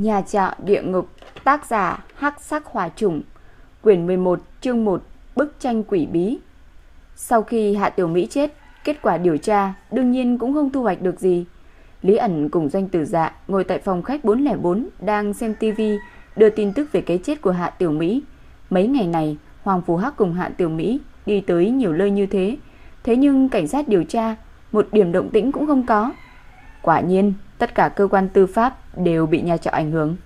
Nhà trọ địa ngục, tác giả Hắc Sắc Hỏa Trùng, quyển 11, chương 1, bức tranh quỷ bí. Sau khi Hạ Tiểu Mỹ chết, kết quả điều tra đương nhiên cũng không thu hoạch được gì. Lý ẩn cùng doanh tử dạ ngồi tại phòng khách 404 đang xem tivi đưa tin tức về cái chết của Hạ Tiểu Mỹ. Mấy ngày này, Hoàng Phù Hắc cùng Hạ Tiểu Mỹ đi tới nhiều nơi như thế, thế nhưng cảnh sát điều tra một điểm động tĩnh cũng không có. Quả nhiên, tất cả cơ quan tư pháp đều bị nhà trọ ảnh hưởng.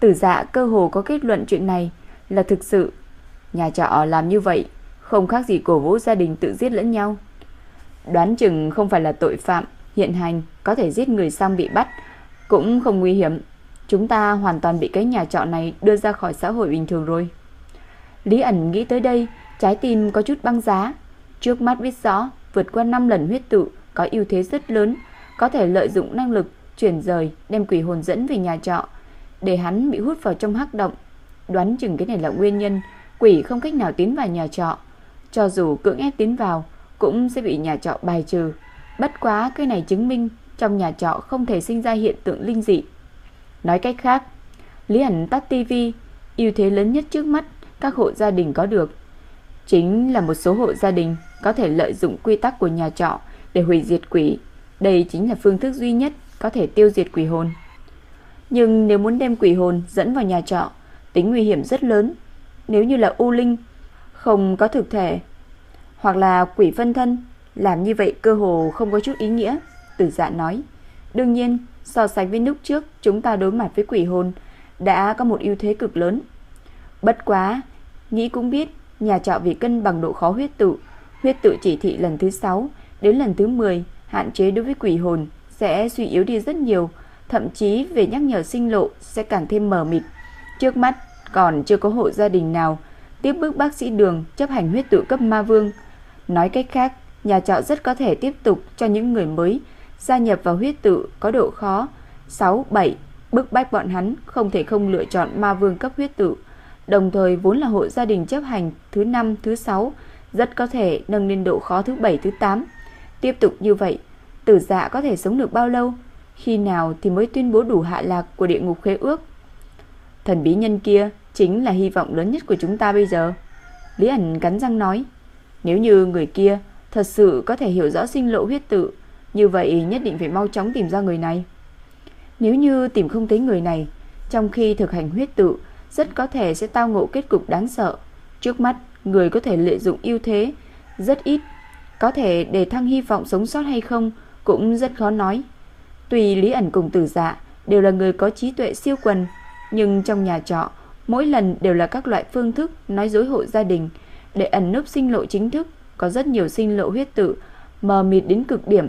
Tử dạ cơ hồ có kết luận chuyện này là thực sự. Nhà trọ làm như vậy không khác gì cổ vũ gia đình tự giết lẫn nhau. Đoán chừng không phải là tội phạm hiện hành có thể giết người xong bị bắt cũng không nguy hiểm. Chúng ta hoàn toàn bị cái nhà trọ này đưa ra khỏi xã hội bình thường rồi. Lý ẩn nghĩ tới đây, trái tim có chút băng giá. Trước mắt biết rõ, vượt qua 5 lần huyết tự có ưu thế rất lớn, có thể lợi dụng năng lực chuyển rời đem quỷ hồn dẫn về nhà trọ, để hắn bị hút vào trong hắc động. Đoán chừng cái này là nguyên nhân quỷ không cách nào tiến vào nhà trọ, cho dù cưỡng ép tiến vào cũng sẽ bị nhà trọ bài trừ. Bất quá cái này chứng minh trong nhà trọ không thể sinh ra hiện tượng linh dị. Nói cách khác, Lý ẩn tắt tivi, ưu thế lớn nhất trước mắt các hộ gia đình có được chính là một số hộ gia đình có thể lợi dụng quy tắc của nhà trọ để hủy diệt quỷ. Đây chính là phương thức duy nhất có thể tiêu diệt quỷ hồn. Nhưng nếu muốn đem quỷ hồn dẫn vào nhà trọ, tính nguy hiểm rất lớn. Nếu như là u linh, không có thực thể, hoặc là quỷ phân thân, làm như vậy cơ hồ không có chút ý nghĩa, Tử Dạ nói. Đương nhiên, so sánh với lúc trước chúng ta đối mặt với quỷ hồn đã có một ưu thế cực lớn. Bất quá, nghĩ cũng biết, nhà trọ vì cân bằng độ khó huyết tự, huyết tự chỉ thị lần thứ 6 đến lần thứ 10 hạn chế đối với quỷ hồn sẽ suy yếu đi rất nhiều, thậm chí về nhắc nhở sinh lộ sẽ càng thêm mờ mịt. Trước mắt còn chưa có hộ gia đình nào tiếp bước bác sĩ Đường chấp hành huyết tự cấp ma vương. Nói cách khác, nhà trọ rất có thể tiếp tục cho những người mới gia nhập vào huyết tự có độ khó 6 7 bức bách bọn hắn không thể không lựa chọn ma vương cấp huyết tự. Đồng thời vốn là hộ gia đình chấp hành thứ 5, thứ 6 rất có thể nâng lên độ khó thứ 7, thứ 8. Tiếp tục như vậy, tử dạ có thể sống được bao lâu? Khi nào thì mới tuyên bố đủ hạ lạc của địa ngục khế ước? Thần bí nhân kia chính là hy vọng lớn nhất của chúng ta bây giờ. Lý ẩn cắn răng nói, nếu như người kia thật sự có thể hiểu rõ sinh lộ huyết tự, như vậy nhất định phải mau chóng tìm ra người này. Nếu như tìm không thấy người này, trong khi thực hành huyết tự, rất có thể sẽ tao ngộ kết cục đáng sợ. Trước mắt, người có thể lợi dụng ưu thế rất ít, có thể để thăng hy vọng sống sót hay không cũng rất khó nói. Tuy Lý ẩn cùng Tử Dạ đều là người có trí tuệ siêu quần, nhưng trong nhà trọ, mỗi lần đều là các loại phương thức nói dối hộ gia đình. Để ẩn núp sinh lộ chính thức, có rất nhiều sinh lộ huyết tự mờ mịt đến cực điểm,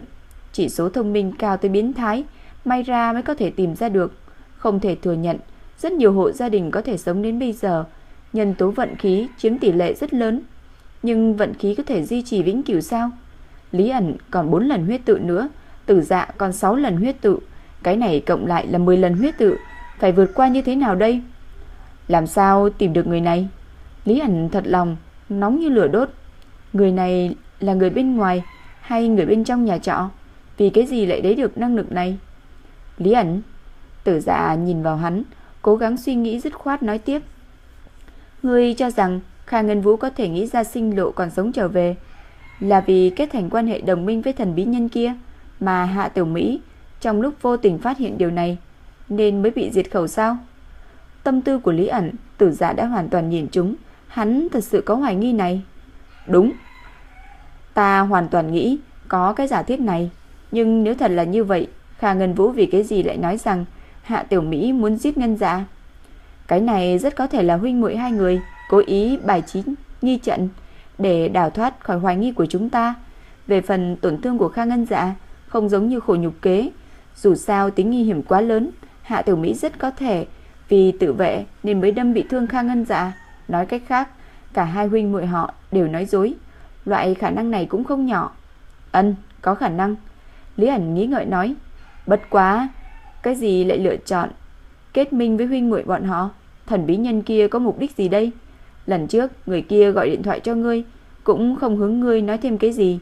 chỉ số thông minh cao tới biến thái, may ra mới có thể tìm ra được, không thể thừa nhận, rất nhiều hộ gia đình có thể sống đến bây giờ, nhân tố vận khí chiếm tỷ lệ rất lớn, nhưng vận khí có thể duy trì vĩnh cửu sao? Lý ẩn còn 4 lần huyết tự nữa, tử dạ còn 6 lần huyết tự, cái này cộng lại là 10 lần huyết tự, phải vượt qua như thế nào đây? Làm sao tìm được người này? Lý ẩn thật lòng, nóng như lửa đốt. Người này là người bên ngoài hay người bên trong nhà trọ? Vì cái gì lại lấy được năng lực này? Lý ẩn, tử dạ nhìn vào hắn, cố gắng suy nghĩ dứt khoát nói tiếp. Ngươi cho rằng Kha Ngân Vũ có thể nghĩ ra sinh lộ còn sống trở về là vì kết thành quan hệ đồng minh với thần bí nhân kia mà Hạ Tiểu Mỹ trong lúc vô tình phát hiện điều này nên mới bị diệt khẩu sao? Tâm tư của Lý ẩn, tử giả đã hoàn toàn nhìn chúng, hắn thật sự có hoài nghi này. Đúng. Ta hoàn toàn nghĩ có cái giả thiết này, nhưng nếu thật là như vậy, Kha Ngân Vũ vì cái gì lại nói rằng Hạ Tiểu Mỹ muốn giết Ngân Dạ? Cái này rất có thể là huynh muội hai người cố ý bài trí nghi trận để đào thoát khỏi hoài nghi của chúng ta. Về phần tổn thương của Kha Ngân Dạ, không giống như khổ nhục kế, dù sao tính nguy hiểm quá lớn, Hạ Tiểu Mỹ rất có thể vì tự vệ nên mới đâm bị thương Kha Ngân Dạ. Nói cách khác, cả hai huynh muội họ đều nói dối. Loại khả năng này cũng không nhỏ. Ân, có khả năng. Lý ẩn nghĩ ngợi nói. Bất quá, cái gì lại lựa chọn kết minh với huynh muội bọn họ? Thần bí nhân kia có mục đích gì đây? Lần trước người kia gọi điện thoại cho ngươi cũng không hướng ngươi nói thêm cái gì.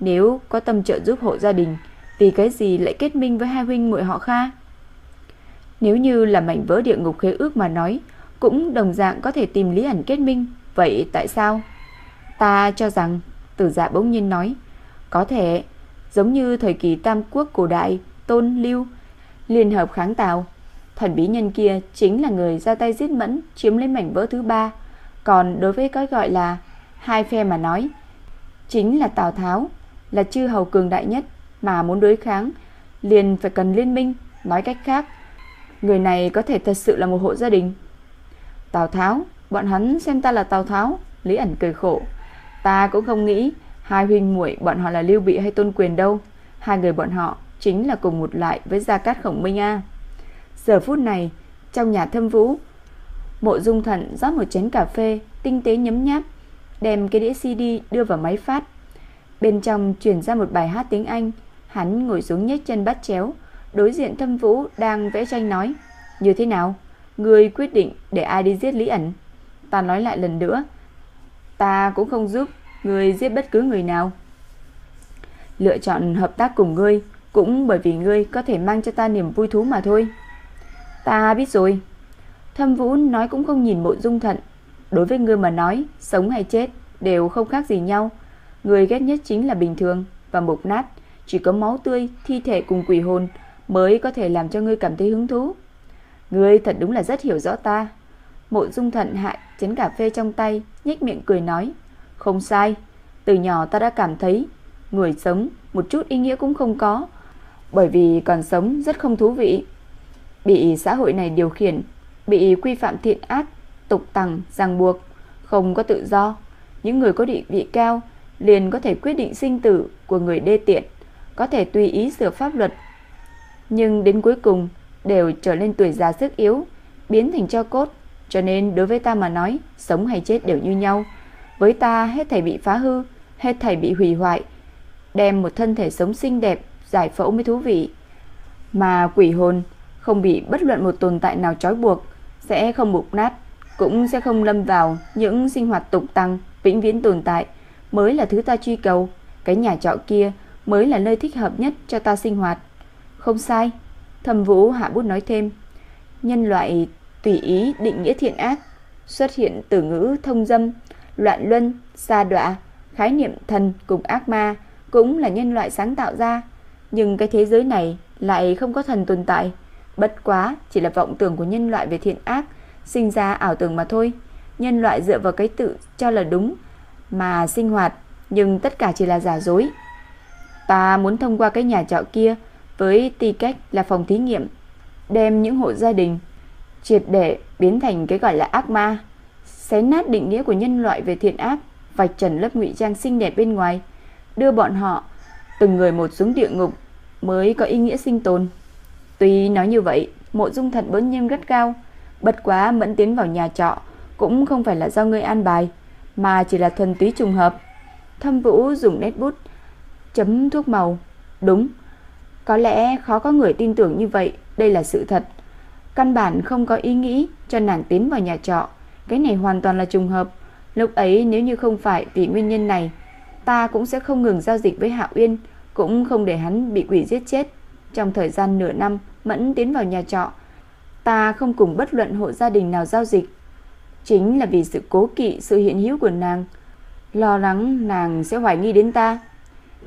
Nếu có tâm trợ giúp hộ gia đình, vì cái gì lại kết minh với hai huynh muội họ Kha? Nếu như là mảnh vỡ địa ngục khế ước mà nói, cũng đồng dạng có thể tìm Lý ẩn kết minh. Vậy tại sao? Ta cho rằng, tử dạ bỗng nhiên nói, có thể giống như thời kỳ Tam Quốc cổ đại, Tôn Lưu, liên hợp kháng tàu Thần bí nhân kia chính là người ra tay giết mẫn, chiếm lấy mảnh vỡ thứ ba. Còn đối với cái gọi là hai phe mà nói, chính là Tào Tháo, là chư hầu cường đại nhất mà muốn đối kháng, liền phải cần liên minh. Nói cách khác, người này có thể thật sự là một hộ gia đình. Tào Tháo, bọn hắn xem ta là Tào Tháo, Lý ẩn cười khổ. Ta cũng không nghĩ hai huynh muội bọn họ là Lưu Bị hay Tôn Quyền đâu. Hai người bọn họ chính là cùng một loại với Gia Cát Khổng Minh a. Giờ phút này, trong nhà Thâm Vũ, Mộ Dung Thận rót một chén cà phê, tinh tế nhấm nháp, đem cái đĩa CD đưa vào máy phát. Bên trong truyền ra một bài hát tiếng Anh, hắn ngồi xuống nhếch chân bắt chéo, đối diện Thâm Vũ đang vẽ tranh nói: "Như thế nào? Ngươi quyết định để ai đi giết Lý ẩn?" Ta nói lại lần nữa, ta cũng không giúp ngươi giết bất cứ người nào. Lựa chọn hợp tác cùng ngươi cũng bởi vì ngươi có thể mang cho ta niềm vui thú mà thôi. Ta biết rồi. Thâm Vũ nói cũng không nhìn Mộ Dung Thận, đối với ngươi mà nói, sống hay chết đều không khác gì nhau. Người ghét nhất chính là bình thường và mục nát, chỉ có máu tươi, thi thể cùng quỷ hồn mới có thể làm cho ngươi cảm thấy hứng thú. Ngươi thật đúng là rất hiểu rõ ta. Mộ Dung Thận hại chén cà phê trong tay, nhếch miệng cười nói, "Không sai, từ nhỏ ta đã cảm thấy người sống một chút ý nghĩa cũng không có, bởi vì còn sống rất không thú vị." Bị xã hội này điều khiển, bị quy phạm thiện ác, tục tằng, ràng buộc, không có tự do. Những người có địa vị cao liền có thể quyết định sinh tử của người đê tiện, có thể tùy ý sửa pháp luật. Nhưng đến cuối cùng đều trở lên tuổi già sức yếu, biến thành cho cốt, cho nên đối với ta mà nói, sống hay chết đều như nhau. Với ta hết thảy bị phá hư, hết thảy bị hủy hoại, đem một thân thể sống xinh đẹp giải phẫu mới thú vị. Mà quỷ hồn không bị bất luận một tồn tại nào trói buộc, sẽ không mục nát, cũng sẽ không lâm vào những sinh hoạt tục tăng, vĩnh viễn tồn tại, mới là thứ ta truy cầu. Cái nhà trọ kia mới là nơi thích hợp nhất cho ta sinh hoạt. Không sai, Thẩm Vũ hạ bút nói thêm. Nhân loại tùy ý định nghĩa thiện ác, xuất hiện từ ngữ thông dâm, loạn luân, xa đọa, khái niệm thần cùng ác ma cũng là nhân loại sáng tạo ra, nhưng cái thế giới này lại không có thần tồn tại. Bất quá chỉ là vọng tưởng của nhân loại về thiện ác, sinh ra ảo tưởng mà thôi. Nhân loại dựa vào cái tự cho là đúng mà sinh hoạt, nhưng tất cả chỉ là giả dối. Ta muốn thông qua cái nhà trọ kia với tư cách là phòng thí nghiệm, đem những hộ gia đình triệt để biến thành cái gọi là ác ma, xé nát định nghĩa của nhân loại về thiện ác, vạch trần lớp ngụy trang xinh đẹp bên ngoài, đưa bọn họ từng người một xuống địa ngục mới có ý nghĩa sinh tồn. Tuy nói như vậy, Mộ Dung Thật bỗng nhiên rất cao, bất quá mẫn tiến vào nhà trọ cũng không phải là do ngươi an bài, mà chỉ là thuần túy trùng hợp. Thâm Vũ dùng nét bút chấm thuốc màu, đúng. Có lẽ khó có người tin tưởng như vậy, đây là sự thật. Căn bản không có ý nghĩ cho nàng tiến vào nhà trọ, cái này hoàn toàn là trùng hợp. Lúc ấy nếu như không phải vì nguyên nhân này, ta cũng sẽ không ngừng giao dịch với Hạ Uyên, cũng không để hắn bị quỷ giết chết. Trong thời gian nửa năm, Mẫn tiến vào nhà trọ, ta không cùng bất luận hộ gia đình nào giao dịch. Chính là vì sự cố kỵ sự hiện hữu của nàng, lo lắng nàng sẽ hoài nghi đến ta.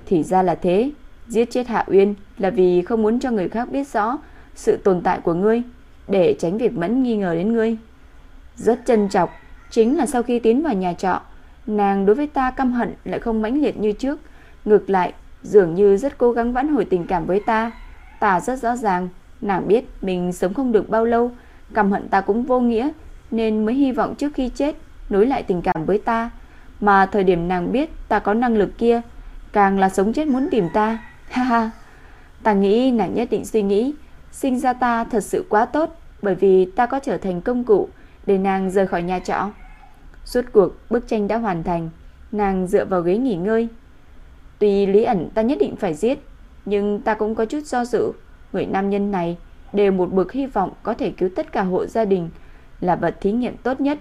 Thì ra là thế, giết chết Hạ Uyên là vì không muốn cho người khác biết rõ sự tồn tại của ngươi, để tránh việc Mẫn nghi ngờ đến ngươi. Rất trân trọng, chính là sau khi tiến vào nhà trọ, nàng đối với ta căm hận lại không mãnh liệt như trước, ngược lại dường như rất cố gắng vãn hồi tình cảm với ta. Ta rất rõ ràng, nàng biết mình sống không được bao lâu, căm hận ta cũng vô nghĩa, nên mới hy vọng trước khi chết nối lại tình cảm với ta. Mà thời điểm nàng biết ta có năng lực kia, càng là sống chết muốn tìm ta. Ha ha. Ta nghĩ nàng nhất định suy nghĩ, sinh ra ta thật sự quá tốt, bởi vì ta có trở thành công cụ để nàng rời khỏi nhà trọ. Suốt cuộc bức tranh đã hoàn thành, nàng dựa vào ghế nghỉ ngơi. Tuy Lý ẩn ta nhất định phải giết, nhưng ta cũng có chút do dự. Người nam nhân này đều một bực hy vọng có thể cứu tất cả hộ gia đình, là vật thí nghiệm tốt nhất.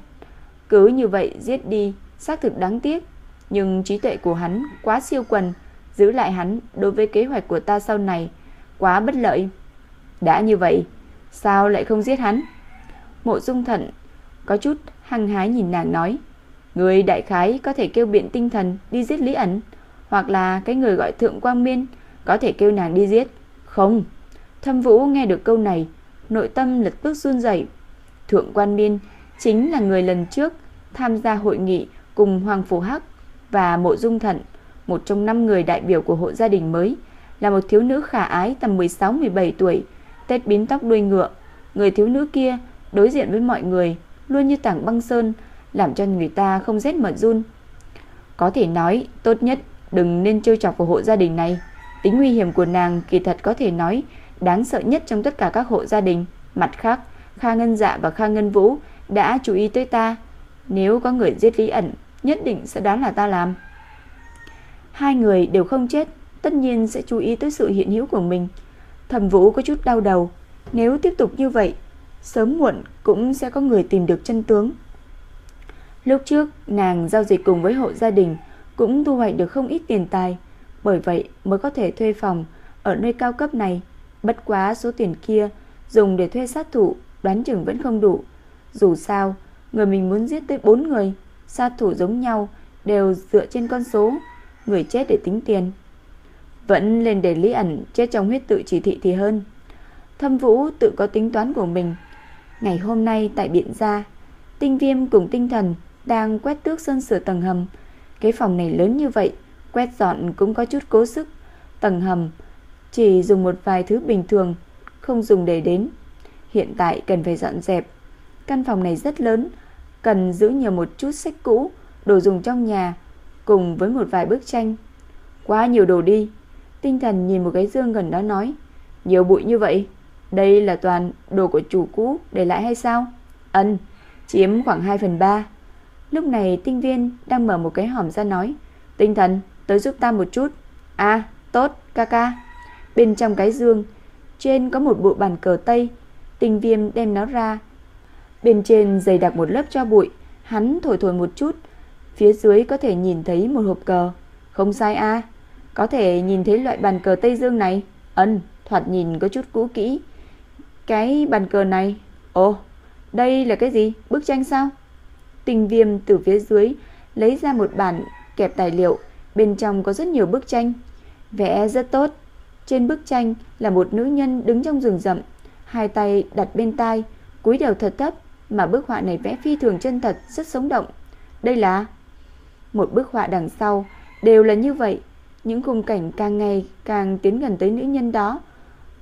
Cứ như vậy giết đi, xác thực đáng tiếc. Nhưng trí tuệ của hắn quá siêu quần, giữ lại hắn đối với kế hoạch của ta sau này quá bất lợi. Đã như vậy, Sao lại không giết hắn? Mộ dung thận có chút hăng hái nhìn nàng nói. Người đại khái có thể kêu biện tinh thần đi giết Lý ẩn. Hoặc là cái người gọi thượng quang miên có thể kêu nàng đi giết. Không. Thâm vũ nghe được câu này. Nội tâm lập tức run rẩy. Thượng quan miên chính là người lần trước tham gia hội nghị cùng Hoàng Phủ Hắc và Mộ Dung Thận, một trong năm người đại biểu của hộ gia đình mới, là một thiếu nữ khả ái tầm 16-17 tuổi, tết bím tóc đuôi ngựa. Người thiếu nữ kia đối diện với mọi người luôn như tảng băng sơn, làm cho người ta không rét mà run. Có thể nói, tốt nhất đừng nên trêu chọc vào hộ gia đình này. Tính nguy hiểm của nàng kỳ thật có thể nói đáng sợ nhất trong tất cả các hộ gia đình. Mặt khác, Kha Ngân Dạ và Kha Ngân Vũ đã chú ý tới ta. Nếu có người giết Lý ẩn, nhất định sẽ đoán là ta làm. Hai người đều không chết, tất nhiên sẽ chú ý tới sự hiện hữu của mình. Thẩm Vũ có chút đau đầu, nếu tiếp tục như vậy, sớm muộn cũng sẽ có người tìm được chân tướng. Lúc trước, nàng giao dịch cùng với hộ gia đình cũng thu hoạch được không ít tiền tài, bởi vậy mới có thể thuê phòng ở nơi cao cấp này. Bất quá số tiền kia dùng để thuê sát thủ đoán chừng vẫn không đủ. Dù sao, người mình muốn giết tới 4 người, sát thủ giống nhau đều dựa trên con số, người chết để tính tiền. Vẫn lên để Lý ẩn chết trong huyết tự chỉ thị thì hơn. Thâm Vũ tự có tính toán của mình. Ngày hôm nay tại Biện Gia, Tinh Viêm cùng Tinh Thần đang quét tước sơn sửa tầng hầm. Cái phòng này lớn như vậy, quét dọn cũng có chút cố sức. Tầng hầm chỉ dùng một vài thứ bình thường, không dùng để đến. Hiện tại cần phải dọn dẹp. Căn phòng này rất lớn, cần giữ nhiều một chút sách cũ, đồ dùng trong nhà, cùng với một vài bức tranh. Quá nhiều đồ đi. Tinh thần nhìn một cái dương gần đó nói, nhiều bụi như vậy, đây là toàn đồ của chủ cũ để lại hay sao? ấn chiếm khoảng 2 phần 3. Lúc này tinh viên đang mở một cái hòm ra nói, tinh thần, tới giúp ta một chút. À, tốt, ca ca. Bên trong cái dương, trên có một bộ bàn cờ Tây, tình viêm đem nó ra. Bên trên dày đặc một lớp cho bụi, hắn thổi thổi một chút, phía dưới có thể nhìn thấy một hộp cờ. Không sai a có thể nhìn thấy loại bàn cờ Tây Dương này. Ân, thoạt nhìn có chút cũ kỹ. Cái bàn cờ này, ồ, đây là cái gì? Bức tranh sao? Tình viêm từ phía dưới lấy ra một bản kẹp tài liệu, bên trong có rất nhiều bức tranh. Vẽ rất tốt. Trên bức tranh là một nữ nhân đứng trong rừng rậm, hai tay đặt bên tai, cúi đầu thật thấp, mà bức họa này vẽ phi thường chân thật, rất sống động. Đây là một bức họa đằng sau, đều là như vậy, những khung cảnh càng ngày càng tiến gần tới nữ nhân đó.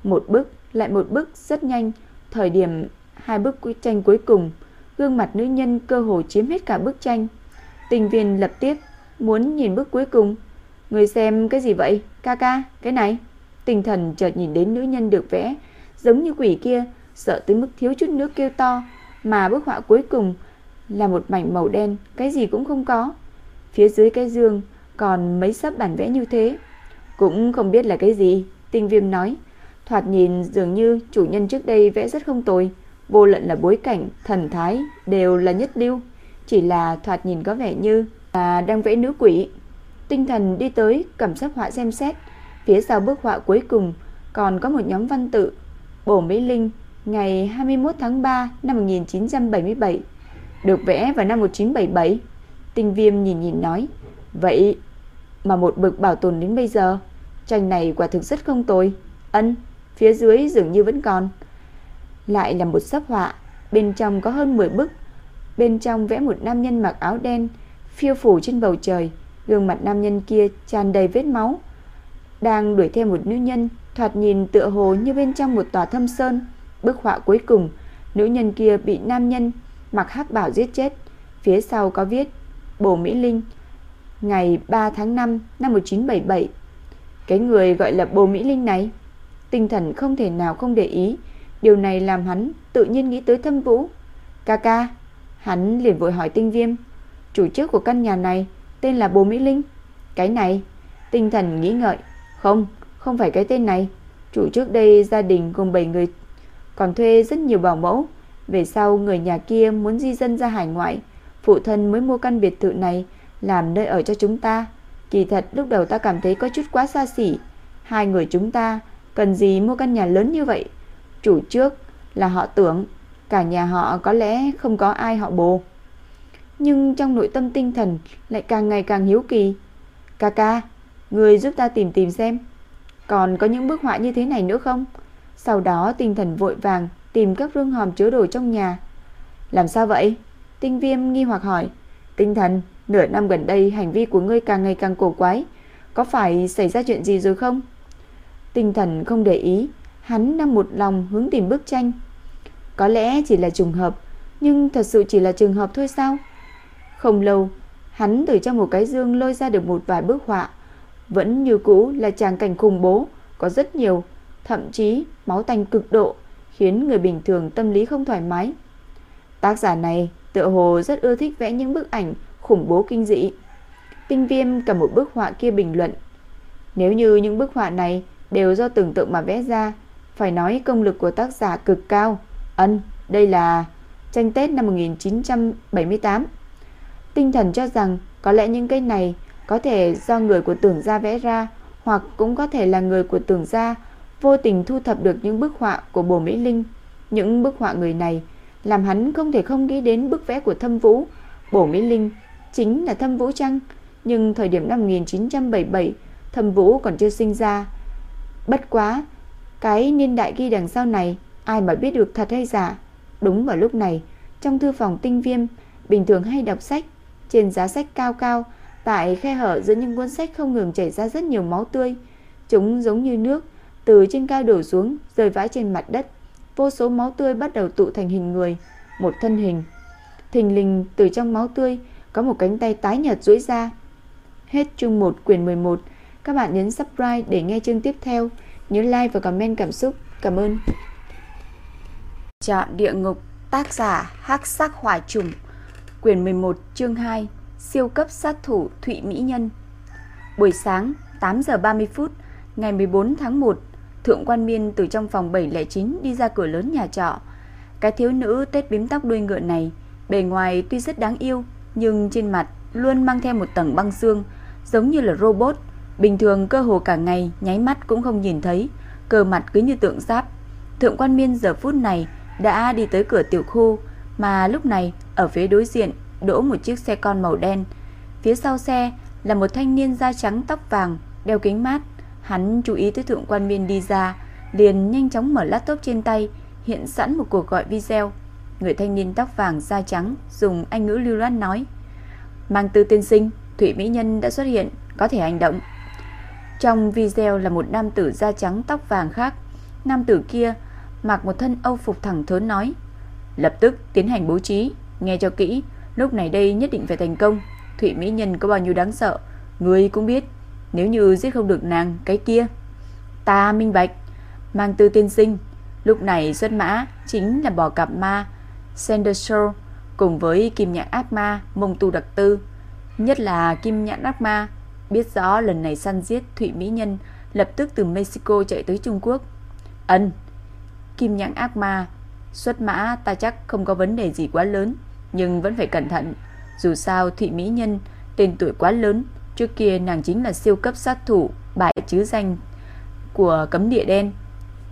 Một bức lại một bức rất nhanh, thời điểm hai bức tranh cuối cùng, gương mặt nữ nhân cơ hồ chiếm hết cả bức tranh. Tình viên lập tiếp muốn nhìn bức cuối cùng. Người xem cái gì vậy? Ca ca, cái này. Tinh thần chợt nhìn đến nữ nhân được vẽ, giống như quỷ kia, sợ tới mức thiếu chút nước kêu to, mà bức họa cuối cùng là một mảnh màu đen, cái gì cũng không có. Phía dưới cái giường còn mấy sấp bản vẽ như thế, cũng không biết là cái gì, Tinh Viêm nói. Thoạt nhìn dường như chủ nhân trước đây vẽ rất không tồi, vô luận là bối cảnh, thần thái đều là nhất lưu, chỉ là thoạt nhìn có vẻ như là đang vẽ nữ quỷ. Tinh thần đi tới cầm sắp họa xem xét, phía sau bức họa cuối cùng còn có một nhóm văn tự. Bổ Mỹ Linh, ngày 21 tháng 3 năm 1977, được vẽ vào năm 1977. Tinh Viêm nhìn nhìn nói, vậy mà một bực bảo tồn đến bây giờ, tranh này quả thực rất không tồi. Ân, phía dưới dường như vẫn còn. Lại là một sắp họa, bên trong có hơn 10 bức. Bên trong vẽ một nam nhân mặc áo đen, phiêu phủ trên bầu trời, gương mặt nam nhân kia tràn đầy vết máu. Đang đuổi theo một nữ nhân, thoạt nhìn tựa hồ như bên trong một tòa thâm sơn. Bức họa cuối cùng, nữ nhân kia bị nam nhân mặc hắc bảo giết chết. Phía sau có viết Bồ Mỹ Linh, ngày 3 tháng 5 năm 1977. Cái người gọi là Bồ Mỹ Linh này, tinh thần không thể nào không để ý, điều này làm hắn tự nhiên nghĩ tới Thâm Vũ. Ca ca, hắn liền vội hỏi Tinh Viêm, chủ trước của căn nhà này tên là Bồ Mỹ Linh. Cái này, tinh thần nghĩ ngợi, không, không phải cái tên này. Chủ trước đây gia đình gồm 7 người, còn thuê rất nhiều bảo mẫu. Về sau người nhà kia muốn di dân ra hải ngoại, phụ thân mới mua căn biệt thự này làm nơi ở cho chúng ta. Kỳ thật lúc đầu ta cảm thấy có chút quá xa xỉ. Hai người chúng ta cần gì mua căn nhà lớn như vậy? Chủ trước là họ tưởng cả nhà họ có lẽ không có ai họ bồ. Nhưng trong nội tâm tinh thần lại càng ngày càng hiếu kỳ. Ca ca, người giúp ta tìm tìm xem. Còn có những bức họa như thế này nữa không? Sau đó tinh thần vội vàng tìm các rương hòm chứa đồ trong nhà. Làm sao vậy? Tinh viêm nghi hoặc hỏi. Tinh thần, nửa năm gần đây hành vi của ngươi càng ngày càng cổ quái. Có phải xảy ra chuyện gì rồi không? Tinh thần không để ý, hắn đang một lòng hướng tìm bức tranh. Có lẽ chỉ là trùng hợp, nhưng thật sự chỉ là trường hợp thôi sao? Không lâu, hắn từ trong một cái dương lôi ra được một vài bức họa. Vẫn như cũ là tràng cảnh khủng bố, có rất nhiều, thậm chí máu tanh cực độ, khiến người bình thường tâm lý không thoải mái. Tác giả này tựa hồ rất ưa thích vẽ những bức ảnh khủng bố kinh dị. Tinh Viêm cầm một bức họa kia bình luận. Nếu như những bức họa này đều do tưởng tượng mà vẽ ra, phải nói công lực của tác giả cực cao. Ân, đây là tranh Tết năm 1978. Tinh thần cho rằng có lẽ những cây này có thể do người của tưởng gia vẽ ra, hoặc cũng có thể là người của tưởng gia vô tình thu thập được những bức họa của Bồ Mỹ Linh. Những bức họa người này làm hắn không thể không nghĩ đến bức vẽ của Thâm Vũ. Bổ Mỹ Linh chính là Thâm Vũ Trăng, nhưng thời điểm năm 1977, Thâm Vũ còn chưa sinh ra. Bất quá, cái niên đại ghi đằng sau này, ai mà biết được thật hay giả. Đúng vào lúc này, trong thư phòng tinh viêm, bình thường hay đọc sách, trên giá sách cao cao, tại khe hở giữa những cuốn sách không ngừng chảy ra rất nhiều máu tươi. Chúng giống như nước, từ trên cao đổ xuống, rơi vãi trên mặt đất. Vô số máu tươi bắt đầu tụ thành hình người, một thân hình. Thình lình từ trong máu tươi có một cánh tay tái nhợt duỗi ra. Hết chương 1 quyển 11. Các bạn nhấn subscribe để nghe chương tiếp theo. Nhớ like và comment cảm xúc. Cảm ơn. Chọn địa ngục, tác giả Hắc Sắc Hỏa Trùng, quyển 11, chương 2, siêu cấp sát thủ Thụy Mỹ Nhân. Buổi sáng, 8 giờ 30 phút, ngày 14 tháng 1, Thượng Quan Miên từ trong phòng 709 đi ra cửa lớn nhà trọ. Cái thiếu nữ tết bím tóc đuôi ngựa này, bề ngoài tuy rất đáng yêu, nhưng trên mặt luôn mang theo một tầng băng xương, giống như là robot. Bình thường cơ hồ cả ngày nháy mắt cũng không nhìn thấy, cơ mặt cứ như tượng giáp. Thượng Quan Miên giờ phút này đã đi tới cửa tiểu khu, mà lúc này ở phía đối diện đỗ một chiếc xe con màu đen. Phía sau xe là một thanh niên da trắng tóc vàng, đeo kính mát. Hắn chú ý tới thượng quan miên đi ra, liền nhanh chóng mở laptop trên tay, hiện sẵn một cuộc gọi video. Người thanh niên tóc vàng da trắng dùng anh ngữ lưu loát nói: "Mang tư tiên sinh, Thủy mỹ nhân đã xuất hiện, có thể hành động." Trong video là một nam tử da trắng tóc vàng khác, nam tử kia mặc một thân âu phục thẳng thớn nói: "Lập tức tiến hành bố trí, nghe cho kỹ, lúc này đây nhất định phải thành công. Thủy mỹ nhân có bao nhiêu đáng sợ, ngươi cũng biết." Nếu như giết không được nàng cái kia. Ta minh bạch Mang tư tiên sinh. Lúc này xuất mã chính là bò cặp ma Sanderson cùng với kim nhãn ác ma mông tu đặc tư. Nhất là kim nhãn ác ma Biết rõ lần này săn giết Thụy Mỹ Nhân Lập tức từ Mexico chạy tới Trung Quốc. Ân Kim nhãn ác ma Xuất mã ta chắc không có vấn đề gì quá lớn. Nhưng vẫn phải cẩn thận. Dù sao, thị Mỹ Nhân, Tên tuổi quá lớn, Trước kia nàng chính là siêu cấp sát thủ, Bại chứ danh của cấm địa đen.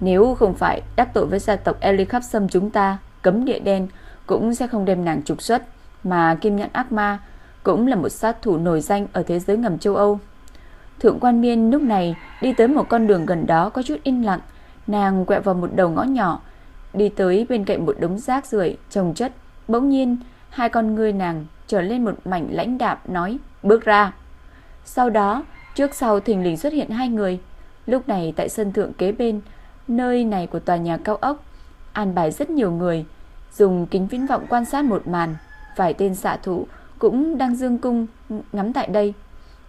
Nếu không phải đắc tội với gia tộc Eli Khắp chúng ta, Cấm địa đen cũng sẽ không đem nàng trục xuất, Mà Kim Nhãn Ác Ma Cũng là một sát thủ nổi danh Ở thế giới ngầm châu Âu. Thượng quan miên lúc này đi tới một con đường gần đó có chút yên lặng. Nàng quẹo vào một đầu ngõ nhỏ, Đi tới bên cạnh một đống rác rưởi trồng chất. Bỗng nhiên Hai con ngươi nàng trở lên một mảnh lãnh đạm nói Bước ra sau đó, trước sau thình lình xuất hiện hai người. Lúc này tại sân thượng kế bên, nơi này của tòa nhà cao ốc, an bài rất nhiều người, dùng kính viễn vọng quan sát một màn. Vài tên xạ thủ cũng đang dương cung ngắm tại đây.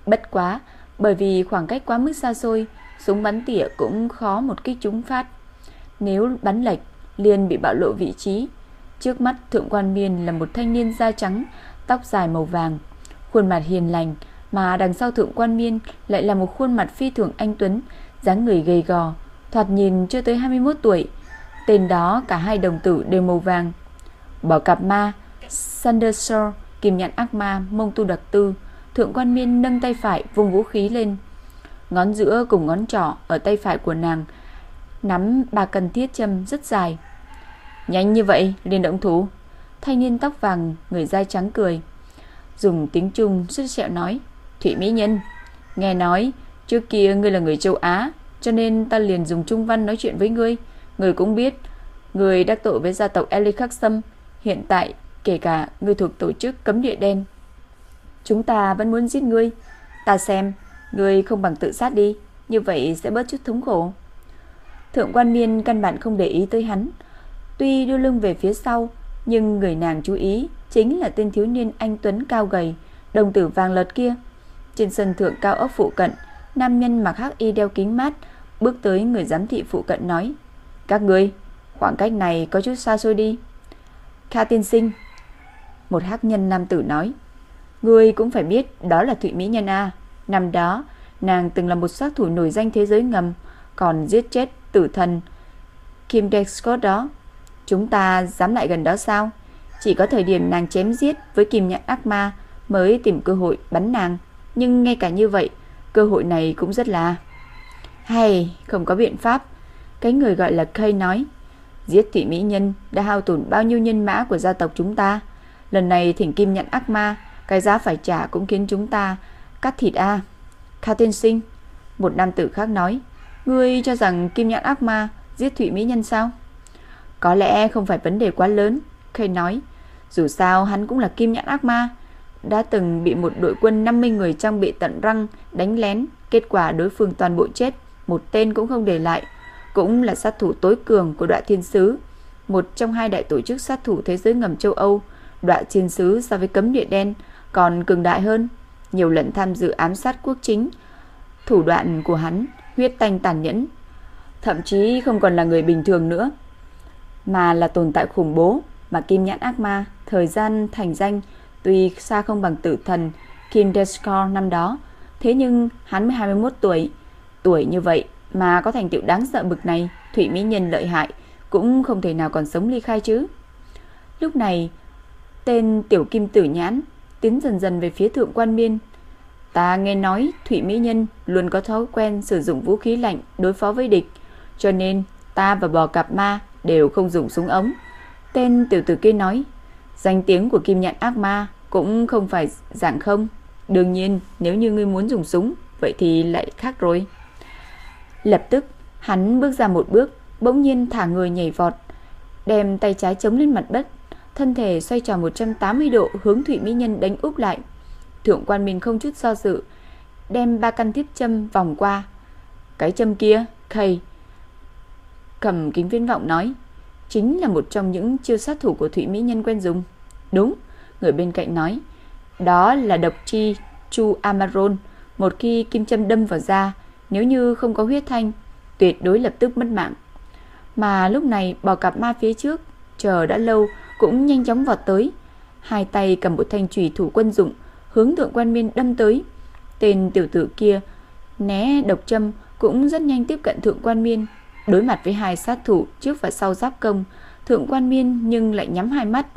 Bất quá, bởi vì khoảng cách quá mức xa xôi, súng bắn tỉa cũng khó một kích trúng phát. Nếu bắn lệch, liền bị bạo lộ vị trí. Trước mắt thượng quan miên là một thanh niên da trắng, tóc dài màu vàng, khuôn mặt hiền lành, mà đằng sau thượng quan miên lại là một khuôn mặt phi thường anh tuấn, dáng người gầy gò, thoạt nhìn chưa tới 21 tuổi. Tên đó cả hai đồng tử đều màu vàng. Bảo cặp ma, Sanderson, kim nhãn ác ma, mông tu đặc tư, thượng quan miên nâng tay phải vùng vũ khí lên. Ngón giữa cùng ngón trỏ ở tay phải của nàng nắm ba cần thiết châm rất dài. Nhanh như vậy, liền động thủ. Thanh niên tóc vàng, người da trắng cười. Dùng tiếng Trung sứt sẹo nói. Thụy Mỹ Nhân, nghe nói trước kia ngươi là người châu Á, cho nên ta liền dùng Trung Văn nói chuyện với ngươi. Ngươi cũng biết, ngươi đắc tội với gia tộc Eli Khắc Sâm. Hiện tại, kể cả ngươi thuộc tổ chức cấm địa đen. Chúng ta vẫn muốn giết ngươi. Ta xem, ngươi không bằng tự sát đi, như vậy sẽ bớt chút thống khổ. Thượng quan miên căn bản không để ý tới hắn. Tuy đưa lưng về phía sau, nhưng người nàng chú ý chính là tên thiếu niên anh Tuấn cao gầy, đồng tử vàng lợt kia. Trên sân thượng cao ốc phụ cận, nam nhân mặc hắc y đeo kính mát, bước tới người giám thị phụ cận nói. Các ngươi, khoảng cách này có chút xa xôi đi. Kha tiên sinh. Một hắc nhân nam tử nói. Ngươi cũng phải biết đó là Thụy Mỹ Nhân A. Năm đó, nàng từng là một sát thủ nổi danh thế giới ngầm, còn giết chết tử thần Kim Dexcott đó. Chúng ta dám lại gần đó sao? Chỉ có thời điểm nàng chém giết với kim nhãn ác ma mới tìm cơ hội bắn nàng. Nhưng ngay cả như vậy, cơ hội này cũng rất là... Hay, không có biện pháp. Cái người gọi là Kay nói, giết thị mỹ nhân đã hao tổn bao nhiêu nhân mã của gia tộc chúng ta. Lần này thỉnh kim nhận ác ma, cái giá phải trả cũng khiến chúng ta cắt thịt a. Kha tiên sinh, một nam tử khác nói, ngươi cho rằng kim nhãn ác ma giết thụy mỹ nhân sao? Có lẽ không phải vấn đề quá lớn, Kay nói. Dù sao hắn cũng là kim nhãn ác ma, đã từng bị một đội quân 50 người trang bị tận răng đánh lén, kết quả đối phương toàn bộ chết, một tên cũng không để lại, cũng là sát thủ tối cường của đoạn Thiên sứ, một trong hai đại tổ chức sát thủ thế giới ngầm châu Âu. Đoạn Thiên sứ so với cấm địa đen còn cường đại hơn, nhiều lần tham dự ám sát quốc chính. Thủ đoạn của hắn huyết tanh tàn nhẫn, thậm chí không còn là người bình thường nữa, mà là tồn tại khủng bố mà Kim Nhãn Ác Ma thời gian thành danh Tuy xa không bằng tử thần Kim Descore năm đó, thế nhưng hắn mới 21 tuổi. Tuổi như vậy mà có thành tựu đáng sợ bực này, Thủy Mỹ Nhân lợi hại, cũng không thể nào còn sống ly khai chứ. Lúc này, tên tiểu kim tử nhãn tiến dần dần về phía thượng quan miên. Ta nghe nói Thủy Mỹ Nhân luôn có thói quen sử dụng vũ khí lạnh đối phó với địch, cho nên ta và bò cạp ma đều không dùng súng ống. Tên tiểu tử kia nói, danh tiếng của kim nhạn ác ma cũng không phải dạng không. Đương nhiên, nếu như ngươi muốn dùng súng, vậy thì lại khác rồi. Lập tức, hắn bước ra một bước, bỗng nhiên thả người nhảy vọt, đem tay trái chống lên mặt đất, thân thể xoay tròn 180 độ hướng Thụy Mỹ Nhân đánh úp lại. Thượng quan mình không chút do dự, đem ba căn tiếp châm vòng qua. Cái châm kia, khầy. Cầm kính viên vọng nói, chính là một trong những chiêu sát thủ của Thụy Mỹ Nhân quen dùng. Đúng, Người bên cạnh nói, đó là độc chi Chu Amaron. Một khi kim châm đâm vào da, nếu như không có huyết thanh, tuyệt đối lập tức mất mạng. Mà lúc này bò cặp ma phía trước, chờ đã lâu, cũng nhanh chóng vọt tới. Hai tay cầm một thanh trùy thủ quân dụng, hướng thượng quan miên đâm tới. Tên tiểu tử kia, né độc châm, cũng rất nhanh tiếp cận thượng quan miên. Đối mặt với hai sát thủ trước và sau giáp công, thượng quan miên nhưng lại nhắm hai mắt,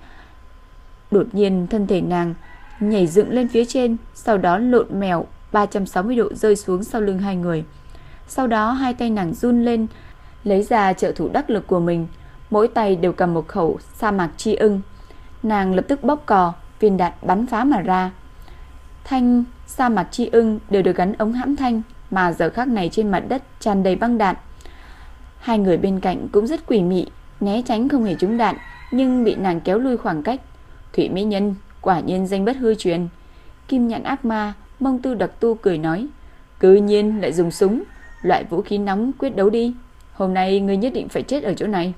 Đột nhiên thân thể nàng nhảy dựng lên phía trên, sau đó lộn mèo 360 độ rơi xuống sau lưng hai người. Sau đó hai tay nàng run lên, lấy ra trợ thủ đắc lực của mình, mỗi tay đều cầm một khẩu sa mạc chi ưng. Nàng lập tức bóp cò, viên đạn bắn phá mà ra. Thanh sa mạc chi ưng đều được gắn ống hãm thanh, mà giờ khắc này trên mặt đất tràn đầy băng đạn. Hai người bên cạnh cũng rất quỷ mị, né tránh không hề trúng đạn, nhưng bị nàng kéo lui khoảng cách. Thủy Mỹ Nhân quả nhiên danh bất hư truyền. Kim nhãn ác ma, mông tư đặc tu cười nói. Cư nhiên lại dùng súng, loại vũ khí nóng quyết đấu đi. Hôm nay ngươi nhất định phải chết ở chỗ này.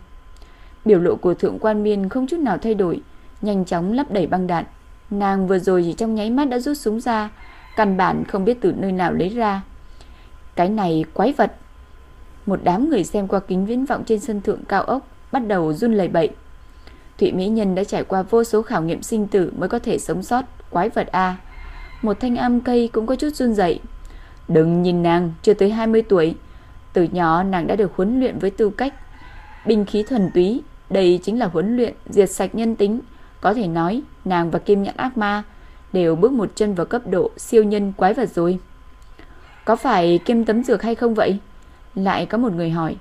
Biểu lộ của thượng quan miên không chút nào thay đổi, nhanh chóng lắp đẩy băng đạn. Nàng vừa rồi chỉ trong nháy mắt đã rút súng ra, căn bản không biết từ nơi nào lấy ra. Cái này quái vật. Một đám người xem qua kính viễn vọng trên sân thượng cao ốc bắt đầu run lẩy bẩy. Thụy Mỹ Nhân đã trải qua vô số khảo nghiệm sinh tử mới có thể sống sót, quái vật a. Một thanh âm cây cũng có chút run rẩy. Đừng nhìn nàng, chưa tới 20 tuổi, từ nhỏ nàng đã được huấn luyện với tư cách binh khí thuần túy, đây chính là huấn luyện diệt sạch nhân tính, có thể nói nàng và Kim Nhãn Ác Ma đều bước một chân vào cấp độ siêu nhân quái vật rồi. Có phải kim tấm dược hay không vậy? Lại có một người hỏi.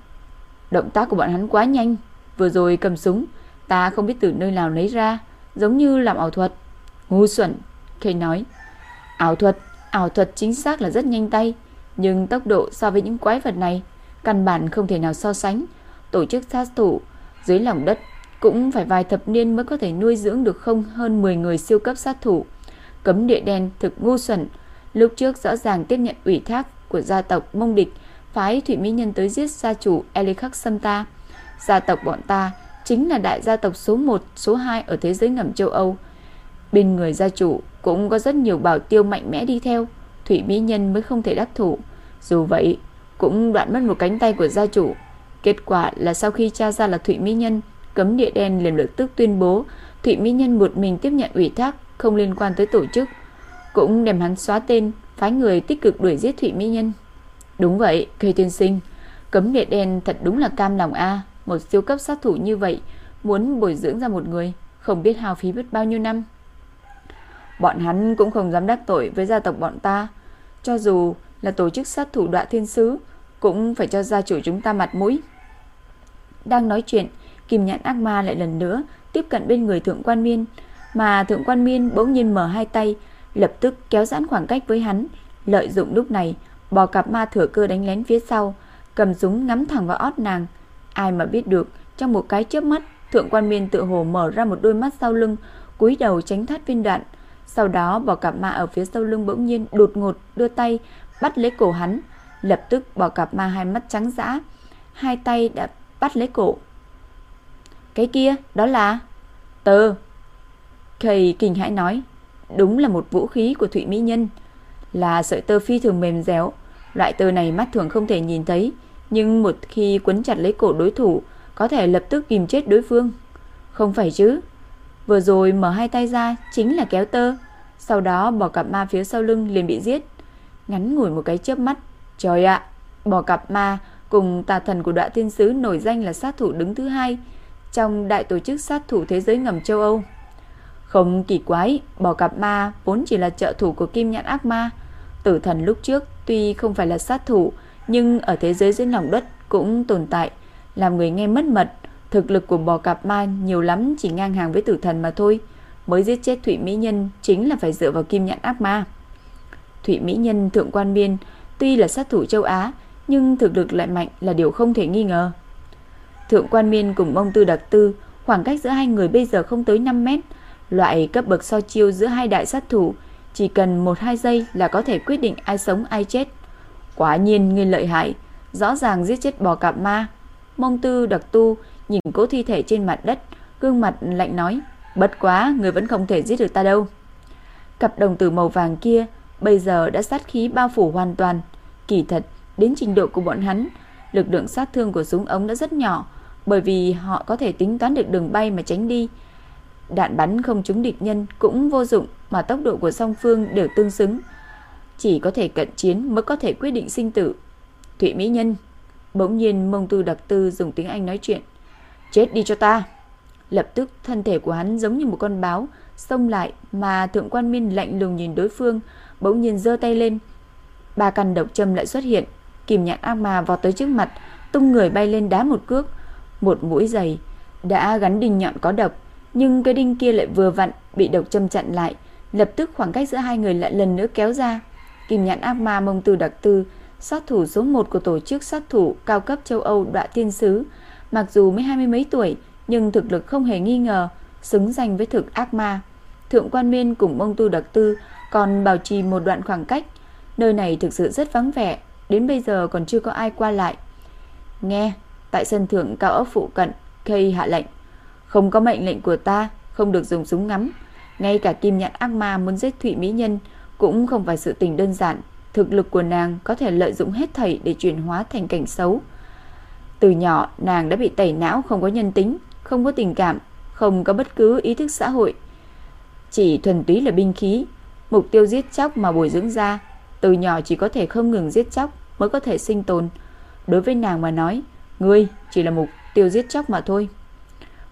Động tác của bọn hắn quá nhanh, vừa rồi cầm súng Ta không biết từ nơi nào lấy ra, giống như làm ảo thuật. Ngu xuẩn, Kay nói. Ảo thuật, ảo thuật chính xác là rất nhanh tay, nhưng tốc độ so với những quái vật này căn bản không thể nào so sánh. Tổ chức sát thủ dưới lòng đất cũng phải vài thập niên mới có thể nuôi dưỡng được không hơn 10 người siêu cấp sát thủ. Cấm địa đen thực ngu xuẩn, lúc trước rõ ràng tiếp nhận ủy thác của gia tộc Mông Địch, phái Thụy Mỹ Nhân tới giết gia chủ Elikhắc Samta. Gia tộc bọn ta chính là đại gia tộc số 1, số 2 ở thế giới ngầm châu Âu. Bên người gia chủ cũng có rất nhiều bảo tiêu mạnh mẽ đi theo, Thủy Mỹ Nhân mới không thể đắc thủ. Dù vậy, cũng đoạn mất một cánh tay của gia chủ. Kết quả là sau khi cha ra là Thụy Mỹ Nhân, cấm địa đen liền lập tức tuyên bố Thụy Mỹ Nhân một mình tiếp nhận ủy thác không liên quan tới tổ chức, cũng đem hắn xóa tên, phái người tích cực đuổi giết Thụy Mỹ Nhân. Đúng vậy, cây tiên sinh, cấm địa đen thật đúng là cam lòng a, một siêu cấp sát thủ như vậy muốn bồi dưỡng ra một người, không biết hao phí biết bao nhiêu năm. Bọn hắn cũng không dám đắc tội với gia tộc bọn ta, cho dù là tổ chức sát thủ Đoạ Thiên Sứ cũng phải cho gia chủ chúng ta mặt mũi. Đang nói chuyện, Kim Nhãn Ác Ma lại lần nữa tiếp cận bên người Thượng Quan Miên, mà Thượng Quan Miên bỗng nhiên mở hai tay, lập tức kéo giãn khoảng cách với hắn, lợi dụng lúc này, bò cặp ma thừa cơ đánh lén phía sau, cầm súng ngắm thẳng vào ót nàng. Ai mà biết được, trong một cái chớp mắt, Thượng Quan Miên tự hồ mở ra một đôi mắt sau lưng, cúi đầu tránh thoát viên đạn. Sau đó bò cặp ma ở phía sau lưng bỗng nhiên đột ngột đưa tay bắt lấy cổ hắn, lập tức bò cặp ma hai mắt trắng dã, hai tay đã bắt lấy cổ. Cái kia, đó là tơ. Thầy kinh hãi nói, đúng là một vũ khí của Thụy Mỹ Nhân, là sợi tơ phi thường mềm dẻo. Loại tơ này mắt thường không thể nhìn thấy, nhưng một khi quấn chặt lấy cổ đối thủ, có thể lập tức kìm chết đối phương. Không phải chứ? Vừa rồi mở hai tay ra chính là kéo tơ, sau đó bò cặp ma phía sau lưng liền bị giết. Ngắn ngủi một cái chớp mắt, trời ạ, bò cặp ma cùng tà thần của đoạn Tiên sứ nổi danh là sát thủ đứng thứ hai trong đại tổ chức sát thủ thế giới ngầm châu Âu. Không kỳ quái, bò cặp ma vốn chỉ là trợ thủ của Kim Nhãn Ác Ma. Tử thần lúc trước tuy không phải là sát thủ, nhưng ở thế giới dưới lòng đất cũng tồn tại, làm người nghe mất mật. Thực lực của bò cạp ma nhiều lắm chỉ ngang hàng với tử thần mà thôi. Mới giết chết Thụy Mỹ Nhân chính là phải dựa vào Kim Nhãn Ác Ma. Thụy Mỹ Nhân Thượng Quan Biên tuy là sát thủ châu Á, nhưng thực lực lại mạnh là điều không thể nghi ngờ. Thượng Quan Miên cùng Mông Tư Đặc Tư, khoảng cách giữa hai người bây giờ không tới 5 mét, loại cấp bậc so chiêu giữa hai đại sát thủ, chỉ cần 1-2 giây là có thể quyết định ai sống ai chết. Quả nhiên ngươi lợi hại, rõ ràng giết chết bò cạp ma. Mông Tư Đặc Tu nhìn cố thi thể trên mặt đất, gương mặt lạnh nói, bất quá, người vẫn không thể giết được ta đâu. Cặp đồng tử màu vàng kia bây giờ đã sát khí bao phủ hoàn toàn. Kỳ thật, đến trình độ của bọn hắn, lực lượng sát thương của súng ống đã rất nhỏ, bởi vì họ có thể tính toán được đường bay mà tránh đi. Đạn bắn không trúng địch nhân cũng vô dụng mà tốc độ của song phương đều tương xứng. Chỉ có thể cận chiến mới có thể quyết định sinh tử. Thụy Mỹ Nhân Bỗng nhiên mông tư đặc tư dùng tiếng Anh nói chuyện. Chết đi cho ta! Lập tức thân thể của hắn giống như một con báo, xông lại mà thượng quan miên lạnh lùng nhìn đối phương, bỗng nhiên giơ tay lên. Ba căn độc châm lại xuất hiện, kìm nhãn ác ma vào tới trước mặt, tung người bay lên đá một cước. Một mũi giày đã gắn đinh nhọn có độc, nhưng cái đinh kia lại vừa vặn bị độc châm chặn lại, lập tức khoảng cách giữa hai người lại lần nữa kéo ra. Kim nhãn ác ma mông từ đặc tư, sát thủ số 1 của tổ chức sát thủ cao cấp châu Âu Đoạ Tiên Sứ, mặc dù mới hai mươi mấy tuổi, nhưng thực lực không hề nghi ngờ, xứng danh với thực ác ma. Thượng quan miên cùng mông tu đặc tư còn bảo trì một đoạn khoảng cách, nơi này thực sự rất vắng vẻ, đến bây giờ còn chưa có ai qua lại. Nghe, tại sân thượng cao ốc phụ cận, Kay hạ lệnh, không có mệnh lệnh của ta, không được dùng súng ngắm. Ngay cả kim nhãn ác ma muốn giết Thụy Mỹ Nhân cũng không phải sự tình đơn giản. Thực lực của nàng có thể lợi dụng hết thảy để chuyển hóa thành cảnh xấu. Từ nhỏ nàng đã bị tẩy não không có nhân tính, không có tình cảm, không có bất cứ ý thức xã hội. Chỉ thuần túy là binh khí, mục tiêu giết chóc mà bồi dưỡng ra, từ nhỏ chỉ có thể không ngừng giết chóc mới có thể sinh tồn. Đối với nàng mà nói, ngươi chỉ là mục tiêu giết chóc mà thôi.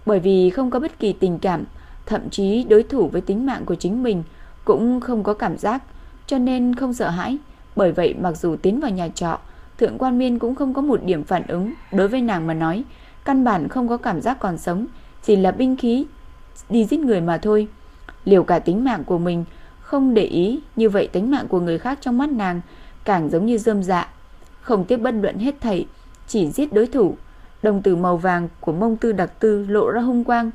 Bởi vì không có bất kỳ tình cảm, thậm chí đối thủ với tính mạng của chính mình cũng không có cảm giác, cho nên không sợ hãi. Bởi vậy mặc dù tiến vào nhà trọ, Thượng Quan Miên cũng không có một điểm phản ứng đối với nàng mà nói, căn bản không có cảm giác còn sống, chỉ là binh khí đi giết người mà thôi. Liều cả tính mạng của mình, không để ý như vậy tính mạng của người khác trong mắt nàng càng giống như dơm dạ, không tiếp bất luận hết thảy, chỉ giết đối thủ. Đồng tử màu vàng của mông tư đặc tư lộ ra hung quang.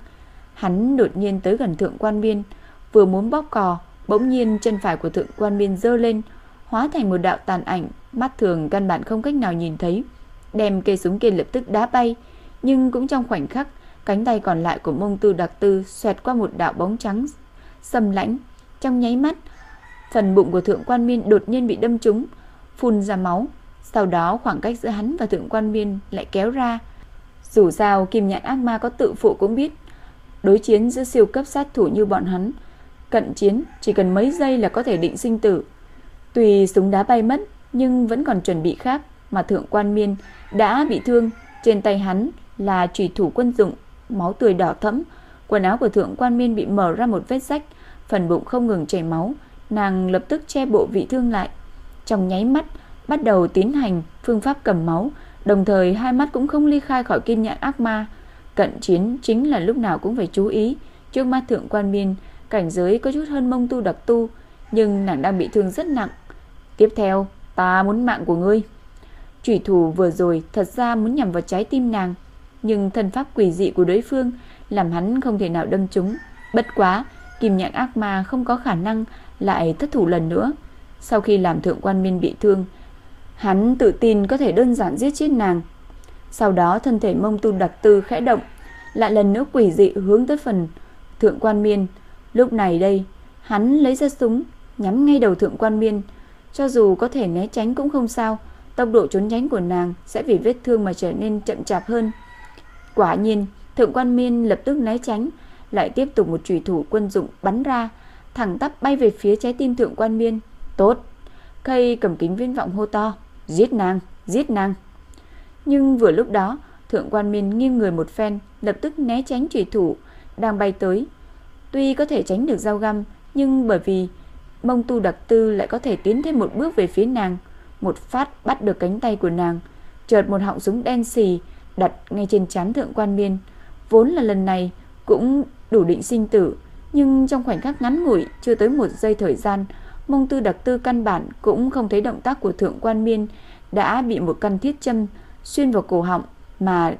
Hắn đột nhiên tới gần thượng quan biên, vừa muốn bóp cò, bỗng nhiên chân phải của thượng quan biên dơ lên, hóa thành một đạo tàn ảnh, mắt thường căn bản không cách nào nhìn thấy, đem cây súng kia lập tức đá bay, nhưng cũng trong khoảnh khắc, cánh tay còn lại của mông tư đặc tư xoẹt qua một đạo bóng trắng sầm lãnh, trong nháy mắt, phần bụng của thượng quan miên đột nhiên bị đâm trúng, phun ra máu, sau đó khoảng cách giữa hắn và thượng quan miên lại kéo ra. Dù sao kim nhãn ác ma có tự phụ cũng biết, đối chiến giữa siêu cấp sát thủ như bọn hắn, cận chiến chỉ cần mấy giây là có thể định sinh tử. Tùy súng đá bay mất, nhưng vẫn còn chuẩn bị khác, mà thượng quan miên đã bị thương, trên tay hắn là trùy thủ quân dụng, máu tươi đỏ thẫm, quần áo của thượng quan miên bị mở ra một vết rách, phần bụng không ngừng chảy máu, nàng lập tức che bộ vị thương lại. Trong nháy mắt, bắt đầu tiến hành phương pháp cầm máu, đồng thời hai mắt cũng không ly khai khỏi kim nhãn ác ma. Cận chiến chính là lúc nào cũng phải chú ý, trước mắt thượng quan miên, cảnh giới có chút hơn mông tu đặc tu, nhưng nàng đang bị thương rất nặng. Tiếp theo, ta muốn mạng của ngươi. Chủy thủ vừa rồi thật ra muốn nhằm vào trái tim nàng, nhưng thần pháp quỷ dị của đối phương làm hắn không thể nào đâm trúng. Bất quá, kim nhãn ác ma không có khả năng lại thất thủ lần nữa. Sau khi làm thượng quan miên bị thương, hắn tự tin có thể đơn giản giết chết nàng. Sau đó thân thể mông tu đặc tư khẽ động, lại lần nữa quỷ dị hướng tới phần thượng quan miên. Lúc này đây, hắn lấy ra súng, nhắm ngay đầu thượng quan miên. Cho dù có thể né tránh cũng không sao, tốc độ trốn tránh của nàng sẽ vì vết thương mà trở nên chậm chạp hơn. Quả nhiên, thượng quan miên lập tức né tránh, lại tiếp tục một trùy thủ quân dụng bắn ra, thẳng tắp bay về phía trái tim thượng quan miên. Tốt! Cây cầm kính viên vọng hô to. Giết nàng! Giết nàng! Nhưng vừa lúc đó, thượng quan miên nghiêng người một phen, lập tức né tránh chủy thủ đang bay tới. Tuy có thể tránh được dao găm, nhưng bởi vì mông tu đặc tư lại có thể tiến thêm một bước về phía nàng, một phát bắt được cánh tay của nàng, chợt một họng súng đen xì đặt ngay trên trán thượng quan miên. Vốn là lần này cũng đủ định sinh tử, nhưng trong khoảnh khắc ngắn ngủi, chưa tới một giây thời gian, mông tư đặc tư căn bản cũng không thấy động tác của thượng quan miên đã bị một căn thiết châm xuyên vào cổ họng mà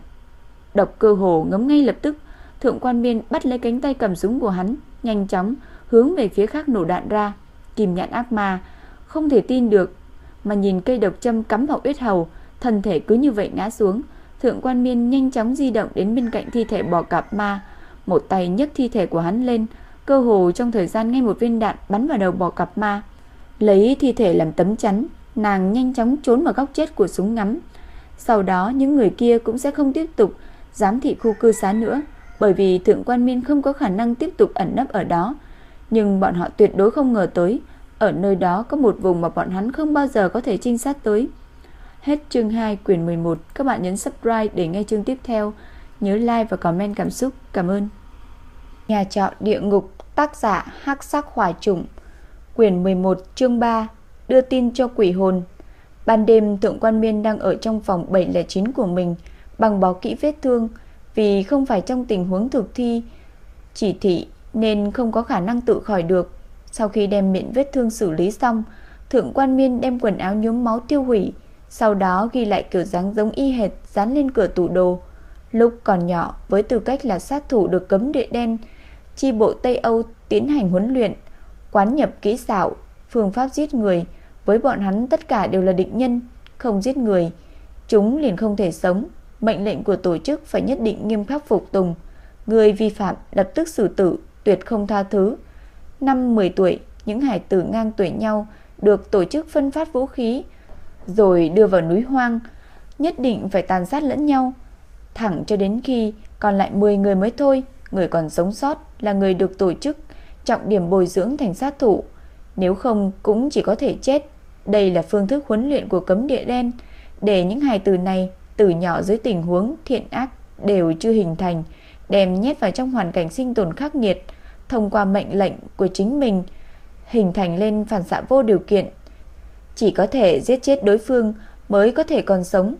độc cơ hồ ngấm ngay lập tức. Thượng quan miên bắt lấy cánh tay cầm súng của hắn, nhanh chóng hướng về phía khác nổ đạn ra. Kìm nhạn ác ma, không thể tin được, mà nhìn cây độc châm cắm vào yết hầu, thân thể cứ như vậy ngã xuống. Thượng quan miên nhanh chóng di động đến bên cạnh thi thể bò cạp ma, một tay nhấc thi thể của hắn lên, cơ hồ trong thời gian ngay một viên đạn bắn vào đầu bò cạp ma. Lấy thi thể làm tấm chắn, nàng nhanh chóng trốn vào góc chết của súng ngắm. Sau đó những người kia cũng sẽ không tiếp tục giám thị khu cư xá nữa, bởi vì thượng quan miên không có khả năng tiếp tục ẩn nấp ở đó. Nhưng bọn họ tuyệt đối không ngờ tới, ở nơi đó có một vùng mà bọn hắn không bao giờ có thể trinh sát tới. Hết chương 2 quyển 11, các bạn nhấn subscribe để nghe chương tiếp theo. Nhớ like và comment cảm xúc. Cảm ơn. Nhà trọ địa ngục, tác giả Hắc Sắc hoài Trùng, quyển 11, chương 3, đưa tin cho quỷ hồn. Ban đêm Thượng Quan Miên đang ở trong phòng 709 của mình, bằng bó kỹ vết thương, vì không phải trong tình huống thực thi chỉ thị nên không có khả năng tự khỏi được. Sau khi đem miệng vết thương xử lý xong, Thượng Quan Miên đem quần áo nhuốm máu tiêu hủy, sau đó ghi lại kiểu dáng giống y hệt dán lên cửa tủ đồ. Lúc còn nhỏ, với tư cách là sát thủ được cấm địa đen, chi bộ Tây Âu tiến hành huấn luyện, quán nhập kỹ xảo, phương pháp giết người, với bọn hắn tất cả đều là định nhân, không giết người, chúng liền không thể sống. Mệnh lệnh của tổ chức phải nhất định nghiêm khắc phục tùng, người vi phạm lập tức xử tử, tuyệt không tha thứ. Năm 10 tuổi, những hải tử ngang tuổi nhau được tổ chức phân phát vũ khí, rồi đưa vào núi hoang, nhất định phải tàn sát lẫn nhau, thẳng cho đến khi còn lại 10 người mới thôi, người còn sống sót là người được tổ chức trọng điểm bồi dưỡng thành sát thủ, nếu không cũng chỉ có thể chết. Đây là phương thức huấn luyện của cấm địa đen, để những hài từ này từ nhỏ dưới tình huống thiện ác đều chưa hình thành, đem nhét vào trong hoàn cảnh sinh tồn khắc nghiệt, thông qua mệnh lệnh của chính mình hình thành lên phản xạ vô điều kiện. Chỉ có thể giết chết đối phương mới có thể còn sống,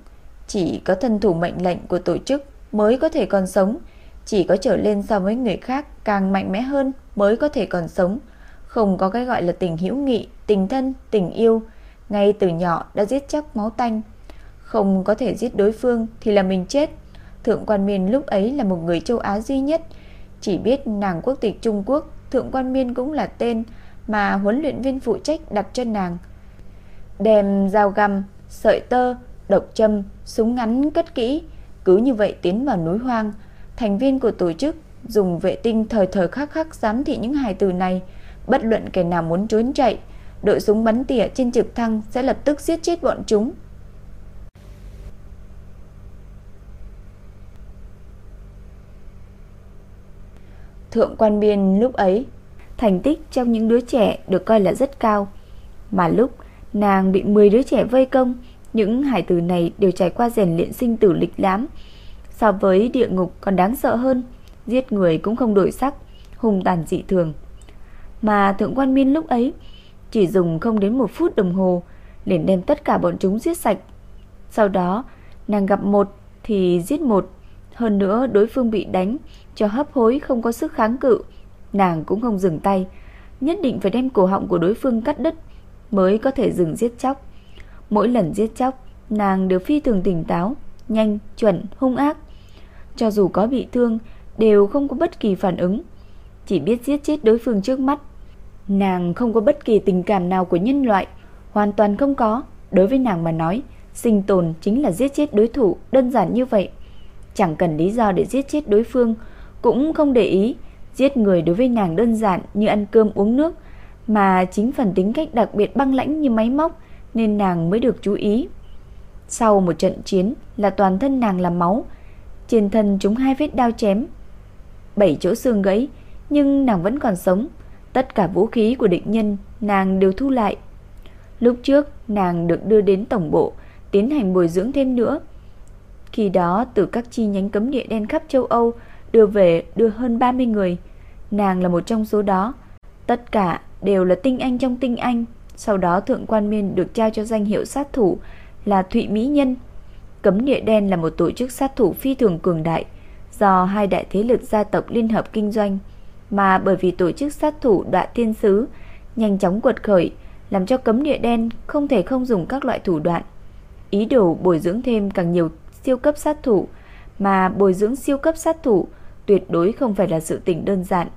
chỉ có thân thủ mệnh lệnh của tổ chức mới có thể còn sống, chỉ có trở lên so với người khác càng mạnh mẽ hơn mới có thể còn sống, không có cái gọi là tình hữu nghị, tình thân, tình yêu, ngay từ nhỏ đã giết chắc máu tanh. Không có thể giết đối phương thì là mình chết. Thượng quan miên lúc ấy là một người châu Á duy nhất, chỉ biết nàng quốc tịch Trung Quốc, Thượng quan miên cũng là tên mà huấn luyện viên phụ trách đặt cho nàng. Đem dao găm, sợi tơ, độc châm, súng ngắn cất kỹ, cứ như vậy tiến vào núi hoang. Thành viên của tổ chức dùng vệ tinh thời thời khắc khắc giám thị những hài từ này, bất luận kẻ nào muốn trốn chạy, đội súng bắn tỉa trên trực thăng sẽ lập tức giết chết bọn chúng. Thượng quan biên lúc ấy, thành tích trong những đứa trẻ được coi là rất cao. Mà lúc nàng bị 10 đứa trẻ vây công, những hải tử này đều trải qua rèn luyện sinh tử lịch lãm. So với địa ngục còn đáng sợ hơn, giết người cũng không đổi sắc, hùng tàn dị thường. Mà thượng quan biên lúc ấy chỉ dùng không đến một phút đồng hồ liền đem tất cả bọn chúng giết sạch. Sau đó, nàng gặp một thì giết một, hơn nữa đối phương bị đánh cho hấp hối không có sức kháng cự, nàng cũng không dừng tay, nhất định phải đem cổ họng của đối phương cắt đứt mới có thể dừng giết chóc. Mỗi lần giết chóc, nàng đều phi thường tỉnh táo, nhanh, chuẩn, hung ác. Cho dù có bị thương, đều không có bất kỳ phản ứng, chỉ biết giết chết đối phương trước mắt. Nàng không có bất kỳ tình cảm nào của nhân loại, hoàn toàn không có. Đối với nàng mà nói, sinh tồn chính là giết chết đối thủ, đơn giản như vậy. Chẳng cần lý do để giết chết đối phương, cũng không để ý. Giết người đối với nàng đơn giản như ăn cơm uống nước, mà chính phần tính cách đặc biệt băng lãnh như máy móc nên nàng mới được chú ý. Sau một trận chiến là toàn thân nàng là máu, trên thân chúng hai vết đao chém, bảy chỗ xương gãy, nhưng nàng vẫn còn sống. Tất cả vũ khí của địch nhân, nàng đều thu lại. Lúc trước, nàng được đưa đến tổng bộ, tiến hành bồi dưỡng thêm nữa. Khi đó, từ các chi nhánh cấm địa đen khắp châu Âu đưa về đưa hơn 30 người. Nàng là một trong số đó. Tất cả đều là tinh anh trong tinh anh. Sau đó, Thượng Quan Miên được trao cho danh hiệu sát thủ là Thụy Mỹ Nhân. Cấm địa đen là một tổ chức sát thủ phi thường cường đại do hai đại thế lực gia tộc liên hợp kinh doanh mà bởi vì tổ chức sát thủ Đoạ Tiên Sứ nhanh chóng quật khởi, làm cho cấm địa đen không thể không dùng các loại thủ đoạn. Ý đồ bồi dưỡng thêm càng nhiều siêu cấp sát thủ, mà bồi dưỡng siêu cấp sát thủ tuyệt đối không phải là sự tình đơn giản.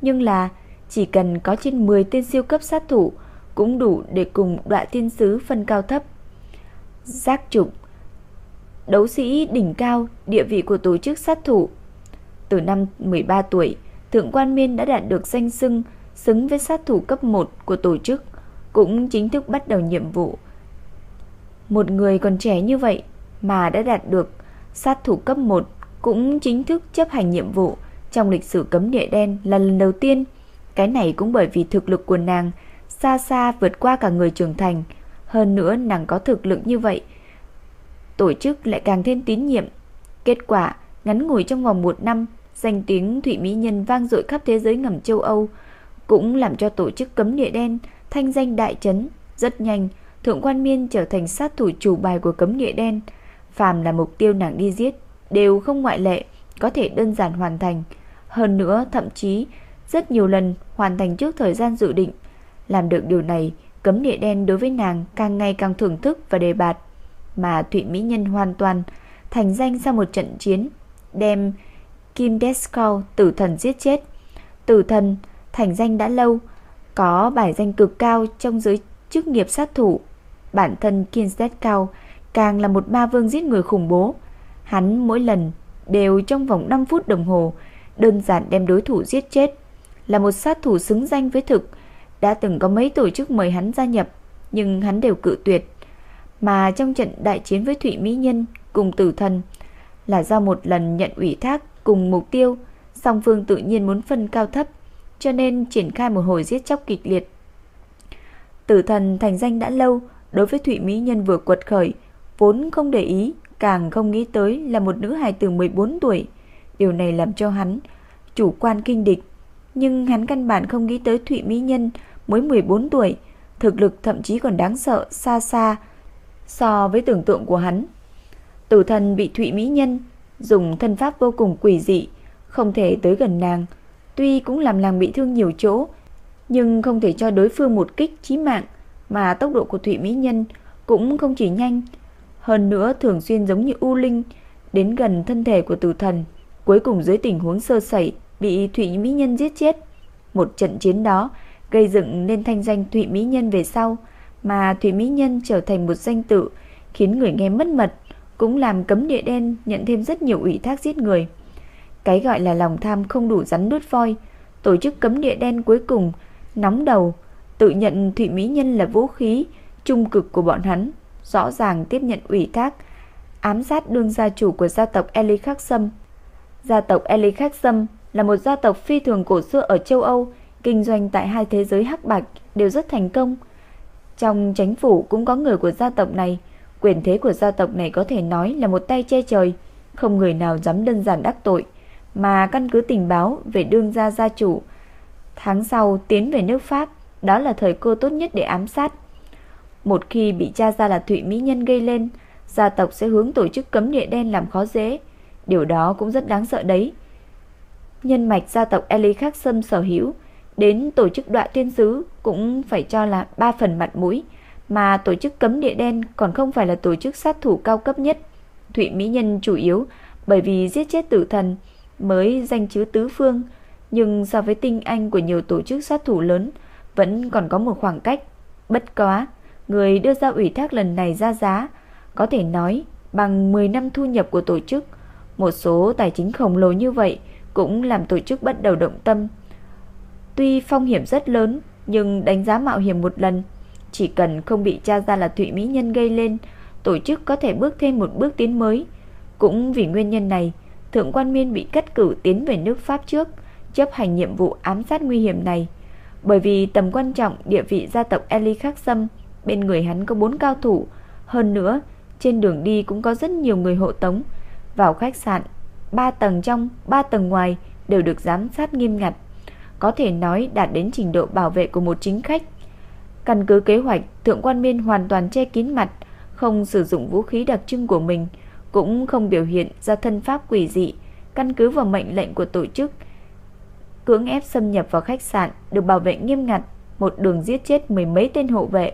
Nhưng là chỉ cần có trên 10 tên siêu cấp sát thủ cũng đủ để cùng Đoạ Tiên Sứ phân cao thấp. Giác trục Đấu sĩ đỉnh cao, địa vị của tổ chức sát thủ. Từ năm 13 tuổi, Thượng quan Miên đã đạt được danh xưng xứng với sát thủ cấp 1 của tổ chức, cũng chính thức bắt đầu nhiệm vụ. Một người còn trẻ như vậy mà đã đạt được sát thủ cấp 1 cũng chính thức chấp hành nhiệm vụ trong lịch sử cấm địa đen là lần đầu tiên. Cái này cũng bởi vì thực lực của nàng xa xa vượt qua cả người trưởng thành. Hơn nữa nàng có thực lực như vậy, tổ chức lại càng thêm tín nhiệm. Kết quả, ngắn ngủi trong vòng một năm, danh tiếng Thụy Mỹ Nhân vang dội khắp thế giới ngầm châu Âu, cũng làm cho tổ chức cấm địa đen thanh danh đại chấn. Rất nhanh, Thượng Quan Miên trở thành sát thủ chủ bài của cấm địa đen. Phàm là mục tiêu nàng đi giết, đều không ngoại lệ, có thể đơn giản hoàn thành. Hơn nữa, thậm chí, rất nhiều lần hoàn thành trước thời gian dự định. Làm được điều này, cấm địa đen đối với nàng càng ngày càng thưởng thức và đề bạt. Mà Thụy Mỹ Nhân hoàn toàn thành danh sau một trận chiến, đem Kim Deskau tử thần giết chết. Tử thần thành danh đã lâu, có bài danh cực cao trong giới chức nghiệp sát thủ. Bản thân Kim Deskau càng là một ma vương giết người khủng bố. Hắn mỗi lần đều trong vòng 5 phút đồng hồ đơn giản đem đối thủ giết chết. Là một sát thủ xứng danh với thực, đã từng có mấy tổ chức mời hắn gia nhập, nhưng hắn đều cự tuyệt. Mà trong trận đại chiến với Thụy Mỹ Nhân cùng tử thần là do một lần nhận ủy thác cùng mục tiêu, song phương tự nhiên muốn phân cao thấp, cho nên triển khai một hồi giết chóc kịch liệt. Tử thần thành danh đã lâu, đối với Thụy Mỹ Nhân vừa quật khởi, vốn không để ý, càng không nghĩ tới là một nữ hài từ 14 tuổi. Điều này làm cho hắn chủ quan kinh địch, nhưng hắn căn bản không nghĩ tới Thụy Mỹ Nhân mới 14 tuổi, thực lực thậm chí còn đáng sợ xa xa so với tưởng tượng của hắn. Tử thần bị Thụy Mỹ Nhân dùng thân pháp vô cùng quỷ dị, không thể tới gần nàng, tuy cũng làm nàng bị thương nhiều chỗ, nhưng không thể cho đối phương một kích chí mạng, mà tốc độ của Thụy Mỹ Nhân cũng không chỉ nhanh, hơn nữa thường xuyên giống như u linh đến gần thân thể của tử thần, cuối cùng dưới tình huống sơ sẩy bị Thụy Mỹ Nhân giết chết. Một trận chiến đó gây dựng nên thanh danh Thụy Mỹ Nhân về sau, mà Thụy Mỹ Nhân trở thành một danh tự khiến người nghe mất mật, cũng làm cấm địa đen nhận thêm rất nhiều ủy thác giết người. Cái gọi là lòng tham không đủ rắn đút voi, tổ chức cấm địa đen cuối cùng nóng đầu, tự nhận Thụy Mỹ Nhân là vũ khí trung cực của bọn hắn, rõ ràng tiếp nhận ủy thác, ám sát đương gia chủ của gia tộc Eli Khắc Sâm. Gia tộc Eli Khắc Sâm là một gia tộc phi thường cổ xưa ở châu Âu, kinh doanh tại hai thế giới hắc bạch đều rất thành công. Trong chính phủ cũng có người của gia tộc này, quyền thế của gia tộc này có thể nói là một tay che trời, không người nào dám đơn giản đắc tội, mà căn cứ tình báo về đương gia gia chủ. Tháng sau tiến về nước Pháp, đó là thời cơ tốt nhất để ám sát. Một khi bị cha ra là Thụy Mỹ Nhân gây lên, gia tộc sẽ hướng tổ chức cấm địa đen làm khó dễ. Điều đó cũng rất đáng sợ đấy. Nhân mạch gia tộc Eli Khắc Sâm sở hữu, đến tổ chức đoạ tuyên sứ cũng phải cho là ba phần mặt mũi, mà tổ chức cấm địa đen còn không phải là tổ chức sát thủ cao cấp nhất. Thụy Mỹ Nhân chủ yếu bởi vì giết chết tử thần mới danh chứ tứ phương, nhưng so với tinh anh của nhiều tổ chức sát thủ lớn vẫn còn có một khoảng cách. Bất quá, người đưa ra ủy thác lần này ra giá, có thể nói bằng 10 năm thu nhập của tổ chức, một số tài chính khổng lồ như vậy cũng làm tổ chức bắt đầu động tâm. Tuy phong hiểm rất lớn, nhưng đánh giá mạo hiểm một lần, chỉ cần không bị tra ra là Thụy Mỹ Nhân gây lên, tổ chức có thể bước thêm một bước tiến mới. Cũng vì nguyên nhân này, Thượng quan Miên bị cắt cử tiến về nước Pháp trước, chấp hành nhiệm vụ ám sát nguy hiểm này. Bởi vì tầm quan trọng địa vị gia tộc Eli Khắc Sâm, bên người hắn có bốn cao thủ, hơn nữa, trên đường đi cũng có rất nhiều người hộ tống. Vào khách sạn, ba tầng trong, ba tầng ngoài đều được giám sát nghiêm ngặt. Có thể nói đạt đến trình độ bảo vệ của một chính khách. Căn cứ kế hoạch, Thượng quan Miên hoàn toàn che kín mặt, không sử dụng vũ khí đặc trưng của mình, cũng không biểu hiện ra thân pháp quỷ dị, căn cứ vào mệnh lệnh của tổ chức, cưỡng ép xâm nhập vào khách sạn, được bảo vệ nghiêm ngặt, một đường giết chết mười mấy tên hộ vệ,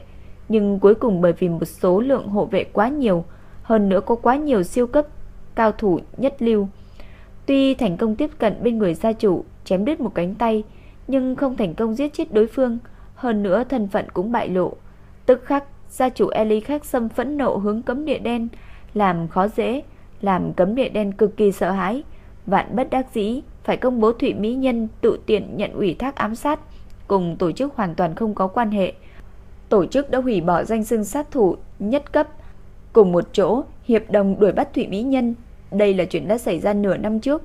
nhưng cuối cùng bởi vì một số lượng hộ vệ quá nhiều, hơn nữa có quá nhiều siêu cấp cao thủ nhất lưu. Tuy thành công tiếp cận bên người gia chủ, chém đứt một cánh tay, nhưng không thành công giết chết đối phương, hơn nữa thân phận cũng bại lộ. Tức khắc, gia chủ Eli khắc xâm phẫn nộ hướng cấm địa đen, làm khó dễ, làm cấm địa đen cực kỳ sợ hãi, vạn bất đắc dĩ phải công bố Thụy Mỹ Nhân tự tiện nhận ủy thác ám sát, cùng tổ chức hoàn toàn không có quan hệ. Tổ chức đã hủy bỏ danh xưng sát thủ nhất cấp, cùng một chỗ hiệp đồng đuổi bắt Thụy Mỹ Nhân. Đây là chuyện đã xảy ra nửa năm trước.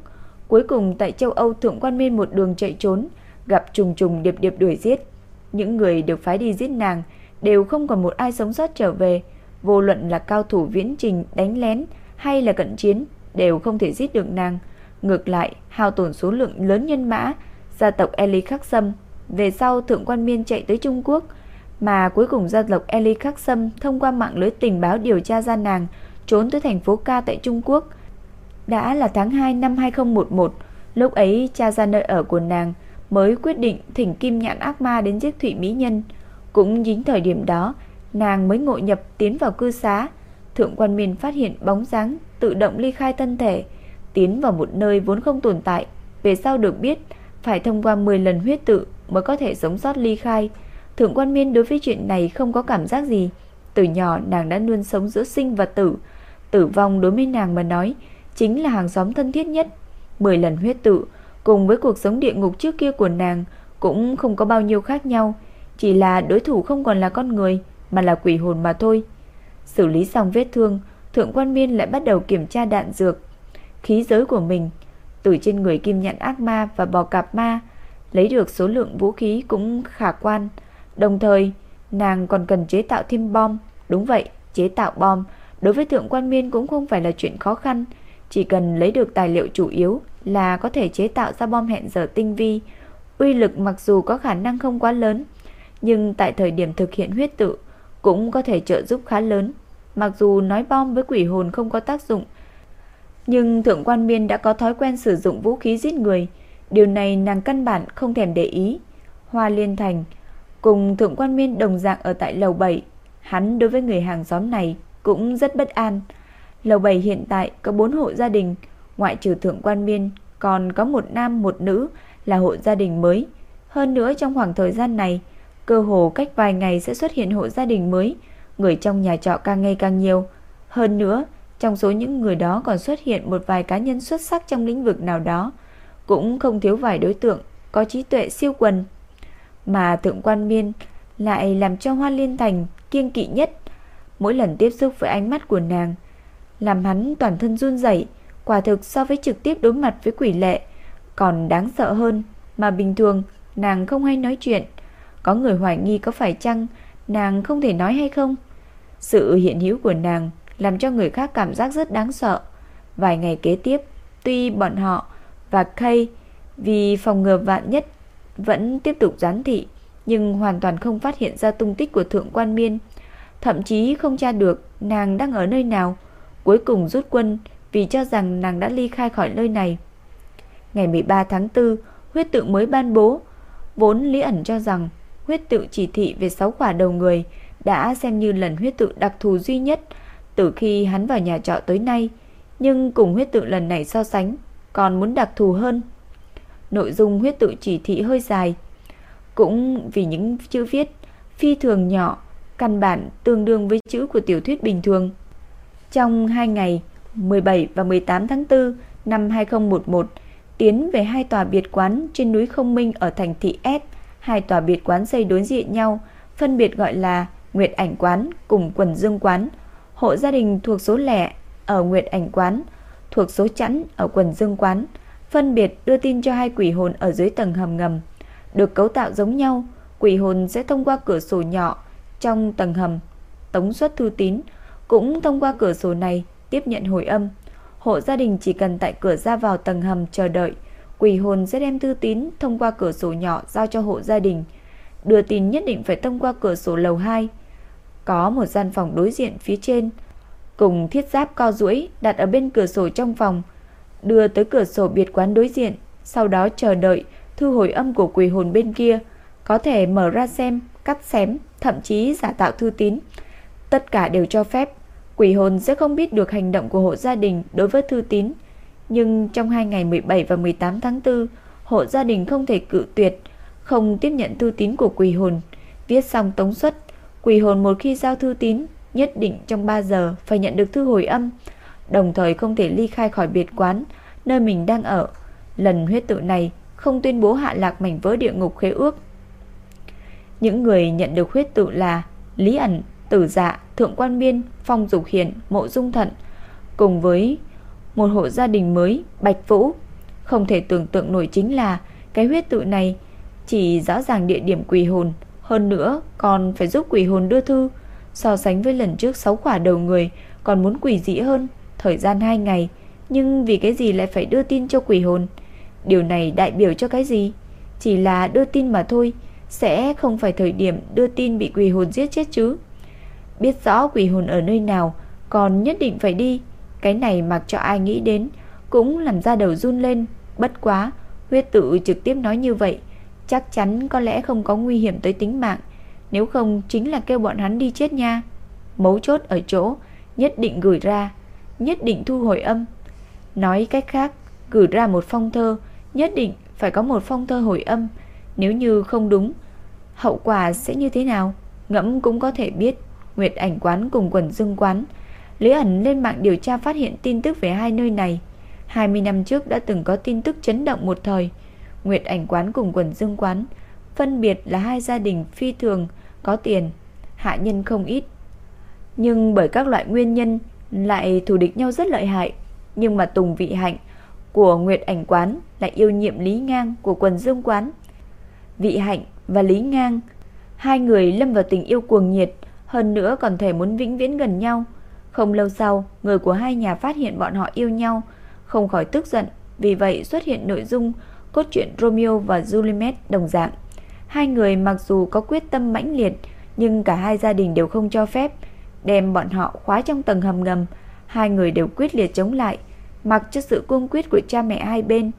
Cuối cùng tại châu Âu Thượng Quan Miên một đường chạy trốn, gặp trùng trùng điệp điệp đuổi giết. Những người được phái đi giết nàng đều không còn một ai sống sót trở về, vô luận là cao thủ viễn trình đánh lén hay là cận chiến đều không thể giết được nàng. Ngược lại, hao tổn số lượng lớn nhân mã, gia tộc Eli Khắc Sâm. Về sau Thượng Quan Miên chạy tới Trung Quốc, mà cuối cùng gia tộc Eli Khắc Sâm thông qua mạng lưới tình báo điều tra ra nàng trốn tới thành phố Ca tại Trung Quốc. Đã là tháng 2 năm 2011, lúc ấy cha ra nơi ở của nàng mới quyết định thỉnh Kim Nhãn Ác Ma đến giết Thụy Mỹ Nhân. Cũng dính thời điểm đó, nàng mới ngộ nhập tiến vào cư xá. Thượng quan miên phát hiện bóng dáng tự động ly khai thân thể, tiến vào một nơi vốn không tồn tại. Về sau được biết, phải thông qua 10 lần huyết tự mới có thể sống sót ly khai. Thượng quan miên đối với chuyện này không có cảm giác gì. Từ nhỏ nàng đã luôn sống giữa sinh và tử. Tử vong đối với nàng mà nói chính là hàng xóm thân thiết nhất. 10 lần huyết tự cùng với cuộc sống địa ngục trước kia của nàng cũng không có bao nhiêu khác nhau. Chỉ là đối thủ không còn là con người mà là quỷ hồn mà thôi. Xử lý xong vết thương, Thượng quan Miên lại bắt đầu kiểm tra đạn dược, khí giới của mình, từ trên người kim nhạn ác ma và bò cạp ma, lấy được số lượng vũ khí cũng khả quan. Đồng thời, nàng còn cần chế tạo thêm bom. Đúng vậy, chế tạo bom đối với Thượng quan Miên cũng không phải là chuyện khó khăn, chỉ cần lấy được tài liệu chủ yếu là có thể chế tạo ra bom hẹn giờ tinh vi. Uy lực mặc dù có khả năng không quá lớn, nhưng tại thời điểm thực hiện huyết tự cũng có thể trợ giúp khá lớn. Mặc dù nói bom với quỷ hồn không có tác dụng, Nhưng thượng quan miên đã có thói quen sử dụng vũ khí giết người, điều này nàng căn bản không thèm để ý. Hoa Liên Thành cùng thượng quan miên đồng dạng ở tại lầu 7, hắn đối với người hàng xóm này cũng rất bất an. Lầu 7 hiện tại có 4 hộ gia đình, ngoại trừ thượng quan miên còn có một nam một nữ là hộ gia đình mới. Hơn nữa trong khoảng thời gian này, cơ hồ cách vài ngày sẽ xuất hiện hộ gia đình mới, người trong nhà trọ càng ngày càng nhiều. Hơn nữa, trong số những người đó còn xuất hiện một vài cá nhân xuất sắc trong lĩnh vực nào đó, cũng không thiếu vài đối tượng có trí tuệ siêu quần. Mà thượng quan miên lại làm cho Hoa Liên Thành kiêng kỵ nhất. Mỗi lần tiếp xúc với ánh mắt của nàng, làm hắn toàn thân run rẩy, quả thực so với trực tiếp đối mặt với quỷ lệ còn đáng sợ hơn, mà bình thường nàng không hay nói chuyện. Có người hoài nghi có phải chăng nàng không thể nói hay không? Sự hiện hữu của nàng làm cho người khác cảm giác rất đáng sợ. Vài ngày kế tiếp, tuy bọn họ và Kay vì phòng ngừa vạn nhất vẫn tiếp tục gián thị, nhưng hoàn toàn không phát hiện ra tung tích của Thượng Quan Miên, thậm chí không tra được nàng đang ở nơi nào. Cuối cùng rút quân vì cho rằng nàng đã ly khai khỏi nơi này. Ngày 13 tháng 4, huyết tự mới ban bố, vốn Lý ẩn cho rằng huyết tự chỉ thị về 6 quả đầu người đã xem như lần huyết tự đặc thù duy nhất từ khi hắn vào nhà trọ tới nay, nhưng cùng huyết tự lần này so sánh còn muốn đặc thù hơn. Nội dung huyết tự chỉ thị hơi dài, cũng vì những chữ viết phi thường nhỏ, căn bản tương đương với chữ của tiểu thuyết bình thường. Trong 2 ngày 17 và 18 tháng 4 năm 2011, tiến về hai tòa biệt quán trên núi Không Minh ở thành thị S. Hai tòa biệt quán xây đối diện nhau, phân biệt gọi là Nguyệt Ảnh Quán cùng Quần Dương Quán. Hộ gia đình thuộc số lẻ ở Nguyệt Ảnh Quán, thuộc số chẵn ở Quần Dương Quán, phân biệt đưa tin cho hai quỷ hồn ở dưới tầng hầm ngầm. Được cấu tạo giống nhau, quỷ hồn sẽ thông qua cửa sổ nhỏ trong tầng hầm, tống xuất thư tín, cũng thông qua cửa sổ này tiếp nhận hồi âm. Hộ gia đình chỉ cần tại cửa ra vào tầng hầm chờ đợi, quỷ hồn sẽ đem thư tín thông qua cửa sổ nhỏ giao cho hộ gia đình. Đưa tin nhất định phải thông qua cửa sổ lầu 2. Có một gian phòng đối diện phía trên, cùng thiết giáp co duỗi đặt ở bên cửa sổ trong phòng, đưa tới cửa sổ biệt quán đối diện, sau đó chờ đợi thư hồi âm của quỷ hồn bên kia, có thể mở ra xem, cắt xém, thậm chí giả tạo thư tín. Tất cả đều cho phép Quỷ hồn sẽ không biết được hành động của hộ gia đình đối với thư tín. Nhưng trong hai ngày 17 và 18 tháng 4, hộ gia đình không thể cự tuyệt, không tiếp nhận thư tín của quỷ hồn. Viết xong tống xuất, quỷ hồn một khi giao thư tín, nhất định trong 3 giờ phải nhận được thư hồi âm, đồng thời không thể ly khai khỏi biệt quán, nơi mình đang ở. Lần huyết tự này không tuyên bố hạ lạc mảnh vỡ địa ngục khế ước. Những người nhận được huyết tự là Lý ẩn, Tử Dạ, Thượng Quan Biên, Phong Dục Hiền, Mộ Dung Thận cùng với một hộ gia đình mới, Bạch Vũ. Không thể tưởng tượng nổi chính là cái huyết tự này chỉ rõ ràng địa điểm quỷ hồn, hơn nữa còn phải giúp quỷ hồn đưa thư, so sánh với lần trước 6 quả đầu người còn muốn quỷ dị hơn, thời gian 2 ngày, nhưng vì cái gì lại phải đưa tin cho quỷ hồn? Điều này đại biểu cho cái gì? Chỉ là đưa tin mà thôi, sẽ không phải thời điểm đưa tin bị quỷ hồn giết chết chứ? Biết rõ quỷ hồn ở nơi nào, Còn nhất định phải đi. Cái này mặc cho ai nghĩ đến, Cũng làm ra đầu run lên. Bất quá, huyết tự trực tiếp nói như vậy, Chắc chắn có lẽ không có nguy hiểm tới tính mạng. Nếu không, chính là kêu bọn hắn đi chết nha. Mấu chốt ở chỗ, Nhất định gửi ra, Nhất định thu hồi âm. Nói cách khác, Gửi ra một phong thơ, Nhất định phải có một phong thơ hồi âm. Nếu như không đúng, Hậu quả sẽ như thế nào, Ngẫm cũng có thể biết. Nguyệt ảnh quán cùng quần dương quán. Lý ẩn lên mạng điều tra phát hiện tin tức về hai nơi này. 20 năm trước đã từng có tin tức chấn động một thời. Nguyệt ảnh quán cùng quần dương quán phân biệt là hai gia đình phi thường có tiền, hạ nhân không ít. Nhưng bởi các loại nguyên nhân lại thù địch nhau rất lợi hại. Nhưng mà Tùng Vị Hạnh của Nguyệt ảnh quán lại yêu nhiệm Lý Ngang của quần dương quán. Vị Hạnh và Lý Ngang, hai người lâm vào tình yêu cuồng nhiệt, hơn nữa còn thể muốn vĩnh viễn gần nhau. Không lâu sau, người của hai nhà phát hiện bọn họ yêu nhau, không khỏi tức giận, vì vậy xuất hiện nội dung cốt truyện Romeo và Juliet đồng dạng. Hai người mặc dù có quyết tâm mãnh liệt, nhưng cả hai gia đình đều không cho phép, đem bọn họ khóa trong tầng hầm ngầm, hai người đều quyết liệt chống lại. mặc cho sự cương quyết của cha mẹ hai bên,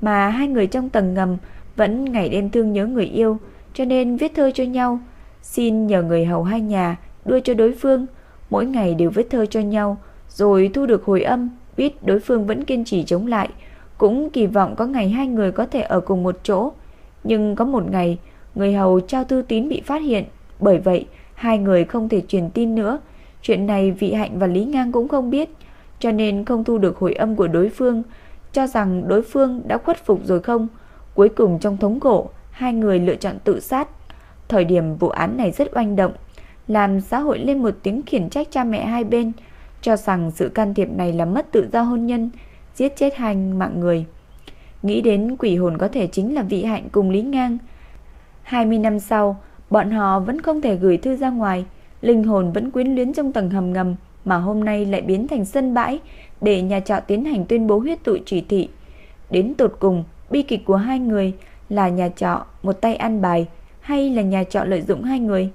mà hai người trong tầng ngầm vẫn ngày đêm thương nhớ người yêu, cho nên viết thơ cho nhau, xin nhờ người hầu hai nhà đưa cho đối phương, mỗi ngày đều viết thơ cho nhau, rồi thu được hồi âm, biết đối phương vẫn kiên trì chống lại, cũng kỳ vọng có ngày hai người có thể ở cùng một chỗ. Nhưng có một ngày, người hầu trao thư tín bị phát hiện, bởi vậy hai người không thể truyền tin nữa. Chuyện này vị hạnh và Lý Ngang cũng không biết, cho nên không thu được hồi âm của đối phương, cho rằng đối phương đã khuất phục rồi không. Cuối cùng trong thống khổ, hai người lựa chọn tự sát. Thời điểm vụ án này rất oanh động, làm xã hội lên một tiếng khiển trách cha mẹ hai bên, cho rằng sự can thiệp này là mất tự do hôn nhân, giết chết hai mạng người. Nghĩ đến quỷ hồn có thể chính là vị hạnh cùng Lý Ngang. 20 năm sau, bọn họ vẫn không thể gửi thư ra ngoài, linh hồn vẫn quyến luyến trong tầng hầm ngầm mà hôm nay lại biến thành sân bãi để nhà trọ tiến hành tuyên bố huyết tụ chỉ thị. Đến tột cùng, bi kịch của hai người là nhà trọ một tay ăn bài hay là nhà trọ lợi dụng hai người?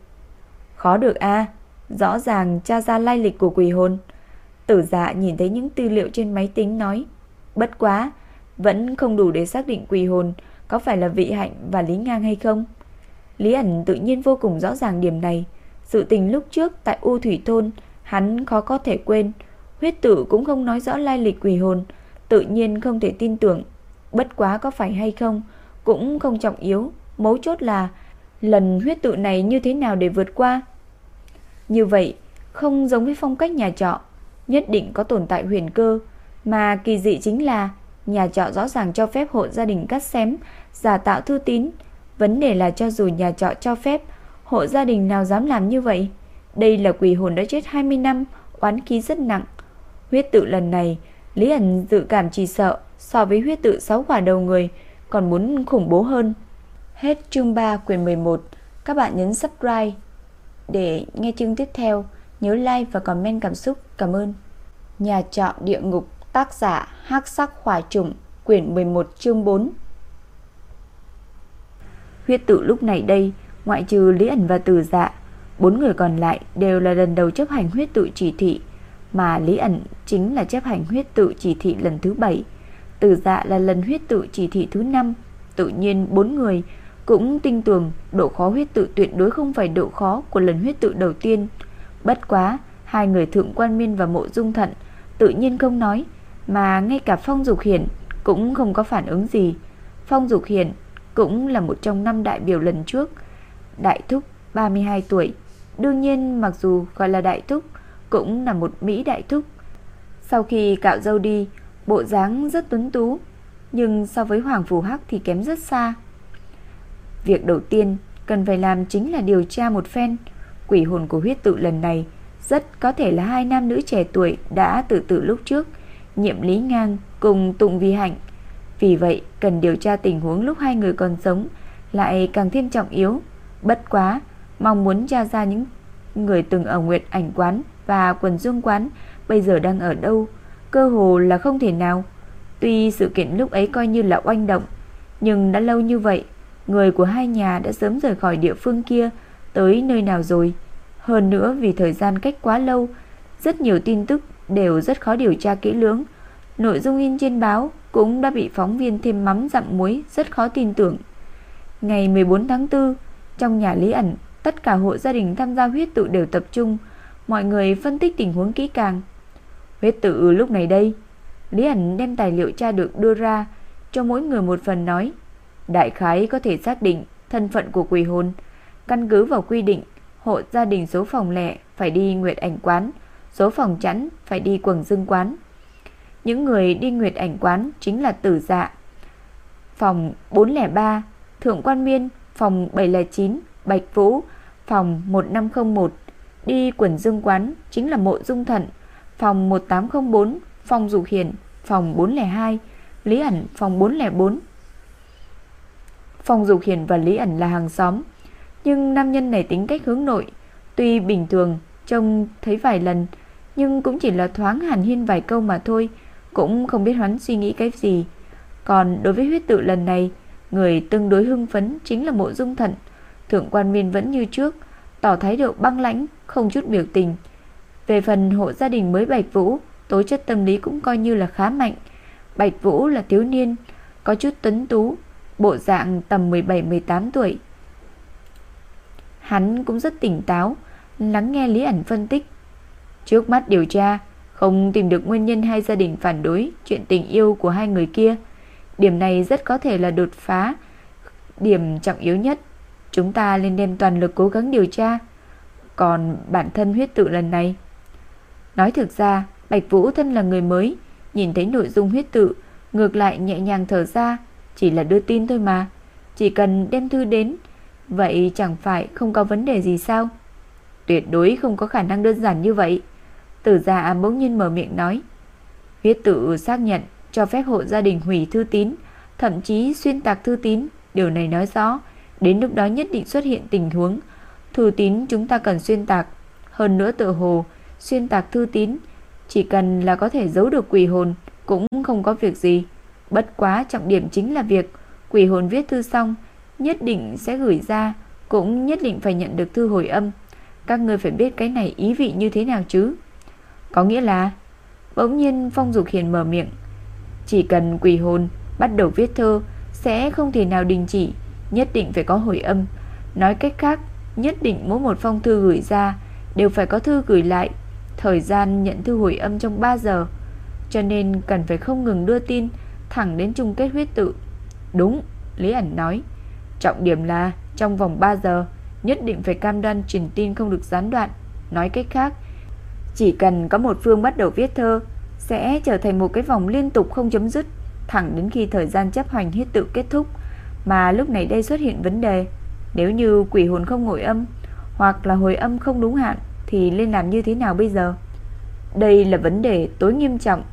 Khó được a, rõ ràng tra ra lai lịch của quỷ hồn. Tử dạ nhìn thấy những tư liệu trên máy tính nói, bất quá, vẫn không đủ để xác định quỷ hồn có phải là vị hạnh và Lý Ngang hay không. Lý ẩn tự nhiên vô cùng rõ ràng điểm này. Sự tình lúc trước tại U Thủy Thôn, hắn khó có thể quên. Huyết tử cũng không nói rõ lai lịch quỷ hồn, tự nhiên không thể tin tưởng. Bất quá có phải hay không, cũng không trọng yếu. Mấu chốt là lần huyết tự này như thế nào để vượt qua. Như vậy, không giống với phong cách nhà trọ, nhất định có tồn tại huyền cơ, mà kỳ dị chính là nhà trọ rõ ràng cho phép hộ gia đình cắt xém, giả tạo thư tín. Vấn đề là cho dù nhà trọ cho phép, hộ gia đình nào dám làm như vậy? Đây là quỷ hồn đã chết 20 năm, oán khí rất nặng. Huyết tự lần này, Lý ẩn dự cảm chỉ sợ so với huyết tự sáu quả đầu người còn muốn khủng bố hơn. Hết chương 3 quyển 11. Các bạn nhấn subscribe để nghe chương tiếp theo. Nhớ like và comment cảm xúc. Cảm ơn. Nhà trọ địa ngục tác giả Hắc Sắc Hỏa Trùng quyển 11 chương 4. Huyết tự lúc này đây, ngoại trừ Lý ẩn và Từ Dạ, bốn người còn lại đều là lần đầu chấp hành huyết tự chỉ thị, mà Lý ẩn chính là chấp hành huyết tự chỉ thị lần thứ 7. Từ Dạ là lần huyết tự chỉ thị thứ 5, tự nhiên bốn người cũng tin tưởng độ khó huyết tự tuyệt đối không phải độ khó của lần huyết tự đầu tiên. Bất quá, hai người thượng quan miên và mộ dung thận tự nhiên không nói, mà ngay cả Phong Dục Hiển cũng không có phản ứng gì. Phong Dục Hiển cũng là một trong năm đại biểu lần trước. Đại thúc 32 tuổi, đương nhiên mặc dù gọi là đại thúc, cũng là một Mỹ đại thúc. Sau khi cạo dâu đi, bộ dáng rất tuấn tú, nhưng so với Hoàng phù Hắc thì kém rất xa. Việc đầu tiên cần phải làm chính là điều tra một phen quỷ hồn của huyết tự lần này rất có thể là hai nam nữ trẻ tuổi đã tự tử lúc trước, nhiệm Lý Ngang cùng Tụng Vi Hạnh. Vì vậy, cần điều tra tình huống lúc hai người còn sống lại càng thêm trọng yếu. Bất quá, mong muốn tra ra những người từng ở Nguyệt Ảnh quán và Quần Dương quán bây giờ đang ở đâu, cơ hồ là không thể nào. Tuy sự kiện lúc ấy coi như là oanh động, nhưng đã lâu như vậy, người của hai nhà đã sớm rời khỏi địa phương kia tới nơi nào rồi. Hơn nữa vì thời gian cách quá lâu, rất nhiều tin tức đều rất khó điều tra kỹ lưỡng. Nội dung in trên báo cũng đã bị phóng viên thêm mắm dặm muối, rất khó tin tưởng. Ngày 14 tháng 4, trong nhà Lý ẩn, tất cả hộ gia đình tham gia huyết tự đều tập trung, mọi người phân tích tình huống kỹ càng. Huyết tự lúc này đây, Lý ẩn đem tài liệu tra được đưa ra, cho mỗi người một phần nói. Đại khái có thể xác định thân phận của quỷ hồn, căn cứ vào quy định, hộ gia đình số phòng lẻ phải đi Nguyệt Ảnh quán, số phòng chẵn phải đi Quầng Dương quán. Những người đi Nguyệt Ảnh quán chính là Tử Dạ, phòng 403, Thượng Quan Miên, phòng 709, Bạch Vũ, phòng 1501, đi Quần Dương quán chính là Mộ Dung Thận, phòng 1804, phòng Dục Hiển, phòng 402, Lý ẩn phòng 404. Phong Dục Hiền và Lý ẩn là hàng xóm, nhưng nam nhân này tính cách hướng nội, tuy bình thường trông thấy vài lần, nhưng cũng chỉ là thoáng hàn hiên vài câu mà thôi, cũng không biết hắn suy nghĩ cái gì. Còn đối với huyết tự lần này, người tương đối hưng phấn chính là Mộ Dung Thận. Thượng quan Miên vẫn như trước, tỏ thái độ băng lãnh, không chút biểu tình. Về phần hộ gia đình mới Bạch Vũ, tố chất tâm lý cũng coi như là khá mạnh. Bạch Vũ là thiếu niên, có chút tuấn tú, bộ dạng tầm 17-18 tuổi. Hắn cũng rất tỉnh táo, lắng nghe Lý ẩn phân tích. Trước mắt điều tra, không tìm được nguyên nhân hai gia đình phản đối chuyện tình yêu của hai người kia. Điểm này rất có thể là đột phá. Điểm trọng yếu nhất, chúng ta nên đem toàn lực cố gắng điều tra. Còn bản thân huyết tự lần này, nói thực ra, Bạch Vũ thân là người mới, nhìn thấy nội dung huyết tự, ngược lại nhẹ nhàng thở ra, chỉ là đưa tin thôi mà, chỉ cần đem thư đến, vậy chẳng phải không có vấn đề gì sao? Tuyệt đối không có khả năng đơn giản như vậy. Tử già bỗng nhiên mở miệng nói. Huyết tự xác nhận cho phép hộ gia đình hủy thư tín, thậm chí xuyên tạc thư tín. Điều này nói rõ, đến lúc đó nhất định xuất hiện tình huống. Thư tín chúng ta cần xuyên tạc. Hơn nữa tự hồ, xuyên tạc thư tín, chỉ cần là có thể giấu được quỷ hồn, cũng không có việc gì. Bất quá trọng điểm chính là việc quỷ hồn viết thư xong, nhất định sẽ gửi ra, cũng nhất định phải nhận được thư hồi âm. Các người phải biết cái này ý vị như thế nào chứ. Có nghĩa là Bỗng nhiên Phong Dục Hiền mở miệng Chỉ cần quỷ hồn bắt đầu viết thơ Sẽ không thể nào đình chỉ Nhất định phải có hồi âm Nói cách khác Nhất định mỗi một phong thư gửi ra Đều phải có thư gửi lại Thời gian nhận thư hồi âm trong 3 giờ Cho nên cần phải không ngừng đưa tin Thẳng đến chung kết huyết tự. Đúng, Lý ẩn nói. Trọng điểm là, trong vòng 3 giờ, Nhất định phải cam đoan truyền tin không được gián đoạn. Nói cách khác, chỉ cần có một phương bắt đầu viết thơ, Sẽ trở thành một cái vòng liên tục không chấm dứt, Thẳng đến khi thời gian chấp hành huyết tự kết thúc. Mà lúc này đây xuất hiện vấn đề, Nếu như quỷ hồn không ngồi âm, Hoặc là hồi âm không đúng hạn, Thì nên làm như thế nào bây giờ? Đây là vấn đề tối nghiêm trọng,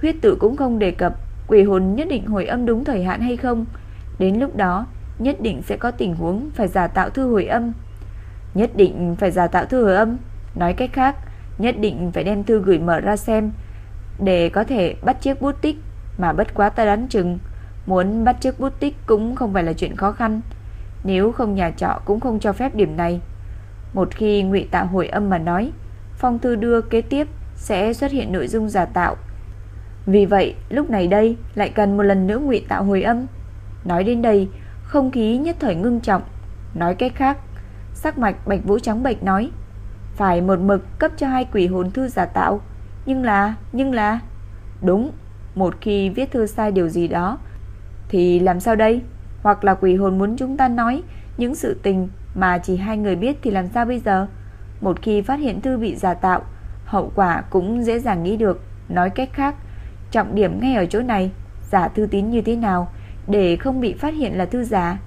Huyết tự cũng không đề cập. Quỷ hồn nhất định hồi âm đúng thời hạn hay không? Đến lúc đó, Nhất định sẽ có tình huống phải giả tạo thư hồi âm. Nhất định phải giả tạo thư hồi âm? Nói cách khác, Nhất định phải đem thư gửi mở ra xem Để có thể bắt chiếc bút tích Mà bất quá ta đoán chừng, Muốn bắt chiếc bút tích cũng không phải là chuyện khó khăn. Nếu không nhà trọ cũng không cho phép điểm này. Một khi ngụy tạo hồi âm mà nói, Phong thư đưa kế tiếp Sẽ xuất hiện nội dung giả tạo vì vậy lúc này đây Lại cần một lần nữa ngụy tạo hồi âm Nói đến đây Không khí nhất thời ngưng trọng Nói cách khác Sắc mạch Bạch Vũ trắng bệch nói phải một mực cấp cho hai quỷ hồn thư giả tạo. Nhưng là, nhưng là... Đúng, một khi viết thư sai điều gì đó, thì làm sao đây? Hoặc là quỷ hồn muốn chúng ta nói những sự tình mà chỉ hai người biết thì làm sao bây giờ? Một khi phát hiện thư bị giả tạo, hậu quả cũng dễ dàng nghĩ được. Nói cách khác, trọng điểm ngay ở chỗ này, giả thư tín như thế nào để không bị phát hiện là thư giả.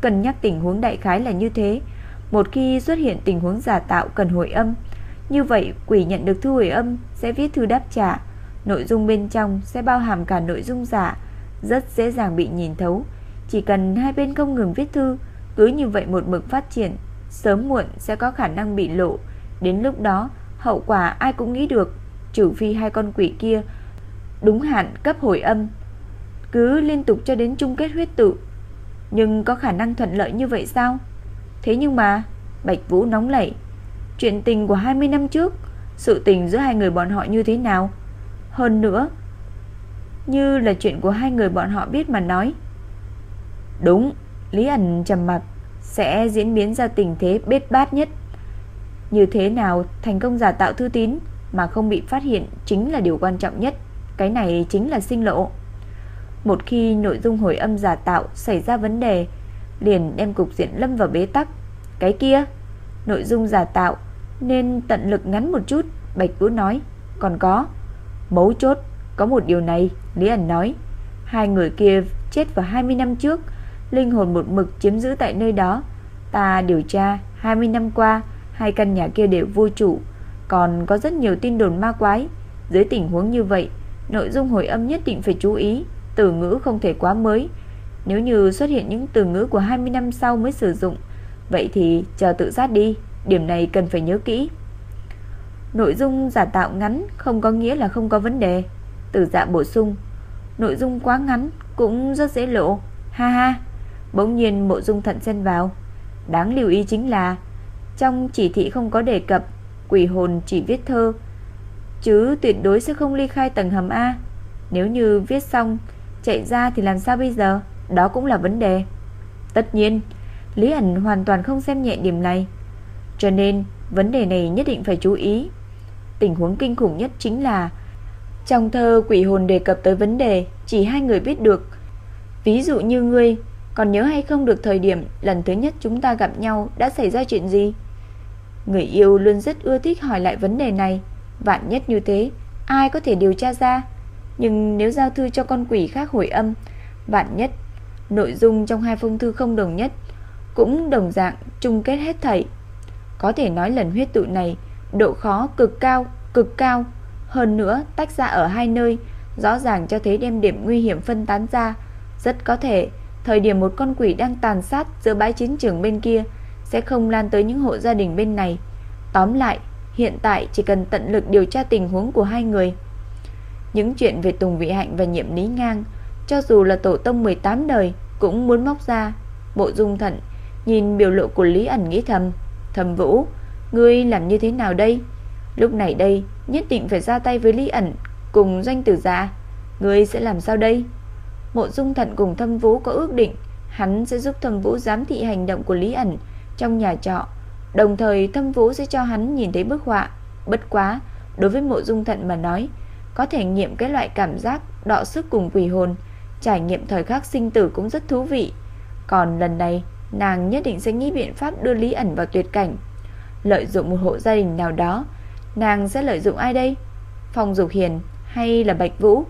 Cần nhắc tình huống đại khái là như thế, một khi xuất hiện tình huống giả tạo cần hồi âm, như vậy quỷ nhận được thư hồi âm sẽ viết thư đáp trả, nội dung bên trong sẽ bao hàm cả nội dung giả, rất dễ dàng bị nhìn thấu. Chỉ cần hai bên không ngừng viết thư, cứ như vậy một mực phát triển, sớm muộn sẽ có khả năng bị lộ. Đến lúc đó, hậu quả ai cũng nghĩ được, trừ phi hai con quỷ kia đúng hạn cấp hồi âm, cứ liên tục cho đến chung kết huyết tự. Nhưng có khả năng thuận lợi như vậy sao? Thế nhưng mà Bạch Vũ nóng nảy. Chuyện tình của 20 năm trước Sự tình giữa hai người bọn họ như thế nào? Hơn nữa Như là chuyện của hai người bọn họ biết mà nói. Đúng Lý ẩn trầm mặt Sẽ diễn biến ra tình thế bết bát nhất. Như thế nào thành công giả tạo thư tín Mà không bị phát hiện Chính là điều quan trọng nhất. Cái này chính là sinh lộ Một khi nội dung hồi âm giả tạo Xảy ra vấn đề liền đem cục diện lâm vào bế tắc. Cái kia, nội dung giả tạo nên tận lực ngắn một chút, Bạch Vũ nói. Còn có, mấu chốt, có một điều này, Lý ẩn nói. Hai người kia chết vào 20 năm trước, linh hồn một mực chiếm giữ tại nơi đó. Ta điều tra 20 năm qua, hai căn nhà kia đều vô chủ, còn có rất nhiều tin đồn ma quái. Dưới tình huống như vậy, nội dung hồi âm nhất định phải chú ý, từ ngữ không thể quá mới, nếu như xuất hiện những từ ngữ của 20 năm sau mới sử dụng Vậy thì chờ tự sát đi Điểm này cần phải nhớ kỹ. Nội dung giả tạo ngắn Không có nghĩa là không có vấn đề Từ dạ bổ sung. Nội dung quá ngắn cũng rất dễ lộ Ha ha. Bỗng nhiên mộ dung thận xen vào. Đáng lưu ý chính là Trong chỉ thị không có đề cập Quỷ hồn chỉ viết thơ chứ tuyệt đối sẽ không ly khai tầng hầm A. Nếu như viết xong chạy ra thì làm sao bây giờ? Đó cũng là vấn đề. Tất nhiên, Lý ẩn hoàn toàn không xem nhẹ điểm này. Cho nên, vấn đề này nhất định phải chú ý. Tình huống kinh khủng nhất chính là trong thơ quỷ hồn đề cập tới vấn đề chỉ hai người biết được. Ví dụ như ngươi, còn nhớ hay không được thời điểm lần thứ nhất chúng ta gặp nhau đã xảy ra chuyện gì? Người yêu luôn rất ưa thích hỏi lại vấn đề này. Vạn nhất như thế, ai có thể điều tra ra? Nhưng nếu giao thư cho con quỷ khác hồi âm, vạn nhất, nội dung trong hai phong thư không đồng nhất, cũng đồng dạng chung kết hết thảy. Có thể nói lần huyết tụ này độ khó cực cao, cực cao. Hơn nữa, tách ra ở hai nơi, rõ ràng cho thấy đem điểm nguy hiểm phân tán ra. Rất có thể, thời điểm một con quỷ đang tàn sát giữa bãi chiến trường bên kia sẽ không lan tới những hộ gia đình bên này. Tóm lại, hiện tại chỉ cần tận lực điều tra tình huống của hai người. Những chuyện về Tùng Vị Hạnh và Nhiệm Lý Ngang, cho dù là tổ tông 18 đời cũng muốn móc ra. Bộ Dung Thận nhìn biểu lộ của Lý ẩn nghĩ thầm, "Thầm Vũ, ngươi làm như thế nào đây?" Lúc này đây, nhất định phải ra tay với Lý ẩn cùng doanh tử giả. Ngươi sẽ làm sao đây? Mộ Dung Thận cùng Thâm Vũ có ước định, hắn sẽ giúp Thâm Vũ giám thị hành động của Lý ẩn trong nhà trọ, đồng thời Thâm Vũ sẽ cho hắn nhìn thấy bức họa. Bất quá, đối với Mộ Dung Thận mà nói, có thể nghiệm cái loại cảm giác đọ sức cùng quỷ hồn, trải nghiệm thời khắc sinh tử cũng rất thú vị. Còn lần này, nàng nhất định sẽ nghĩ biện pháp đưa Lý ẩn vào tuyệt cảnh. Lợi dụng một hộ gia đình nào đó, nàng sẽ lợi dụng ai đây? Phong Dục Hiền hay là Bạch Vũ?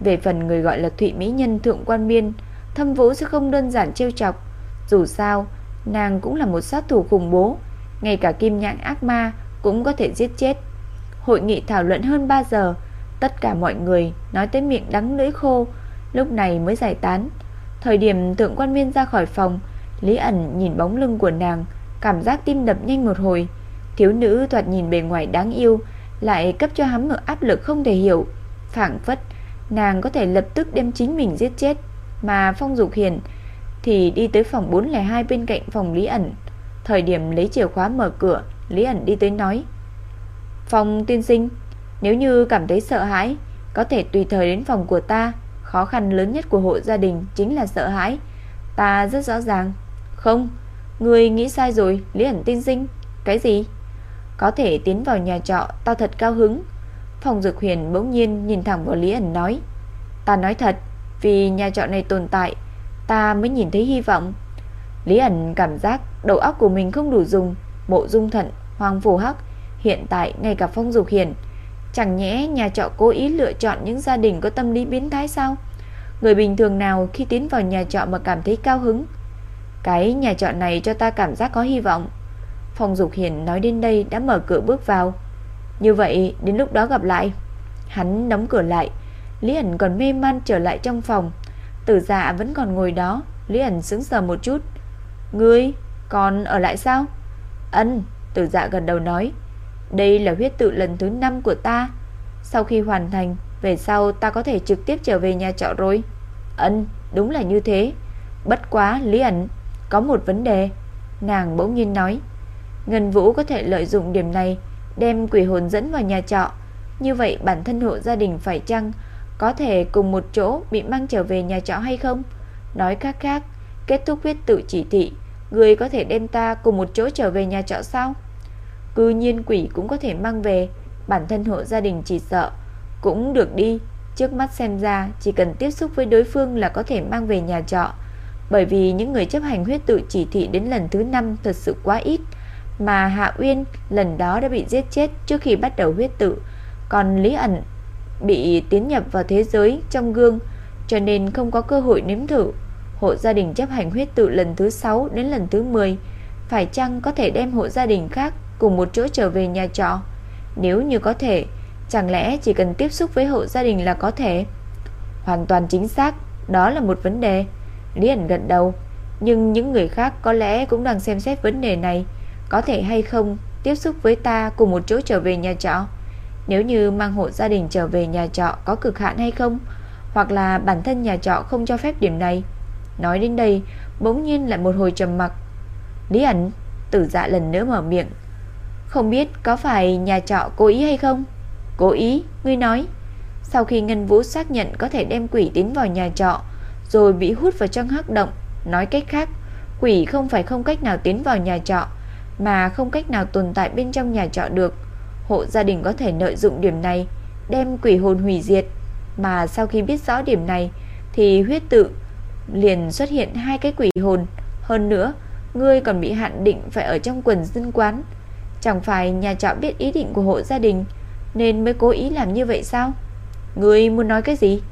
Về phần người gọi là Thụy Mỹ Nhân Thượng Quan Miên, Thâm Vũ sẽ không đơn giản trêu chọc. Dù sao, nàng cũng là một sát thủ khủng bố, ngay cả kim nhãn ác ma cũng có thể giết chết. Hội nghị thảo luận hơn 3 giờ, tất cả mọi người nói tới miệng đắng lưỡi khô, lúc này mới giải tán. Thời điểm Thượng Quan viên ra khỏi phòng, Lý ẩn nhìn bóng lưng của nàng, cảm giác tim đập nhanh một hồi. Thiếu nữ thoạt nhìn bề ngoài đáng yêu, lại cấp cho hắn một áp lực không thể hiểu. Phảng phất, nàng có thể lập tức đem chính mình giết chết, mà Phong Dục Hiền thì đi tới phòng 402 bên cạnh phòng Lý ẩn. Thời điểm lấy chìa khóa mở cửa, Lý ẩn đi tới nói: phòng tiên sinh, nếu như cảm thấy sợ hãi, có thể tùy thời đến phòng của ta, khó khăn lớn nhất của hộ gia đình chính là sợ hãi, ta rất rõ ràng." "Không, người nghĩ sai rồi, Lý ẩn tiên sinh." "Cái gì?" "Có thể tiến vào nhà trọ, ta thật cao hứng." Phòng Dực Huyền bỗng nhiên nhìn thẳng vào Lý ẩn nói: "Ta nói thật, vì nhà trọ này tồn tại, ta mới nhìn thấy hy vọng. Lý ẩn cảm giác đầu óc của mình không đủ dùng, Mộ Dung Thận, Hoàng Phù Hắc, hiện tại ngay cả Phong Dục hiển. chẳng nhẽ nhà trọ cố ý lựa chọn những gia đình có tâm lý biến thái sao? Người bình thường nào khi tiến vào nhà trọ mà cảm thấy cao hứng? Cái nhà trọ này cho ta cảm giác có hy vọng. Phong Dục Hiền nói đến đây đã mở cửa bước vào. Như vậy, đến lúc đó gặp lại. Hắn đóng cửa lại, Lý ẩn còn mê man trở lại trong phòng. Tử dạ vẫn còn ngồi đó, Lý ẩn sững sờ một chút. Ngươi còn ở lại sao? Ân, tử dạ gần đầu nói. Đây là huyết tự lần thứ 5 của ta. Sau khi hoàn thành, Về sau ta có thể trực tiếp trở về nhà trọ rồi. Ân, đúng là như thế. Bất quá, Lý ẩn, Có một vấn đề. Nàng bỗng nhiên nói. Ngân Vũ có thể lợi dụng điểm này, Đem quỷ hồn dẫn vào nhà trọ. Như vậy bản thân hộ gia đình phải chăng có thể cùng một chỗ bị mang trở về nhà trọ hay không? Nói khác khác, kết thúc huyết tự chỉ thị, người có thể đem ta cùng một chỗ trở về nhà trọ sao? Cư nhiên quỷ cũng có thể mang về, bản thân hộ gia đình chỉ sợ cũng được đi. Trước mắt xem ra chỉ cần tiếp xúc với đối phương là có thể mang về nhà trọ. Bởi vì những người chấp hành huyết tự chỉ thị đến lần thứ 5 thật sự quá ít, mà Hạ Uyên lần đó đã bị giết chết trước khi bắt đầu huyết tự, còn Lý ẩn bị tiến nhập vào thế giới trong gương, cho nên không có cơ hội nếm thử. Hộ gia đình chấp hành huyết tự lần thứ 6 đến lần thứ 10, phải chăng có thể đem hộ gia đình khác cùng một chỗ trở về nhà trọ? Nếu như có thể, chẳng lẽ chỉ cần tiếp xúc với hộ gia đình là có thể? Hoàn toàn chính xác, đó là một vấn đề. Lý ẩn gật đầu, nhưng những người khác có lẽ cũng đang xem xét vấn đề này, có thể hay không tiếp xúc với ta cùng một chỗ trở về nhà trọ? Nếu như mang hộ gia đình trở về nhà trọ có cực hạn hay không? Hoặc là bản thân nhà trọ không cho phép điểm này? Nói đến đây Bỗng nhiên lại một hồi trầm mặc. Lý ẩn Tử dạ lần nữa mở miệng. Không biết có phải nhà trọ cố ý hay không? Cố ý, ngươi nói. Sau khi Ngân Vũ xác nhận có thể đem quỷ tiến vào nhà trọ, rồi bị hút vào trong hắc động, nói cách khác, quỷ không phải không cách nào tiến vào nhà trọ, mà không cách nào tồn tại bên trong nhà trọ được. Hộ gia đình có thể lợi dụng điểm này, đem quỷ hồn hủy diệt, mà sau khi biết rõ điểm này thì huyết tự liền xuất hiện hai cái quỷ hồn, hơn nữa, ngươi còn bị hạn định phải ở trong quần dân quán. Chẳng phải nhà trọ biết ý định của hộ gia đình nên mới cố ý làm như vậy sao? Ngươi muốn nói cái gì?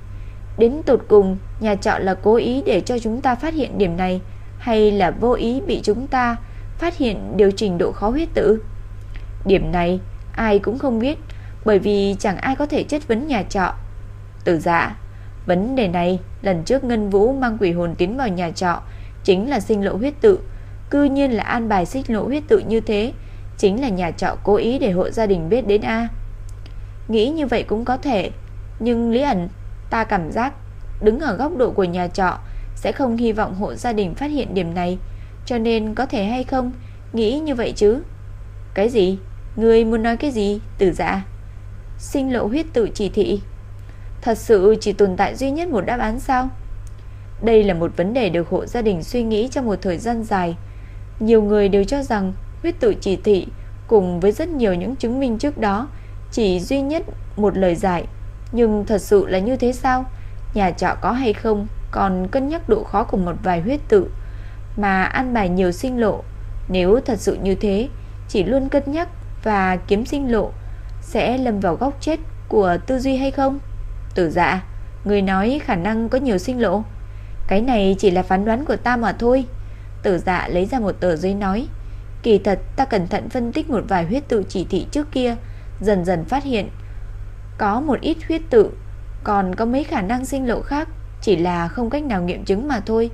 Đến tột cùng, nhà trọ là cố ý để cho chúng ta phát hiện điểm này hay là vô ý bị chúng ta phát hiện điều chỉnh độ khó huyết tử? Điểm này ai cũng không biết, bởi vì chẳng ai có thể chất vấn nhà trọ. Tử dạ, vấn đề này lần trước Ngân Vũ mang quỷ hồn tiến vào nhà trọ chính là sinh lộ huyết tự, cư nhiên là an bài sinh lộ huyết tự như thế, chính là nhà trọ cố ý để hộ gia đình biết đến a. Nghĩ như vậy cũng có thể, nhưng Lý ẩn, ta cảm giác đứng ở góc độ của nhà trọ sẽ không hy vọng hộ gia đình phát hiện điểm này, cho nên có thể hay không nghĩ như vậy chứ? Cái gì? Ngươi muốn nói cái gì? Tử dạ. Sinh lộ huyết tự chỉ thị. Thật sự chỉ tồn tại duy nhất một đáp án sao? Đây là một vấn đề được hộ gia đình suy nghĩ trong một thời gian dài. Nhiều người đều cho rằng huyết tự chỉ thị cùng với rất nhiều những chứng minh trước đó chỉ duy nhất một lời giải. Nhưng thật sự là như thế sao? Nhà trọ có hay không còn cân nhắc độ khó của một vài huyết tự mà ăn bài nhiều sinh lộ. Nếu thật sự như thế, chỉ luôn cân nhắc và kiếm sinh lộ sẽ lâm vào góc chết của tư duy hay không? Tử dạ, người nói khả năng có nhiều sinh lộ. Cái này chỉ là phán đoán của ta mà thôi. Tử dạ lấy ra một tờ giấy nói. Kỳ thật ta cẩn thận phân tích một vài huyết tự chỉ thị trước kia, dần dần phát hiện có một ít huyết tự, còn có mấy khả năng sinh lộ khác, chỉ là không cách nào nghiệm chứng mà thôi.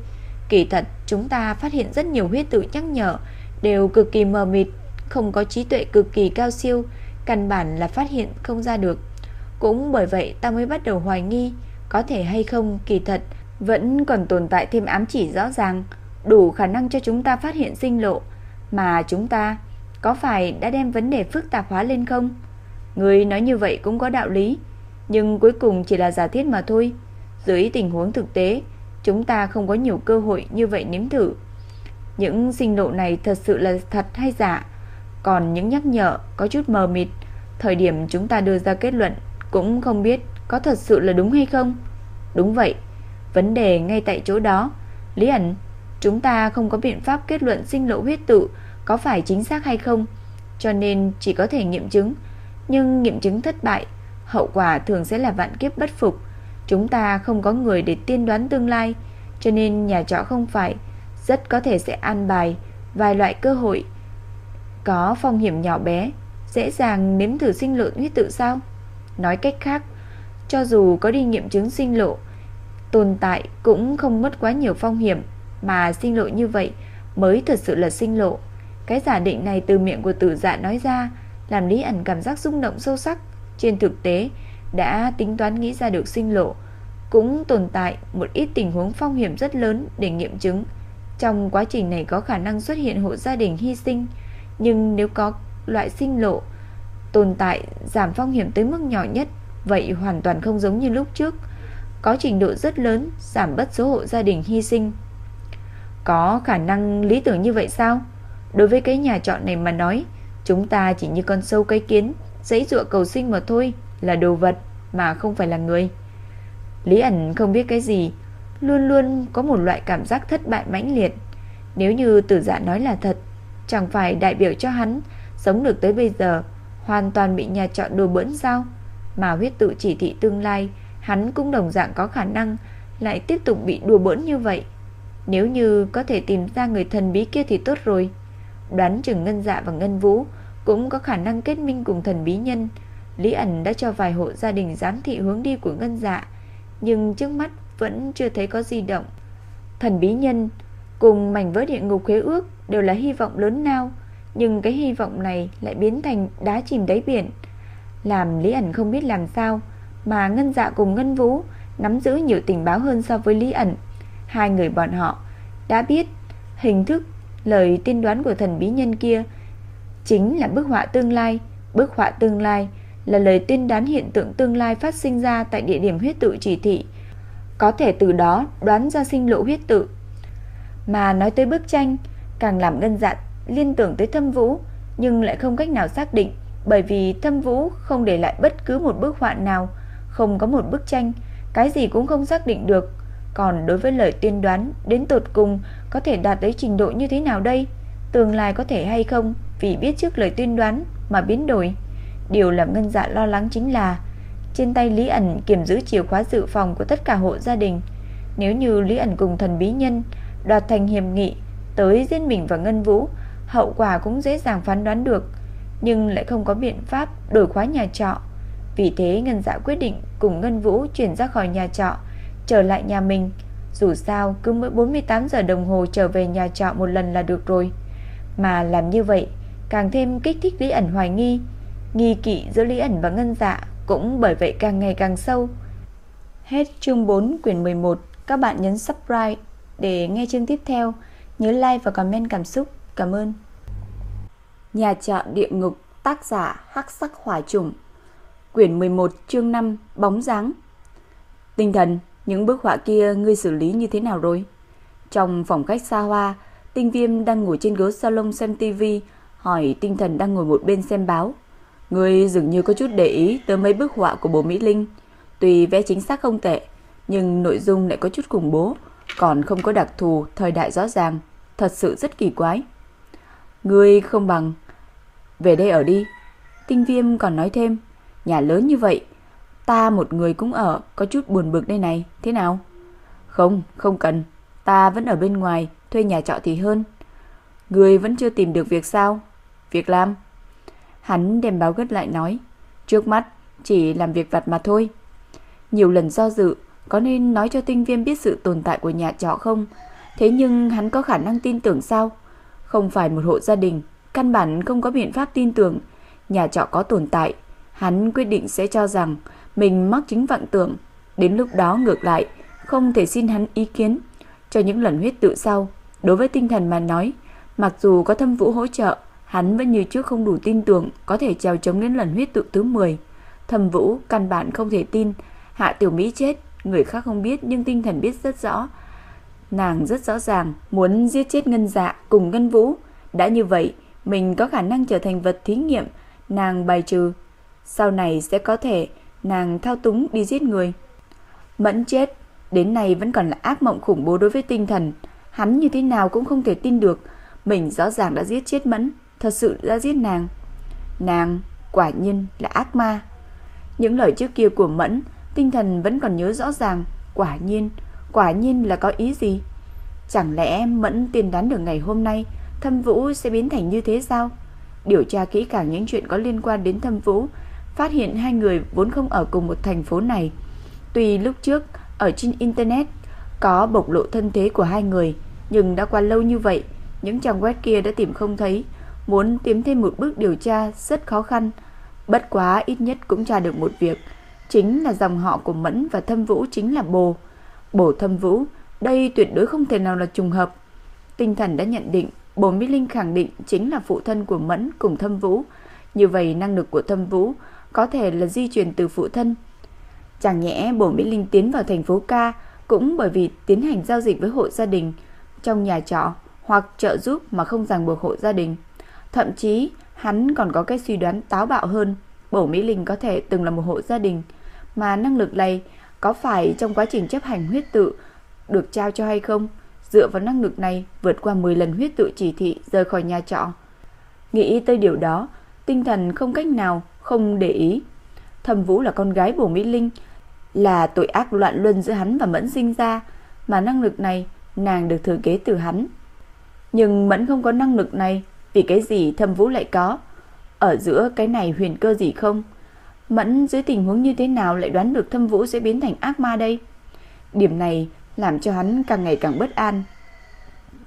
Kỳ thật chúng ta phát hiện rất nhiều huyết tự nhắc nhở đều cực kỳ mờ mịt, không có trí tuệ cực kỳ cao siêu, căn bản là phát hiện không ra được. Cũng bởi vậy ta mới bắt đầu hoài nghi có thể hay không kỳ thật vẫn còn tồn tại thêm ám chỉ rõ ràng, đủ khả năng cho chúng ta phát hiện sinh lộ, mà chúng ta có phải đã đem vấn đề phức tạp hóa lên không? Người nói như vậy cũng có đạo lý, nhưng cuối cùng chỉ là giả thiết mà thôi. Dưới tình huống thực tế, chúng ta không có nhiều cơ hội như vậy nếm thử. Những sinh lộ này thật sự là thật hay giả, còn những nhắc nhở có chút mờ mịt, thời điểm chúng ta đưa ra kết luận cũng không biết có thật sự là đúng hay không. Đúng vậy, vấn đề ngay tại chỗ đó. Lý ẩn, chúng ta không có biện pháp kết luận sinh lỗ huyết tự có phải chính xác hay không, cho nên chỉ có thể nghiệm chứng. Nhưng nghiệm chứng thất bại, hậu quả thường sẽ là vạn kiếp bất phục. Chúng ta không có người để tiên đoán tương lai, cho nên nhà trọ không phải rất có thể sẽ an bài vài loại cơ hội có phong hiểm nhỏ bé, dễ dàng nếm thử sinh lộ huyết tự sao? Nói cách khác, cho dù có đi nghiệm chứng sinh lộ, tồn tại cũng không mất quá nhiều phong hiểm, mà sinh lộ như vậy mới thật sự là sinh lộ. Cái giả định này từ miệng của tử dạ nói ra, làm Lý ẩn cảm giác rung động sâu sắc. Trên thực tế, đã tính toán nghĩ ra được sinh lộ, cũng tồn tại một ít tình huống phong hiểm rất lớn để nghiệm chứng. Trong quá trình này có khả năng xuất hiện hộ gia đình hy sinh, nhưng nếu có loại sinh lộ tồn tại giảm phong hiểm tới mức nhỏ nhất, vậy hoàn toàn không giống như lúc trước, có trình độ rất lớn giảm bớt số hộ gia đình hy sinh. Có khả năng lý tưởng như vậy sao? Đối với cái nhà trọ này mà nói, chúng ta chỉ như con sâu cây kiến, dãy dụa cầu sinh mà thôi, là đồ vật mà không phải là người. Lý ẩn không biết cái gì, luôn luôn có một loại cảm giác thất bại mãnh liệt. Nếu như tử dạ nói là thật, chẳng phải đại biểu cho hắn sống được tới bây giờ hoàn toàn bị nhà trọ đùa bỡn sao? Mà huyết tự chỉ thị tương lai, hắn cũng đồng dạng có khả năng lại tiếp tục bị đùa bỡn như vậy. Nếu như có thể tìm ra người thần bí kia thì tốt rồi. Đoán chừng Ngân Dạ và Ngân Vũ cũng có khả năng kết minh cùng thần bí nhân. Lý ẩn đã cho vài hộ gia đình giám thị hướng đi của Ngân Dạ, nhưng trước mắt vẫn chưa thấy có di động. Thần bí nhân cùng mảnh vỡ địa ngục khế ước đều là hy vọng lớn lao, nhưng cái hy vọng này lại biến thành đá chìm đáy biển, làm Lý ẩn không biết làm sao, mà Ngân Dạ cùng Ngân Vũ nắm giữ nhiều tình báo hơn so với Lý ẩn. Hai người bọn họ đã biết hình thức lời tiên đoán của thần bí nhân kia chính là bức họa tương lai, bức họa tương lai là lời tiên đoán hiện tượng tương lai phát sinh ra tại địa điểm huyết tự chỉ thị, có thể từ đó đoán ra sinh lộ huyết tự. Mà nói tới bức tranh, càng làm ngân dạ liên tưởng tới thâm vũ, nhưng lại không cách nào xác định, bởi vì thâm vũ không để lại bất cứ một bức họa nào, không có một bức tranh, cái gì cũng không xác định được. Còn đối với lời tiên đoán, đến tột cùng có thể đạt tới trình độ như thế nào đây? Tương lai có thể hay không vì biết trước lời tiên đoán mà biến đổi. Điều làm ngân dạ lo lắng chính là trên tay Lý ẩn kiểm giữ chìa khóa dự phòng của tất cả hộ gia đình. Nếu như Lý ẩn cùng thần bí nhân đoạt thành hiểm nghị tới giết mình và Ngân Vũ, hậu quả cũng dễ dàng phán đoán được, nhưng lại không có biện pháp đổi khóa nhà trọ. Vì thế Ngân Dạ quyết định cùng Ngân Vũ chuyển ra khỏi nhà trọ, trở lại nhà mình. Dù sao cứ mỗi 48 giờ đồng hồ trở về nhà trọ một lần là được rồi. Mà làm như vậy càng thêm kích thích Lý ẩn hoài nghi. Nghi kỵ giữa Lý ẩn và Ngân Dạ cũng bởi vậy càng ngày càng sâu. Hết chương 4 quyển 11, các bạn nhấn subscribe để nghe chương tiếp theo. Nhớ like và comment cảm xúc. Cảm ơn. Nhà trọ địa ngục, tác giả Hắc Sắc Hỏa Trùng. Quyển 11, chương 5, bóng dáng. Tinh thần, những bức họa kia ngươi xử lý như thế nào rồi? Trong phòng khách xa hoa, Tinh Viêm đang ngồi trên ghế salon xem tivi, hỏi Tinh Thần đang ngồi một bên xem báo. Ngươi dường như có chút để ý tới mấy bức họa của bố Mỹ Linh. Tuy vẽ chính xác không tệ, nhưng nội dung lại có chút khủng bố, còn không có đặc thù thời đại rõ ràng, thật sự rất kỳ quái. Ngươi không bằng về đây ở đi. Tinh Viêm còn nói thêm, nhà lớn như vậy, ta một người cũng ở, có chút buồn bực đây này, thế nào? Không, không cần, ta vẫn ở bên ngoài, thuê nhà trọ thì hơn. Ngươi vẫn chưa tìm được việc sao? Việc làm? Hắn đem báo gất lại nói, trước mắt chỉ làm việc vặt mà thôi. Nhiều lần do dự, có nên nói cho tinh viêm biết sự tồn tại của nhà trọ không? Thế nhưng hắn có khả năng tin tưởng sao? Không phải một hộ gia đình, căn bản không có biện pháp tin tưởng nhà trọ có tồn tại. Hắn quyết định sẽ cho rằng mình mắc chính vọng tưởng. Đến lúc đó ngược lại, không thể xin hắn ý kiến. Cho những lần huyết tự sau, đối với tinh thần mà nói, mặc dù có thâm vũ hỗ trợ, hắn vẫn như trước không đủ tin tưởng có thể trèo chống đến lần huyết tự thứ 10. Thâm vũ căn bản không thể tin, Hạ Tiểu Mỹ chết, người khác không biết nhưng tinh thần biết rất rõ. Nàng rất rõ ràng muốn giết chết Ngân Dạ cùng Ngân Vũ, đã như vậy, mình có khả năng trở thành vật thí nghiệm, nàng bài trừ. Sau này sẽ có thể nàng thao túng đi giết người. Mẫn chết, đến nay vẫn còn là ác mộng khủng bố đối với tinh thần. Hắn như thế nào cũng không thể tin được, mình rõ ràng đã giết chết Mẫn, thật sự đã giết nàng. Nàng quả nhiên là ác ma. Những lời trước kia của Mẫn, tinh thần vẫn còn nhớ rõ ràng, quả nhiên, quả nhiên là có ý gì? Chẳng lẽ Mẫn tiên đoán được ngày hôm nay Thâm Vũ sẽ biến thành như thế sao? Điều tra kỹ càng những chuyện có liên quan đến Thâm Vũ, phát hiện hai người vốn không ở cùng một thành phố này. Tuy lúc trước ở trên internet có bộc lộ thân thế của hai người, nhưng đã qua lâu như vậy, những trang web kia đã tìm không thấy, muốn tìm thêm một bước điều tra rất khó khăn. Bất quá ít nhất cũng tra được một việc, chính là dòng họ của Mẫn và Thâm Vũ chính là bồ bổ Thâm Vũ, đây tuyệt đối không thể nào là trùng hợp. Tinh thần đã nhận định, bổ Mỹ Linh khẳng định chính là phụ thân của Mẫn cùng Thâm Vũ. Như vậy năng lực của Thâm Vũ có thể là di truyền từ phụ thân. Chẳng nhẽ bổ Mỹ Linh tiến vào thành phố ca cũng bởi vì tiến hành giao dịch với hộ gia đình trong nhà trọ hoặc trợ giúp mà không ràng buộc hộ gia đình. Thậm chí, hắn còn có cái suy đoán táo bạo hơn, Bổ Mỹ Linh có thể từng là một hộ gia đình, mà năng lực này có phải trong quá trình chấp hành huyết tự được trao cho hay không? Dựa vào năng lực này, vượt qua 10 lần huyết tự chỉ thị rời khỏi nhà trọ. Nghĩ tới điều đó, tinh thần không cách nào không để ý. Thẩm Vũ là con gái Bổ Mỹ Linh, là tội ác loạn luân giữa hắn và Mẫn sinh ra, mà năng lực này nàng được thừa kế từ hắn. Nhưng Mẫn không có năng lực này, vì cái gì Thẩm Vũ lại có? Ở giữa cái này huyền cơ gì không? Mẫn dưới tình huống như thế nào lại đoán được Thâm Vũ sẽ biến thành ác ma đây? Điểm này làm cho hắn càng ngày càng bất an.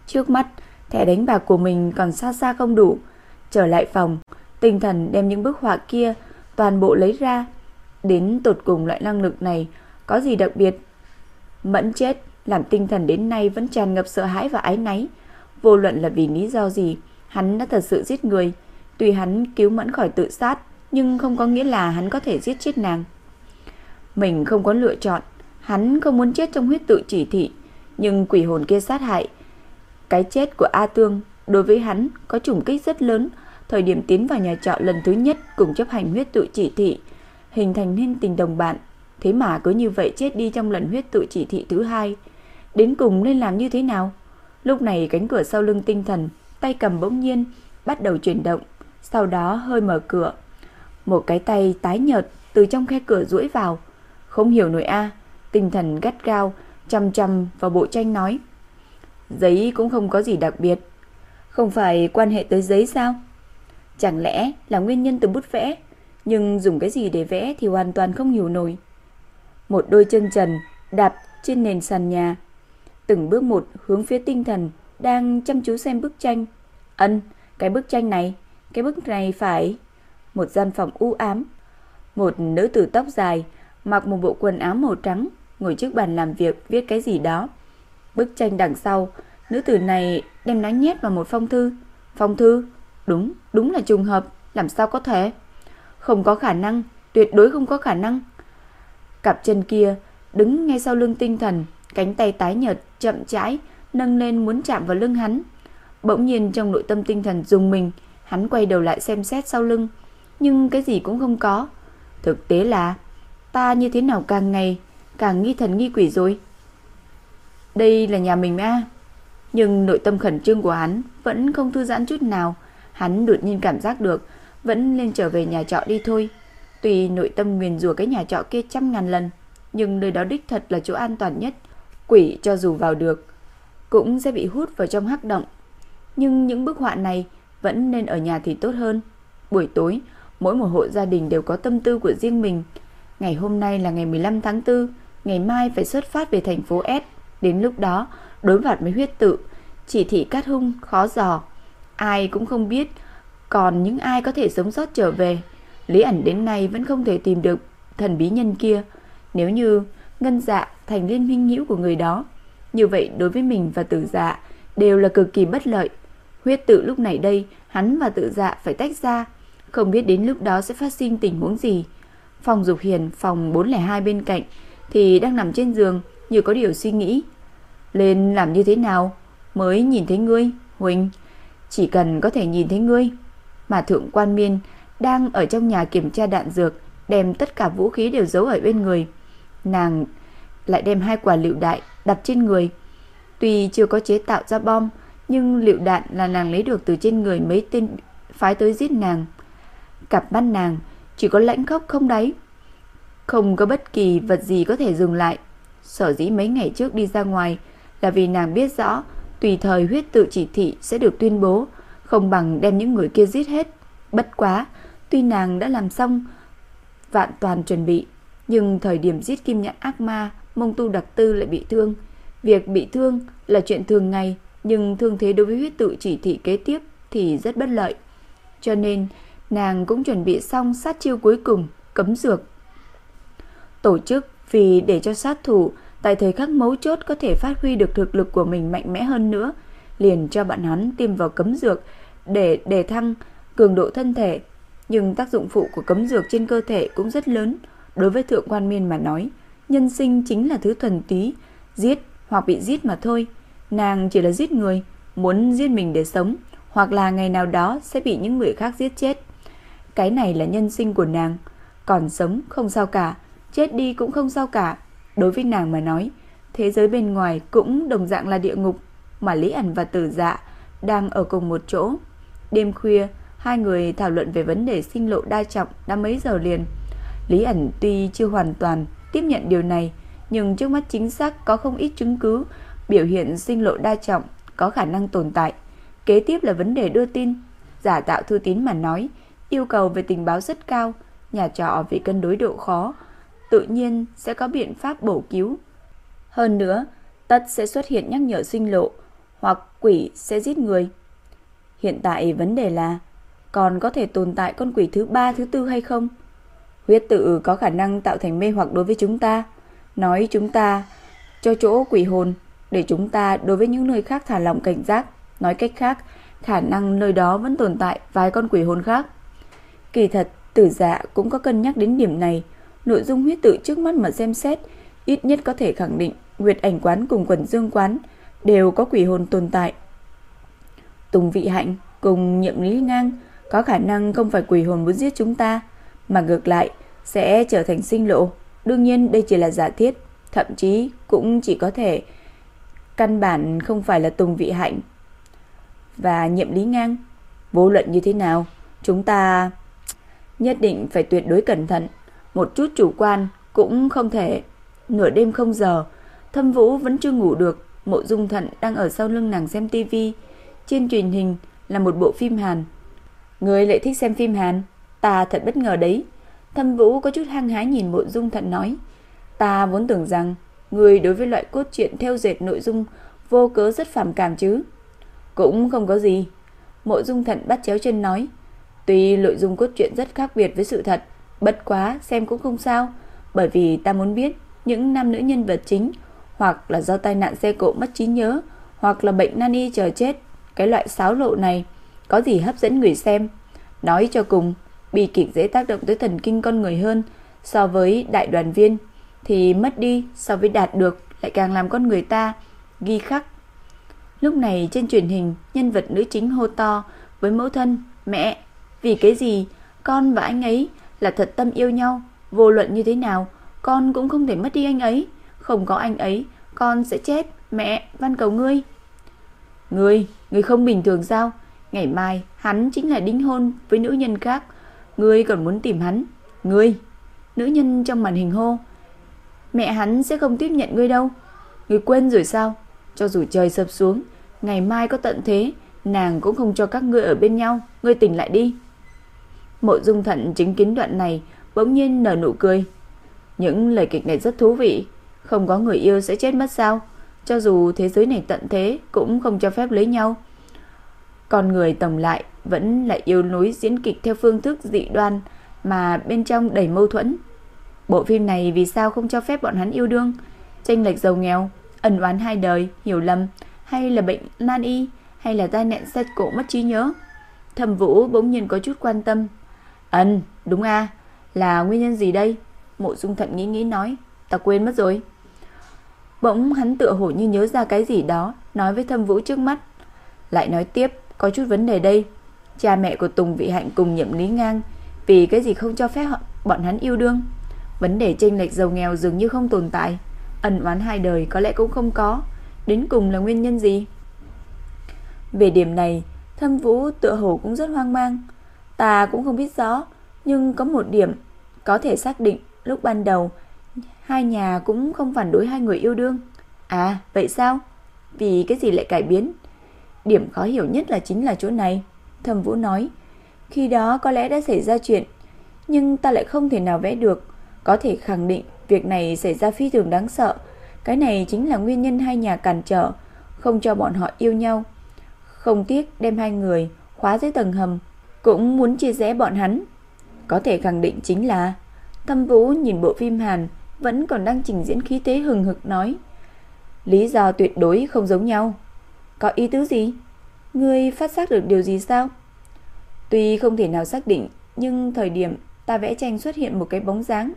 Trước mắt, thẻ đánh bạc của mình còn xa xa không đủ. Trở lại phòng, tinh thần đem những bức họa kia toàn bộ lấy ra. Đến tột cùng loại năng lực này có gì đặc biệt? Mẫn chết, làm tinh thần đến nay vẫn tràn ngập sợ hãi và ái náy. Vô luận là vì lý do gì, hắn đã thật sự giết người. Tuy hắn cứu Mẫn khỏi tự sát, nhưng không có nghĩa là hắn có thể giết chết nàng. Mình không có lựa chọn, hắn không muốn chết trong huyết tự chỉ thị, nhưng quỷ hồn kia sát hại. Cái chết của A Tương đối với hắn có trùng kích rất lớn, thời điểm tiến vào nhà trọ lần thứ nhất cùng chấp hành huyết tự chỉ thị, hình thành nên tình đồng bạn, thế mà cứ như vậy chết đi trong lần huyết tự chỉ thị thứ hai. Đến cùng nên làm như thế nào? Lúc này cánh cửa sau lưng tinh thần, tay cầm bỗng nhiên bắt đầu chuyển động, sau đó hơi mở cửa. Một cái tay tái nhợt từ trong khe cửa duỗi vào. Không hiểu nổi a, tinh thần gắt gao chăm chăm vào bộ tranh nói: "Giấy cũng không có gì đặc biệt, không phải quan hệ tới giấy sao? Chẳng lẽ là nguyên nhân từ bút vẽ, nhưng dùng cái gì để vẽ thì hoàn toàn không hiểu nổi." Một đôi chân trần đạp trên nền sàn nhà, từng bước một hướng phía tinh thần đang chăm chú xem bức tranh. Ân, cái bức tranh này, cái bức này phải một gian phòng u ám, một nữ tử tóc dài mặc một bộ quần áo màu trắng ngồi trước bàn làm việc viết cái gì đó. Bức tranh đằng sau, nữ tử này đem nó nhét vào một phong thư. Phong thư? Đúng, đúng là trùng hợp, làm sao có thể? Không có khả năng, tuyệt đối không có khả năng. Cặp chân kia đứng ngay sau lưng tinh thần, cánh tay tái nhợt chậm rãi nâng lên muốn chạm vào lưng hắn. Bỗng nhiên trong nội tâm tinh thần dùng mình, hắn quay đầu lại xem xét sau lưng, nhưng cái gì cũng không có. Thực tế là ta như thế nào càng ngày càng nghi thần nghi quỷ rồi. Đây là nhà mình à? Nhưng nội tâm khẩn trương của hắn vẫn không thư giãn chút nào, hắn đột nhiên cảm giác được vẫn nên trở về nhà trọ đi thôi. Tuy nội tâm nguyền rủa cái nhà trọ kia trăm ngàn lần, nhưng nơi đó đích thật là chỗ an toàn nhất. Quỷ cho dù vào được cũng sẽ bị hút vào trong hắc động. Nhưng những bức họa này vẫn nên ở nhà thì tốt hơn. Buổi tối, mỗi một hộ gia đình đều có tâm tư của riêng mình. Ngày hôm nay là ngày 15 tháng 4, ngày mai phải xuất phát về thành phố S. Đến lúc đó, đối mặt với huyết tự, chỉ thị cát hung khó dò. Ai cũng không biết, còn những ai có thể sống sót trở về. Lý ẩn đến nay vẫn không thể tìm được thần bí nhân kia. Nếu như ngân dạ thành liên minh hữu của người đó, như vậy đối với mình và tử dạ đều là cực kỳ bất lợi. Huyết tự lúc này đây, hắn và tự dạ phải tách ra, không biết đến lúc đó sẽ phát sinh tình huống gì. Phòng Dục Hiền, phòng 402 bên cạnh thì đang nằm trên giường, như có điều suy nghĩ. Lên làm như thế nào mới nhìn thấy ngươi, Huỳnh? Chỉ cần có thể nhìn thấy ngươi. Mà Thượng Quan Miên đang ở trong nhà kiểm tra đạn dược, đem tất cả vũ khí đều giấu ở bên người. Nàng lại đem hai quả lựu đại đặt trên người. Tuy chưa có chế tạo ra bom, nhưng lựu đạn là nàng lấy được từ trên người mấy tên phái tới giết nàng. Cặp mắt nàng chỉ có lãnh khốc không đáy. Không có bất kỳ vật gì có thể dừng lại. Sở dĩ mấy ngày trước đi ra ngoài là vì nàng biết rõ tùy thời huyết tự chỉ thị sẽ được tuyên bố, không bằng đem những người kia giết hết. Bất quá, tuy nàng đã làm xong vạn toàn chuẩn bị, nhưng thời điểm giết kim nhãn ác ma, mông tu đặc tư lại bị thương. Việc bị thương là chuyện thường ngày, nhưng thương thế đối với huyết tự chỉ thị kế tiếp thì rất bất lợi. Cho nên, nàng cũng chuẩn bị xong sát chiêu cuối cùng, cấm dược. Tổ chức vì để cho sát thủ tại thời khắc mấu chốt có thể phát huy được thực lực của mình mạnh mẽ hơn nữa, liền cho bạn hắn tiêm vào cấm dược để đề thăng cường độ thân thể. Nhưng tác dụng phụ của cấm dược trên cơ thể cũng rất lớn. Đối với thượng quan miên mà nói, nhân sinh chính là thứ thuần túy, giết hoặc bị giết mà thôi. Nàng chỉ là giết người, muốn giết mình để sống, hoặc là ngày nào đó sẽ bị những người khác giết chết. Cái này là nhân sinh của nàng, còn sống không sao cả, chết đi cũng không sao cả. Đối với nàng mà nói, thế giới bên ngoài cũng đồng dạng là địa ngục, mà Lý ẩn và Tử Dạ đang ở cùng một chỗ. Đêm khuya, hai người thảo luận về vấn đề sinh lộ đa trọng đã mấy giờ liền. Lý ẩn tuy chưa hoàn toàn tiếp nhận điều này, nhưng trước mắt chính xác có không ít chứng cứ biểu hiện sinh lộ đa trọng có khả năng tồn tại. Kế tiếp là vấn đề đưa tin, giả tạo thư tín mà nói, yêu cầu về tình báo rất cao, nhà trọ vì cân đối độ khó, tự nhiên sẽ có biện pháp bổ cứu. Hơn nữa, tất sẽ xuất hiện nhắc nhở sinh lộ, hoặc quỷ sẽ giết người. Hiện tại vấn đề là còn có thể tồn tại con quỷ thứ ba thứ tư hay không? Huyết tự có khả năng tạo thành mê hoặc đối với chúng ta, nói chúng ta cho chỗ quỷ hồn để chúng ta đối với những nơi khác thả lỏng cảnh giác, nói cách khác, khả năng nơi đó vẫn tồn tại vài con quỷ hồn khác. Kỳ thật, Tử dạ cũng có cân nhắc đến điểm này, nội dung huyết tự trước mắt mà xem xét, ít nhất có thể khẳng định Nguyệt ảnh quán cùng quần dương quán đều có quỷ hồn tồn tại. Tùng vị hạnh cùng nhiệm lý ngang có khả năng không phải quỷ hồn muốn giết chúng ta, mà ngược lại sẽ trở thành sinh lộ. Đương nhiên đây chỉ là giả thiết, thậm chí cũng chỉ có thể căn bản không phải là Tùng vị hạnh và nhiệm lý ngang. Vô luận như thế nào, chúng ta nhất định phải tuyệt đối cẩn thận, một chút chủ quan cũng không thể. Nửa đêm không giờ, Thâm Vũ vẫn chưa ngủ được, Mộ Dung Thận đang ở sau lưng nàng xem tivi, trên truyền hình là một bộ phim Hàn. Người lại thích xem phim Hàn, ta thật bất ngờ đấy. Thâm Vũ có chút hăng hái nhìn Mộ Dung Thận nói, ta vốn tưởng rằng người đối với loại cốt truyện theo dệt nội dung vô cớ rất phản cảm chứ. Cũng không có gì. Mộ Dung Thận bắt chéo chân nói, tuy nội dung cốt truyện rất khác biệt với sự thật, bất quá xem cũng không sao, bởi vì ta muốn biết những nam nữ nhân vật chính hoặc là do tai nạn xe cộ mất trí nhớ, hoặc là bệnh nan y chờ chết, cái loại xáo lộ này có gì hấp dẫn người xem. Nói cho cùng, bi kịch dễ tác động tới thần kinh con người hơn so với đại đoàn viên thì mất đi so với đạt được lại càng làm con người ta ghi khắc. Lúc này trên truyền hình, nhân vật nữ chính hô to với mẫu thân, "Mẹ, vì cái gì con và anh ấy là thật tâm yêu nhau, vô luận như thế nào, con cũng không thể mất đi anh ấy." không có anh ấy, con sẽ chết, mẹ, van cầu ngươi. Ngươi, ngươi không bình thường sao? Ngày mai hắn chính là đính hôn với nữ nhân khác, ngươi còn muốn tìm hắn. Ngươi, nữ nhân trong màn hình hô. Mẹ hắn sẽ không tiếp nhận ngươi đâu. Ngươi quên rồi sao? Cho dù trời sập xuống, ngày mai có tận thế, nàng cũng không cho các ngươi ở bên nhau, ngươi tỉnh lại đi. Mộ Dung Thận chứng kiến đoạn này, bỗng nhiên nở nụ cười. Những lời kịch này rất thú vị, không có người yêu sẽ chết mất sao? Cho dù thế giới này tận thế cũng không cho phép lấy nhau. Con người tổng lại vẫn lại yêu núi diễn kịch theo phương thức dị đoan mà bên trong đầy mâu thuẫn. Bộ phim này vì sao không cho phép bọn hắn yêu đương? Tranh lệch giàu nghèo, ẩn oán hai đời, hiểu lầm, hay là bệnh nan y, hay là tai nạn xe cổ mất trí nhớ? Thẩm Vũ bỗng nhiên có chút quan tâm. Ân, đúng a, là nguyên nhân gì đây? Mộ Dung Thận nghĩ nghĩ nói, ta quên mất rồi. Bỗng hắn tựa hồ như nhớ ra cái gì đó, nói với Thâm Vũ trước mắt. Lại nói tiếp, có chút vấn đề đây. Cha mẹ của Tùng Vị Hạnh cùng nhậm lý ngang, vì cái gì không cho phép bọn hắn yêu đương. Vấn đề chênh lệch giàu nghèo dường như không tồn tại. Ẩn oán hai đời có lẽ cũng không có. Đến cùng là nguyên nhân gì? Về điểm này, Thâm Vũ tựa hồ cũng rất hoang mang. Ta cũng không biết rõ, nhưng có một điểm có thể xác định lúc ban đầu Hai nhà cũng không phản đối hai người yêu đương. À, vậy sao? Vì cái gì lại cải biến? Điểm khó hiểu nhất là chính là chỗ này. Thẩm Vũ nói, khi đó có lẽ đã xảy ra chuyện, nhưng ta lại không thể nào vẽ được. Có thể khẳng định việc này xảy ra phi thường đáng sợ. Cái này chính là nguyên nhân hai nhà cản trở, không cho bọn họ yêu nhau. Không tiếc đem hai người khóa dưới tầng hầm, cũng muốn chia rẽ bọn hắn. Có thể khẳng định chính là Thâm Vũ nhìn bộ phim Hàn vẫn còn đang trình diễn khí thế hừng hực nói. Lý do tuyệt đối không giống nhau. Có ý tứ gì? Ngươi phát giác được điều gì sao? Tuy không thể nào xác định, nhưng thời điểm ta vẽ tranh xuất hiện một cái bóng dáng.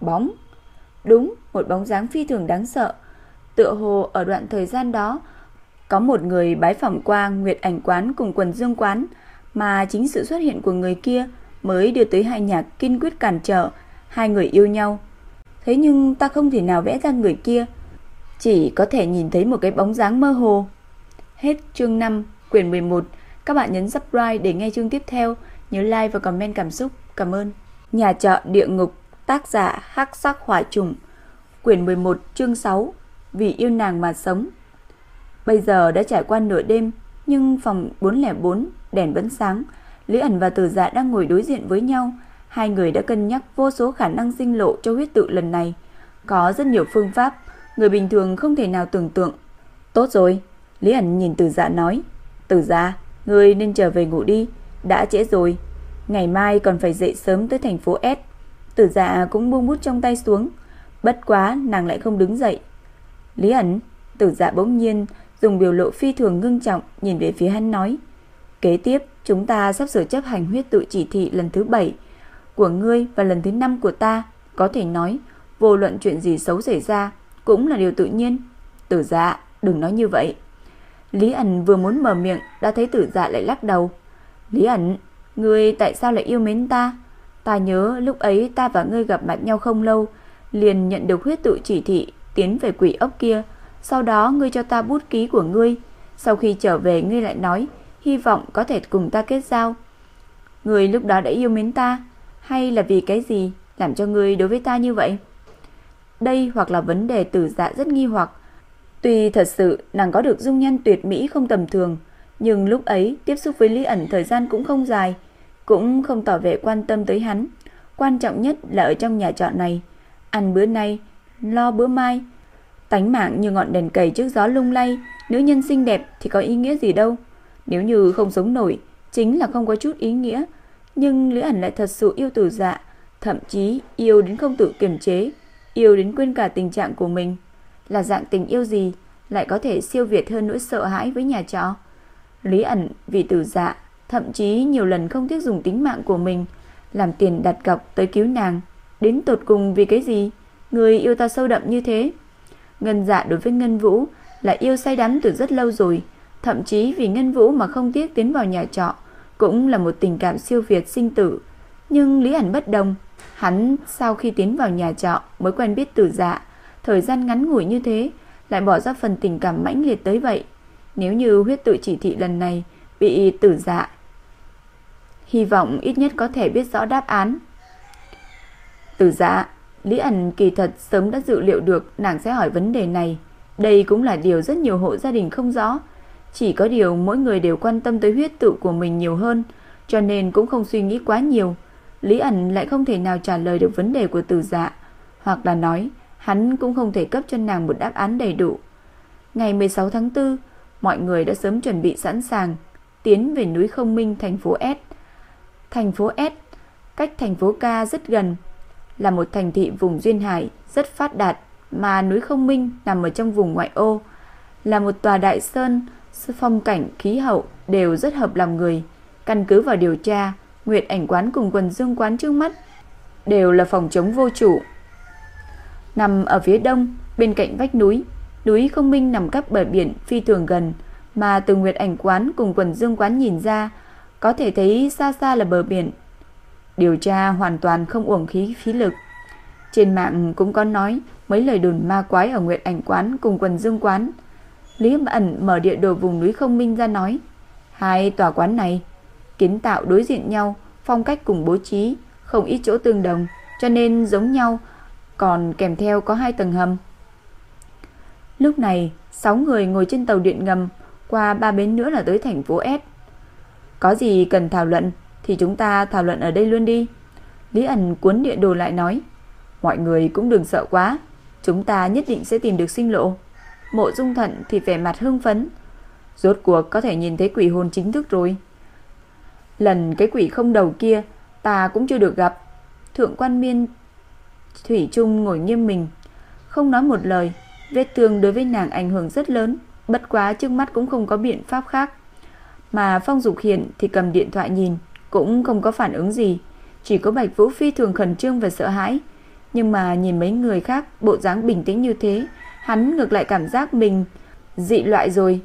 Bóng? Đúng, một bóng dáng phi thường đáng sợ. Tựa hồ ở đoạn thời gian đó, có một người bái phỏng qua Nguyệt Ảnh Quán cùng Quần Dương Quán, mà chính sự xuất hiện của người kia mới đưa tới hai nhà kiên quyết cản trở hai người yêu nhau. Thế nhưng ta không thể nào vẽ ra người kia, chỉ có thể nhìn thấy một cái bóng dáng mơ hồ. Hết chương 5, quyển 11. Các bạn nhấn subscribe để nghe chương tiếp theo, nhớ like và comment cảm xúc. Cảm ơn. Nhà trọ địa ngục, tác giả Hắc Sắc Hỏa Trùng, quyển 11, chương 6. Vì yêu nàng mà sống. Bây giờ đã trải qua nửa đêm, nhưng phòng 404 đèn vẫn sáng. Lý ẩn và Tử Dạ đang ngồi đối diện với nhau, Hai người đã cân nhắc vô số khả năng sinh lộ cho huyết tự lần này. Có rất nhiều phương pháp, người bình thường không thể nào tưởng tượng. Tốt rồi, Lý ẩn nhìn từ dạ nói. Từ dạ, ngươi nên trở về ngủ đi, đã trễ rồi. Ngày mai còn phải dậy sớm tới thành phố S. Tử dạ cũng buông bút trong tay xuống. Bất quá nàng lại không đứng dậy. Lý ẩn, tử dạ bỗng nhiên dùng biểu lộ phi thường ngưng trọng nhìn về phía hắn nói. Kế tiếp, chúng ta sắp sửa chấp hành huyết tự chỉ thị lần thứ 7 của ngươi và lần thứ năm của ta, có thể nói, vô luận chuyện gì xấu xảy ra, cũng là điều tự nhiên. Tử dạ, đừng nói như vậy. Lý ẩn vừa muốn mở miệng, đã thấy tử dạ lại lắc đầu. Lý ẩn, ngươi tại sao lại yêu mến ta? Ta nhớ lúc ấy ta và ngươi gặp mặt nhau không lâu, liền nhận được huyết tự chỉ thị tiến về quỷ ốc kia. Sau đó ngươi cho ta bút ký của ngươi. Sau khi trở về ngươi lại nói, hy vọng có thể cùng ta kết giao. người lúc đó đã yêu mến ta, hay là vì cái gì làm cho người đối với ta như vậy? Đây hoặc là vấn đề tử dạ rất nghi hoặc. Tuy thật sự nàng có được dung nhan tuyệt mỹ không tầm thường, nhưng lúc ấy tiếp xúc với Lý ẩn thời gian cũng không dài, cũng không tỏ vẻ quan tâm tới hắn. Quan trọng nhất là ở trong nhà trọ này, ăn bữa nay, lo bữa mai. Tánh mạng như ngọn đèn cầy trước gió lung lay, nữ nhân xinh đẹp thì có ý nghĩa gì đâu. Nếu như không sống nổi, chính là không có chút ý nghĩa. Nhưng Lý ẩn lại thật sự yêu tử dạ, thậm chí yêu đến không tự kiềm chế, yêu đến quên cả tình trạng của mình. Là dạng tình yêu gì lại có thể siêu việt hơn nỗi sợ hãi với nhà trọ? Lý ẩn vì tử dạ, thậm chí nhiều lần không tiếc dùng tính mạng của mình làm tiền đặt cọc tới cứu nàng. Đến tột cùng vì cái gì? Người yêu ta sâu đậm như thế. Ngân dạ đối với Ngân Vũ là yêu say đắm từ rất lâu rồi. Thậm chí vì Ngân Vũ mà không tiếc tiến vào nhà trọ cũng là một tình cảm siêu việt sinh tử. Nhưng Lý ảnh bất đồng. Hắn sau khi tiến vào nhà trọ mới quen biết tử dạ. Thời gian ngắn ngủi như thế lại bỏ ra phần tình cảm mãnh liệt tới vậy. Nếu như huyết tự chỉ thị lần này bị tử dạ, hy vọng ít nhất có thể biết rõ đáp án. Tử dạ, Lý ảnh kỳ thật sớm đã dự liệu được nàng sẽ hỏi vấn đề này. Đây cũng là điều rất nhiều hộ gia đình không rõ. Chỉ có điều mỗi người đều quan tâm tới huyết tự của mình nhiều hơn, cho nên cũng không suy nghĩ quá nhiều. Lý ẩn lại không thể nào trả lời được vấn đề của tử dạ, hoặc là nói hắn cũng không thể cấp cho nàng một đáp án đầy đủ. Ngày 16 tháng 4, mọi người đã sớm chuẩn bị sẵn sàng tiến về núi Không Minh thành phố S. Thành phố S cách thành phố K rất gần, là một thành thị vùng duyên hải rất phát đạt mà núi Không Minh nằm ở trong vùng ngoại ô, là một tòa đại sơn, phong cảnh khí hậu đều rất hợp lòng người. Căn cứ vào điều tra, Nguyệt ảnh quán cùng quần dương quán trước mắt đều là phòng chống vô chủ. Nằm ở phía đông, bên cạnh vách núi, núi Không Minh nằm cách bờ biển phi thường gần, mà từ Nguyệt ảnh quán cùng quần dương quán nhìn ra, có thể thấy xa xa là bờ biển. Điều tra hoàn toàn không uổng khí phí lực. Trên mạng cũng có nói mấy lời đồn ma quái ở Nguyệt ảnh quán cùng quần dương quán. Lý ẩn mở địa đồ vùng núi Không Minh ra nói, hai tòa quán này kiến tạo đối diện nhau, phong cách cùng bố trí, không ít chỗ tương đồng, cho nên giống nhau, còn kèm theo có hai tầng hầm. Lúc này, sáu người ngồi trên tàu điện ngầm, qua ba bến nữa là tới thành phố S. Có gì cần thảo luận thì chúng ta thảo luận ở đây luôn đi. Lý ẩn cuốn địa đồ lại nói, mọi người cũng đừng sợ quá, chúng ta nhất định sẽ tìm được sinh lộ. Mộ Dung Thận thì vẻ mặt hưng phấn, rốt cuộc có thể nhìn thấy quỷ hồn chính thức rồi. Lần cái quỷ không đầu kia ta cũng chưa được gặp. Thượng quan miên Thủy Trung ngồi nghiêm mình, không nói một lời, vết thương đối với nàng ảnh hưởng rất lớn, bất quá trước mắt cũng không có biện pháp khác. Mà Phong Dục Hiện thì cầm điện thoại nhìn, cũng không có phản ứng gì, chỉ có Bạch Vũ Phi thường khẩn trương và sợ hãi. Nhưng mà nhìn mấy người khác bộ dáng bình tĩnh như thế, hắn ngược lại cảm giác mình dị loại rồi.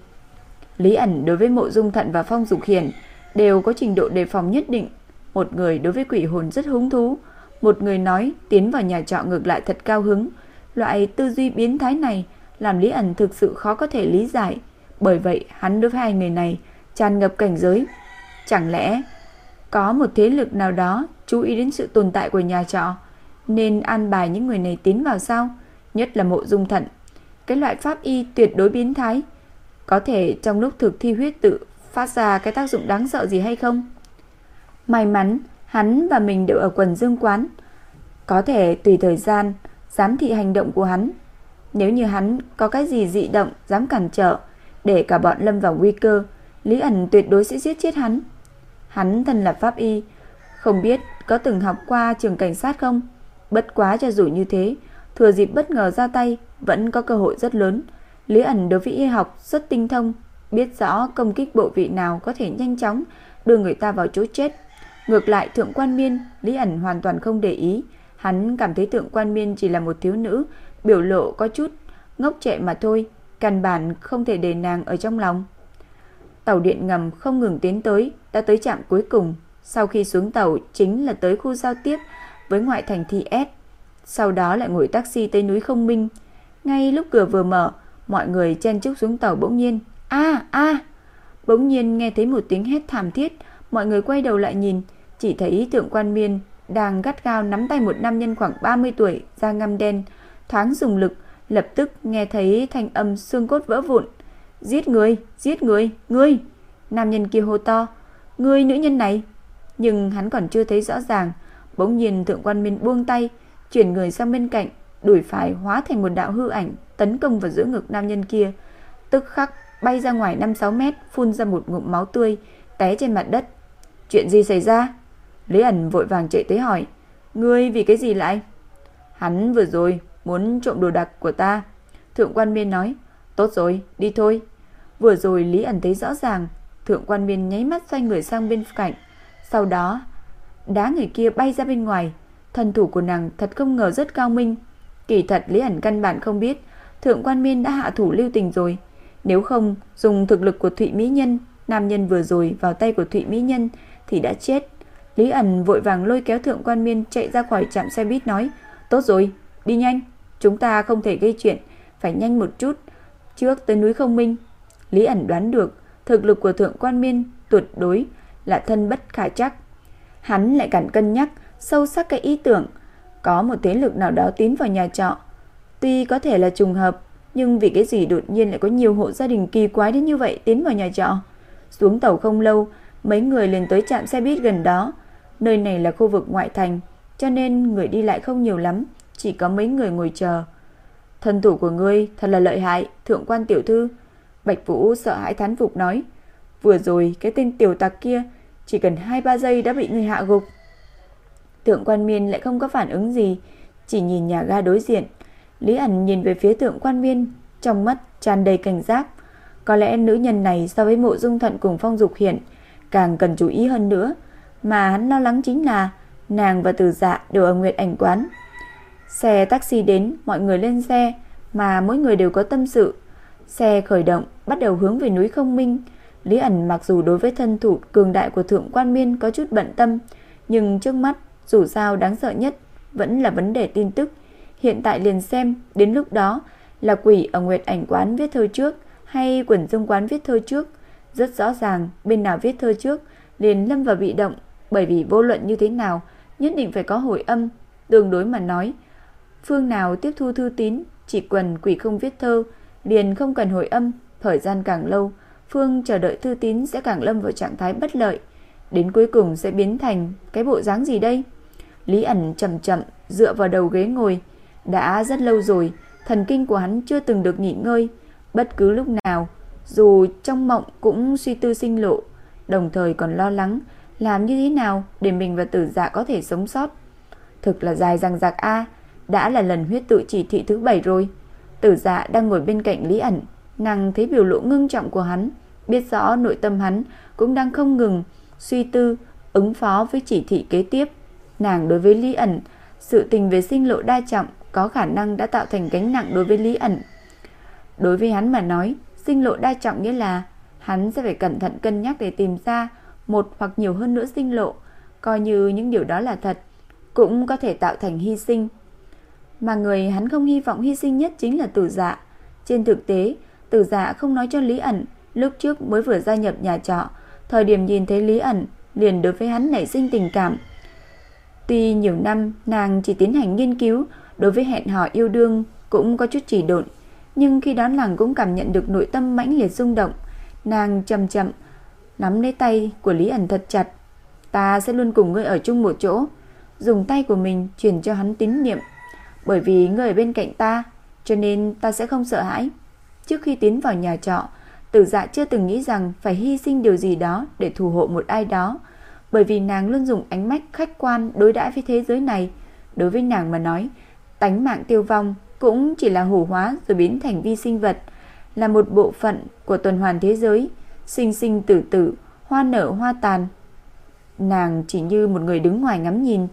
Lý ẩn đối với Mộ Dung Thận và Phong Dục Hiền đều có trình độ đề phòng nhất định. Một người đối với quỷ hồn rất hứng thú, một người nói tiến vào nhà trọ ngược lại thật cao hứng. Loại tư duy biến thái này làm Lý ẩn thực sự khó có thể lý giải. Bởi vậy hắn đối với hai người này tràn ngập cảnh giới. Chẳng lẽ có một thế lực nào đó chú ý đến sự tồn tại của nhà trọ nên an bài những người này tiến vào sao? Nhất là mộ dung thận. Cái loại pháp y tuyệt đối biến thái có thể trong lúc thực thi huyết tự phát ra cái tác dụng đáng sợ gì hay không? May mắn, hắn và mình đều ở quần dương quán, có thể tùy thời gian giám thị hành động của hắn. Nếu như hắn có cái gì dị động dám cản trở để cả bọn lâm vào nguy cơ, Lý ẩn tuyệt đối sẽ giết chết hắn. Hắn thân là pháp y, không biết có từng học qua trường cảnh sát không? Bất quá cho dù như thế, thừa dịp bất ngờ ra tay vẫn có cơ hội rất lớn. Lý ẩn đối với y học rất tinh thông, biết rõ công kích bộ vị nào có thể nhanh chóng đưa người ta vào chỗ chết. Ngược lại Thượng Quan Miên, Lý ẩn hoàn toàn không để ý, hắn cảm thấy Thượng Quan Miên chỉ là một thiếu nữ, biểu lộ có chút ngốc trệ mà thôi, căn bản không thể để nàng ở trong lòng. Tàu điện ngầm không ngừng tiến tới, đã tới trạm cuối cùng. Sau khi xuống tàu chính là tới khu giao tiếp với ngoại thành thị S. Sau đó lại ngồi taxi tới núi Không Minh. Ngay lúc cửa vừa mở, mọi người chen chúc xuống tàu bỗng nhiên. a a Bỗng nhiên nghe thấy một tiếng hét thảm thiết, mọi người quay đầu lại nhìn, chỉ thấy thượng quan miên đang gắt gao nắm tay một nam nhân khoảng 30 tuổi, da ngăm đen, thoáng dùng lực, lập tức nghe thấy thanh âm xương cốt vỡ vụn. Giết người, giết người, ngươi! Nam nhân kia hô to, ngươi nữ nhân này! Nhưng hắn còn chưa thấy rõ ràng, bỗng nhiên thượng quan miên buông tay, chuyển người sang bên cạnh, đuổi phải hóa thành một đạo hư ảnh, tấn công vào giữa ngực nam nhân kia. Tức khắc bay ra ngoài 5-6 mét, phun ra một ngụm máu tươi, té trên mặt đất. Chuyện gì xảy ra? Lý ẩn vội vàng chạy tới hỏi, ngươi vì cái gì lại? Hắn vừa rồi muốn trộm đồ đạc của ta. Thượng quan miên nói, tốt rồi, đi thôi. Vừa rồi Lý ẩn thấy rõ ràng, thượng quan miên nháy mắt xoay người sang bên cạnh. Sau đó, đá người kia bay ra bên ngoài. Thần thủ của nàng thật không ngờ rất cao minh. Kỳ thật Lý ẩn căn bản không biết, thượng quan miên đã hạ thủ lưu tình rồi. Nếu không, dùng thực lực của Thụy Mỹ Nhân, nam nhân vừa rồi vào tay của Thụy Mỹ Nhân thì đã chết. Lý ẩn vội vàng lôi kéo thượng quan miên chạy ra khỏi trạm xe buýt nói, tốt rồi, đi nhanh, chúng ta không thể gây chuyện, phải nhanh một chút, trước tới núi không minh. Lý ẩn đoán được, thực lực của thượng quan miên tuyệt đối là thân bất khả chắc. Hắn lại cản cân nhắc sâu sắc cái ý tưởng, có một thế lực nào đó tiến vào nhà trọ. Tuy có thể là trùng hợp, nhưng vì cái gì đột nhiên lại có nhiều hộ gia đình kỳ quái đến như vậy tiến vào nhà trọ. Xuống tàu không lâu, mấy người liền tới trạm xe buýt gần đó. Nơi này là khu vực ngoại thành, cho nên người đi lại không nhiều lắm, chỉ có mấy người ngồi chờ. Thân thủ của ngươi thật là lợi hại, thượng quan tiểu thư. Bạch Vũ sợ hãi thán phục nói. Vừa rồi cái tên tiểu tặc kia chỉ cần 2-3 giây đã bị người hạ gục tượng quan miên lại không có phản ứng gì, chỉ nhìn nhà ga đối diện. Lý ẩn nhìn về phía tượng quan miên, trong mắt tràn đầy cảnh giác. Có lẽ nữ nhân này so với mộ dung thận cùng phong dục hiện, càng cần chú ý hơn nữa. Mà hắn lo lắng chính là nàng và tử dạ đều ở Nguyệt ảnh quán. Xe taxi đến, mọi người lên xe, mà mỗi người đều có tâm sự. Xe khởi động, bắt đầu hướng về núi không minh. Lý ẩn mặc dù đối với thân thủ cường đại của thượng quan miên có chút bận tâm, nhưng trước mắt dù sao đáng sợ nhất vẫn là vấn đề tin tức. Hiện tại liền xem đến lúc đó là quỷ ở Nguyệt ảnh quán viết thơ trước hay quần dung quán viết thơ trước. Rất rõ ràng bên nào viết thơ trước liền lâm vào bị động bởi vì vô luận như thế nào nhất định phải có hồi âm. Tương đối mà nói, phương nào tiếp thu thư tín chỉ quần quỷ không viết thơ liền không cần hồi âm, thời gian càng lâu, phương chờ đợi thư tín sẽ càng lâm vào trạng thái bất lợi, đến cuối cùng sẽ biến thành cái bộ dáng gì đây? Lý ẩn chậm chậm dựa vào đầu ghế ngồi, đã rất lâu rồi, thần kinh của hắn chưa từng được nghỉ ngơi, bất cứ lúc nào, dù trong mộng cũng suy tư sinh lộ, đồng thời còn lo lắng làm như thế nào để mình và tử dạ có thể sống sót. Thực là dài răng rạc a, đã là lần huyết tự chỉ thị thứ bảy rồi. Tử dạ đang ngồi bên cạnh Lý ẩn, nàng thấy biểu lộ ngưng trọng của hắn, biết rõ nội tâm hắn cũng đang không ngừng suy tư ứng phó với chỉ thị kế tiếp. Nàng đối với Lý ẩn, sự tình về sinh lộ đa trọng có khả năng đã tạo thành gánh nặng đối với Lý ẩn. Đối với hắn mà nói, sinh lộ đa trọng nghĩa là hắn sẽ phải cẩn thận cân nhắc để tìm ra một hoặc nhiều hơn nữa sinh lộ, coi như những điều đó là thật, cũng có thể tạo thành hy sinh. Mà người hắn không hy vọng hy sinh nhất chính là tử dạ. Trên thực tế, tử dạ không nói cho Lý ẩn, lúc trước mới vừa gia nhập nhà trọ, thời điểm nhìn thấy Lý ẩn, liền đối với hắn nảy sinh tình cảm. Tuy nhiều năm nàng chỉ tiến hành nghiên cứu, đối với hẹn hò yêu đương cũng có chút chỉ độn, nhưng khi đón nàng cũng cảm nhận được nội tâm mãnh liệt rung động. Nàng chậm chậm nắm lấy tay của Lý ẩn thật chặt. Ta sẽ luôn cùng ngươi ở chung một chỗ, dùng tay của mình truyền cho hắn tín niệm. Bởi vì ngươi ở bên cạnh ta, cho nên ta sẽ không sợ hãi. Trước khi tiến vào nhà trọ, Tử Dạ chưa từng nghĩ rằng phải hy sinh điều gì đó để thủ hộ một ai đó, bởi vì nàng luôn dùng ánh mắt khách quan đối đãi với thế giới này. Đối với nàng mà nói, tánh mạng tiêu vong cũng chỉ là hủ hóa rồi biến thành vi sinh vật, là một bộ phận của tuần hoàn thế giới, sinh sinh tử tử, hoa nở hoa tàn. nàng chỉ như một người đứng ngoài ngắm nhìn,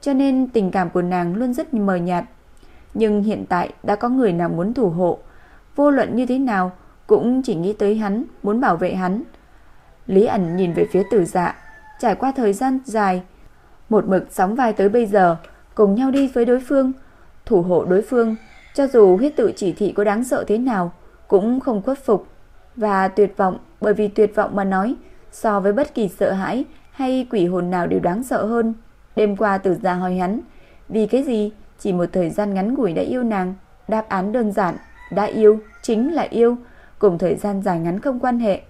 cho nên tình cảm của nàng luôn rất mờ nhạt. Nhưng hiện tại đã có người nào muốn thủ hộ, vô luận như thế nào cũng chỉ nghĩ tới hắn, muốn bảo vệ hắn. Lý ẩn nhìn về phía tử dạ, trải qua thời gian dài, một mực sóng vai tới bây giờ, cùng nhau đi với đối phương, thủ hộ đối phương, cho dù huyết tự chỉ thị có đáng sợ thế nào, cũng không khuất phục. Và tuyệt vọng, bởi vì tuyệt vọng mà nói, so với bất kỳ sợ hãi hay quỷ hồn nào đều đáng sợ hơn. Đêm qua tử già hỏi hắn, vì cái gì chỉ một thời gian ngắn ngủi đã yêu nàng? Đáp án đơn giản, đã yêu, chính là yêu, cùng thời gian dài ngắn không quan hệ.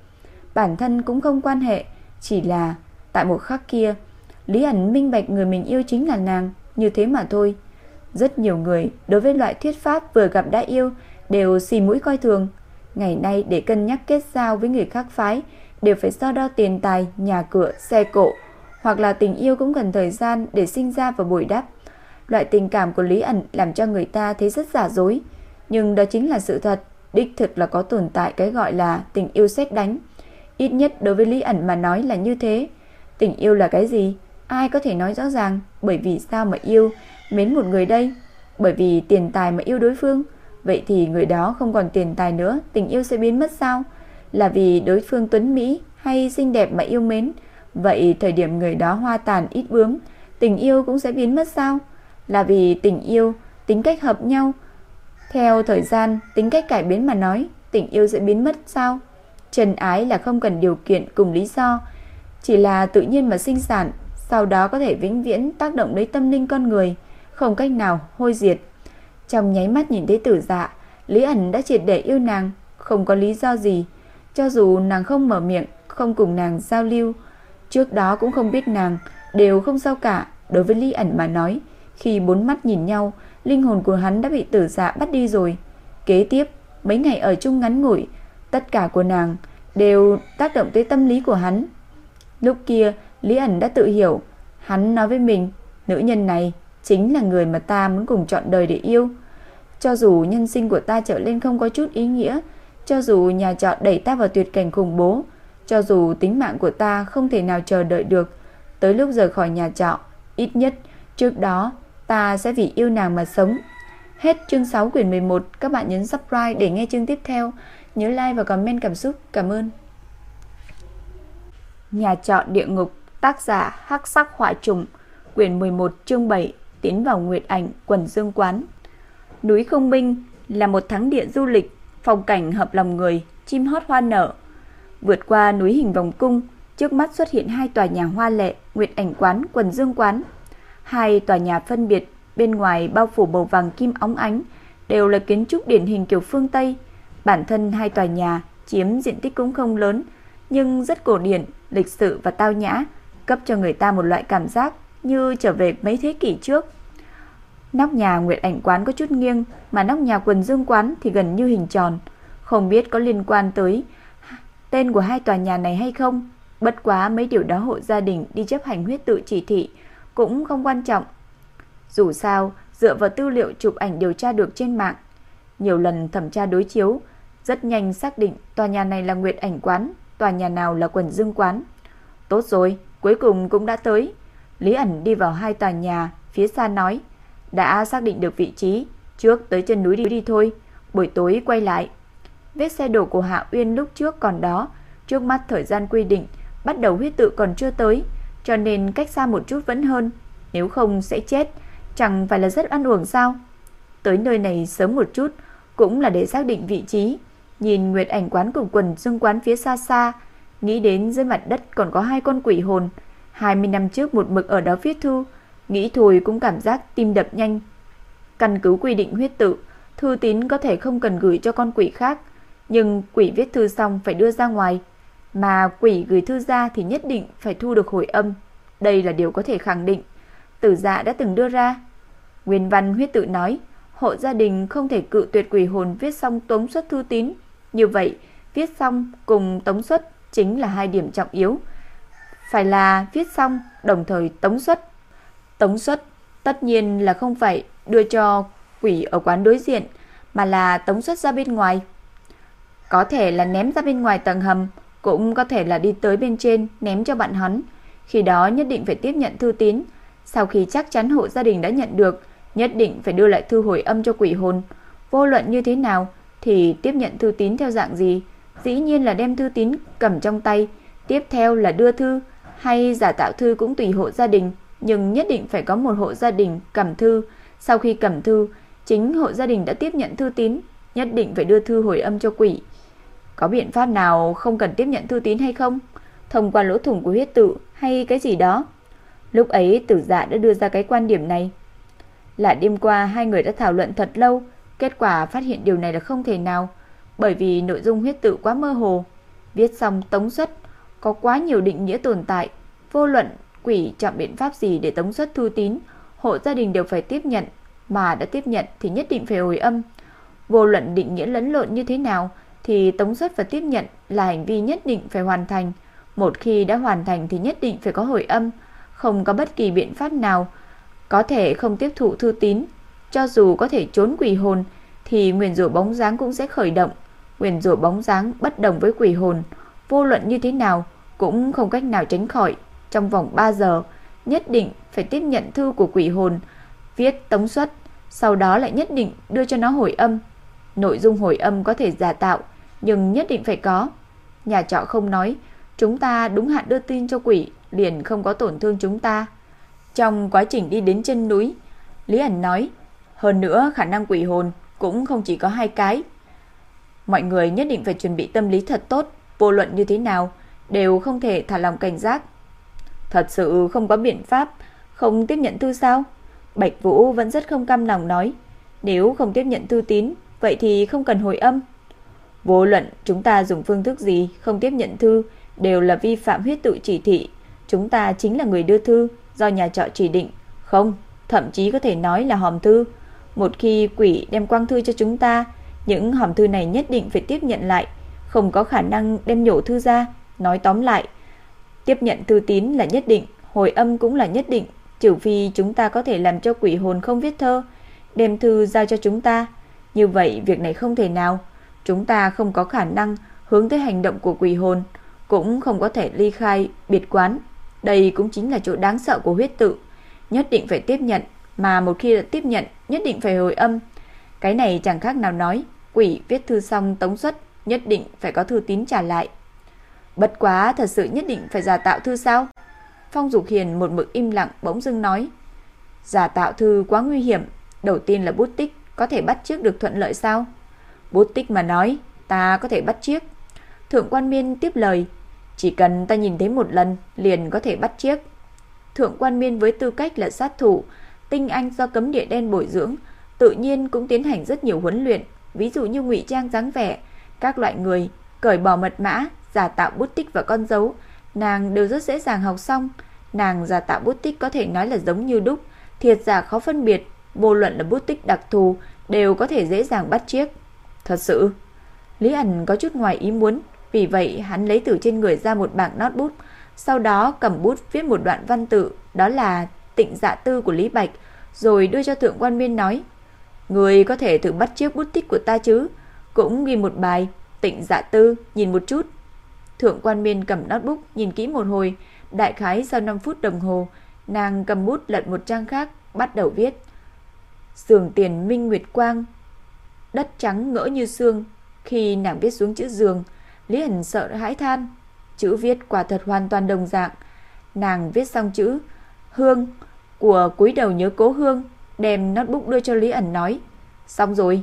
Bản thân cũng không quan hệ, chỉ là tại một khắc kia, Lý ẩn minh bạch người mình yêu chính là nàng, như thế mà thôi. Rất nhiều người đối với loại thuyết pháp vừa gặp đã yêu đều xì mũi coi thường. Ngày nay để cân nhắc kết giao với người khác phái đều phải so đo tiền tài, nhà cửa, xe cộ, hoặc là tình yêu cũng cần thời gian để sinh ra và bồi đắp. Loại tình cảm của Lý ẩn làm cho người ta thấy rất giả dối, nhưng đó chính là sự thật, đích thực là có tồn tại cái gọi là tình yêu xét đánh. Ít nhất đối với Lý ẩn mà nói là như thế. Tình yêu là cái gì? Ai có thể nói rõ ràng, bởi vì sao mà yêu, mến một người đây? Bởi vì tiền tài mà yêu đối phương. Vậy thì người đó không còn tiền tài nữa, tình yêu sẽ biến mất sao? Là vì đối phương tuấn Mỹ hay xinh đẹp mà yêu mến. Vậy thời điểm người đó hoa tàn ít bướm, tình yêu cũng sẽ biến mất sao? Là vì tình yêu, tính cách hợp nhau. Theo thời gian, tính cách cải biến mà nói, tình yêu sẽ biến mất sao? Trần ái là không cần điều kiện cùng lý do, chỉ là tự nhiên mà sinh sản, sau đó có thể vĩnh viễn tác động đến tâm linh con người, không cách nào hôi diệt. Trong nháy mắt nhìn thấy tử dạ, Lý ẩn đã triệt để yêu nàng, không có lý do gì. Cho dù nàng không mở miệng, không cùng nàng giao lưu, trước đó cũng không biết nàng, đều không sao cả. Đối với Lý ẩn mà nói, khi bốn mắt nhìn nhau, linh hồn của hắn đã bị tử dạ bắt đi rồi. Kế tiếp, mấy ngày ở chung ngắn ngủi, tất cả của nàng đều tác động tới tâm lý của hắn. Lúc kia, Lý ẩn đã tự hiểu, hắn nói với mình, nữ nhân này chính là người mà ta muốn cùng chọn đời để yêu. Cho dù nhân sinh của ta trở lên không có chút ý nghĩa, cho dù nhà trọ đẩy ta vào tuyệt cảnh khủng bố, cho dù tính mạng của ta không thể nào chờ đợi được, tới lúc rời khỏi nhà trọ, ít nhất trước đó ta sẽ vì yêu nàng mà sống. Hết chương 6 quyển 11, các bạn nhấn subscribe để nghe chương tiếp theo. Nhớ like và comment cảm xúc. Cảm ơn. Nhà trọ địa ngục, tác giả Hắc Sắc Họa Trùng, quyển 11 chương 7, tiến vào Nguyệt Ảnh, quần Dương quán. Núi Không Minh là một thắng địa du lịch, phong cảnh hợp lòng người, chim hót hoa nở. Vượt qua núi hình vòng cung, trước mắt xuất hiện hai tòa nhà hoa lệ, Nguyệt Ảnh quán, quần Dương quán. Hai tòa nhà phân biệt, bên ngoài bao phủ màu vàng kim óng ánh, đều là kiến trúc điển hình kiểu phương Tây. Bản thân hai tòa nhà chiếm diện tích cũng không lớn, nhưng rất cổ điển, lịch sự và tao nhã, cấp cho người ta một loại cảm giác như trở về mấy thế kỷ trước. Nóc nhà Nguyệt Ảnh quán có chút nghiêng, mà nóc nhà Quần Dương quán thì gần như hình tròn, không biết có liên quan tới tên của hai tòa nhà này hay không. Bất quá mấy điều đó hộ gia đình đi chấp hành huyết tự chỉ thị cũng không quan trọng. Dù sao, dựa vào tư liệu chụp ảnh điều tra được trên mạng, nhiều lần thẩm tra đối chiếu, rất nhanh xác định tòa nhà này là Nguyệt Ảnh quán, tòa nhà nào là Quần Dương quán. Tốt rồi, cuối cùng cũng đã tới. Lý ẩn đi vào hai tòa nhà, phía xa nói, đã xác định được vị trí, trước tới chân núi đi đi thôi, buổi tối quay lại. Vết xe đổ của Hạ Uyên lúc trước còn đó, trước mắt thời gian quy định, bắt đầu huyết tự còn chưa tới, cho nên cách xa một chút vẫn hơn, nếu không sẽ chết, chẳng phải là rất ăn uổng sao? Tới nơi này sớm một chút, cũng là để xác định vị trí. Nhìn Nguyệt Ảnh quán cùng quần dương quán phía xa xa, nghĩ đến dưới mặt đất còn có hai con quỷ hồn, 20 năm trước một mực ở đó viết thư, nghĩ thôi cũng cảm giác tim đập nhanh. Căn cứ quy định huyết tự, thư tín có thể không cần gửi cho con quỷ khác, nhưng quỷ viết thư xong phải đưa ra ngoài, mà quỷ gửi thư ra thì nhất định phải thu được hồi âm. Đây là điều có thể khẳng định. Tử dạ đã từng đưa ra. Nguyên văn huyết tự nói, hộ gia đình không thể cự tuyệt quỷ hồn viết xong tống xuất thư tín. Như vậy, viết xong cùng tống xuất chính là hai điểm trọng yếu. Phải là viết xong đồng thời tống xuất. Tống xuất tất nhiên là không phải đưa cho quỷ ở quán đối diện, mà là tống xuất ra bên ngoài. Có thể là ném ra bên ngoài tầng hầm, cũng có thể là đi tới bên trên ném cho bạn hắn. Khi đó nhất định phải tiếp nhận thư tín, sau khi chắc chắn hộ gia đình đã nhận được, nhất định phải đưa lại thư hồi âm cho quỷ hồn. Vô luận như thế nào thì tiếp nhận thư tín theo dạng gì? Dĩ nhiên là đem thư tín cầm trong tay, tiếp theo là đưa thư hay giả tạo thư cũng tùy hộ gia đình, nhưng nhất định phải có một hộ gia đình cầm thư. Sau khi cầm thư, chính hộ gia đình đã tiếp nhận thư tín, nhất định phải đưa thư hồi âm cho quỷ. Có biện pháp nào không cần tiếp nhận thư tín hay không? Thông qua lỗ thủng của huyết tự hay cái gì đó? Lúc ấy tử dạ đã đưa ra cái quan điểm này. Là đêm qua hai người đã thảo luận thật lâu, kết quả phát hiện điều này là không thể nào, bởi vì nội dung huyết tự quá mơ hồ. Viết xong tống xuất, có quá nhiều định nghĩa tồn tại, vô luận quỷ chọn biện pháp gì để tống xuất thư tín, hộ gia đình đều phải tiếp nhận, mà đã tiếp nhận thì nhất định phải hồi âm. Vô luận định nghĩa lẫn lộn như thế nào thì tống xuất và tiếp nhận là hành vi nhất định phải hoàn thành. Một khi đã hoàn thành thì nhất định phải có hồi âm, không có bất kỳ biện pháp nào có thể không tiếp thụ thư tín, cho dù có thể trốn quỷ hồn thì nguyền rủa bóng dáng cũng sẽ khởi động. Nguyền rủa bóng dáng bất đồng với quỷ hồn, vô luận như thế nào cũng không cách nào tránh khỏi. Trong vòng 3 giờ, nhất định phải tiếp nhận thư của quỷ hồn, viết tống suất sau đó lại nhất định đưa cho nó hồi âm. Nội dung hồi âm có thể giả tạo, nhưng nhất định phải có. Nhà trọ không nói, chúng ta đúng hạn đưa tin cho quỷ, liền không có tổn thương chúng ta. Trong quá trình đi đến chân núi, Lý ẩn nói, hơn nữa khả năng quỷ hồn cũng không chỉ có hai cái. Mọi người nhất định phải chuẩn bị tâm lý thật tốt, vô luận như thế nào, đều không thể thả lòng cảnh giác. Thật sự không có biện pháp, không tiếp nhận thư sao? Bạch Vũ vẫn rất không cam lòng nói, nếu không tiếp nhận thư tín, vậy thì không cần hồi âm. Vô luận chúng ta dùng phương thức gì không tiếp nhận thư đều là vi phạm huyết tự chỉ thị. Chúng ta chính là người đưa thư do nhà trọ chỉ định. Không, thậm chí có thể nói là hòm thư. Một khi quỷ đem quang thư cho chúng ta, những hòm thư này nhất định phải tiếp nhận lại, không có khả năng đem nhổ thư ra. Nói tóm lại, tiếp nhận thư tín là nhất định, hồi âm cũng là nhất định, trừ phi chúng ta có thể làm cho quỷ hồn không viết thơ, đem thư giao cho chúng ta. Như vậy việc này không thể nào, chúng ta không có khả năng hướng tới hành động của quỷ hồn, cũng không có thể ly khai biệt quán. Đây cũng chính là chỗ đáng sợ của huyết tự, nhất định phải tiếp nhận, mà một khi đã tiếp nhận, nhất định phải hồi âm. Cái này chẳng khác nào nói, quỷ viết thư xong tống xuất, nhất định phải có thư tín trả lại. Bất quá thật sự nhất định phải giả tạo thư sao? Phong Dục Hiền một mực im lặng bỗng dưng nói. Giả tạo thư quá nguy hiểm, đầu tiên là bút tích, có thể bắt trước được thuận lợi sao? Bút tích mà nói, ta có thể bắt chiếc. Thượng quan miên tiếp lời, chỉ cần ta nhìn thấy một lần liền có thể bắt chiếc. Thượng quan miên với tư cách là sát thủ, tinh anh do cấm địa đen bồi dưỡng, tự nhiên cũng tiến hành rất nhiều huấn luyện, ví dụ như ngụy trang dáng vẻ, các loại người, cởi bỏ mật mã, giả tạo bút tích và con dấu, nàng đều rất dễ dàng học xong. Nàng giả tạo bút tích có thể nói là giống như đúc, thiệt giả khó phân biệt, vô luận là bút tích đặc thù đều có thể dễ dàng bắt chiếc. Thật sự, Lý ẩn có chút ngoài ý muốn, vì vậy hắn lấy từ trên người ra một bảng notebook, sau đó cầm bút viết một đoạn văn tự, đó là tịnh dạ tư của Lý Bạch, rồi đưa cho thượng quan miên nói, Người có thể thử bắt chiếc bút tích của ta chứ, cũng ghi một bài, tịnh dạ tư, nhìn một chút. Thượng quan miên cầm notebook, nhìn kỹ một hồi, đại khái sau 5 phút đồng hồ, nàng cầm bút lật một trang khác, bắt đầu viết. Giường tiền minh nguyệt quang, đất trắng ngỡ như xương, khi nàng viết xuống chữ giường, Lý Hẳn sợ hãi than. Chữ viết quả thật hoàn toàn đồng dạng. Nàng viết xong chữ Hương của cúi đầu nhớ cố Hương, đem notebook đưa cho Lý ẩn nói. Xong rồi.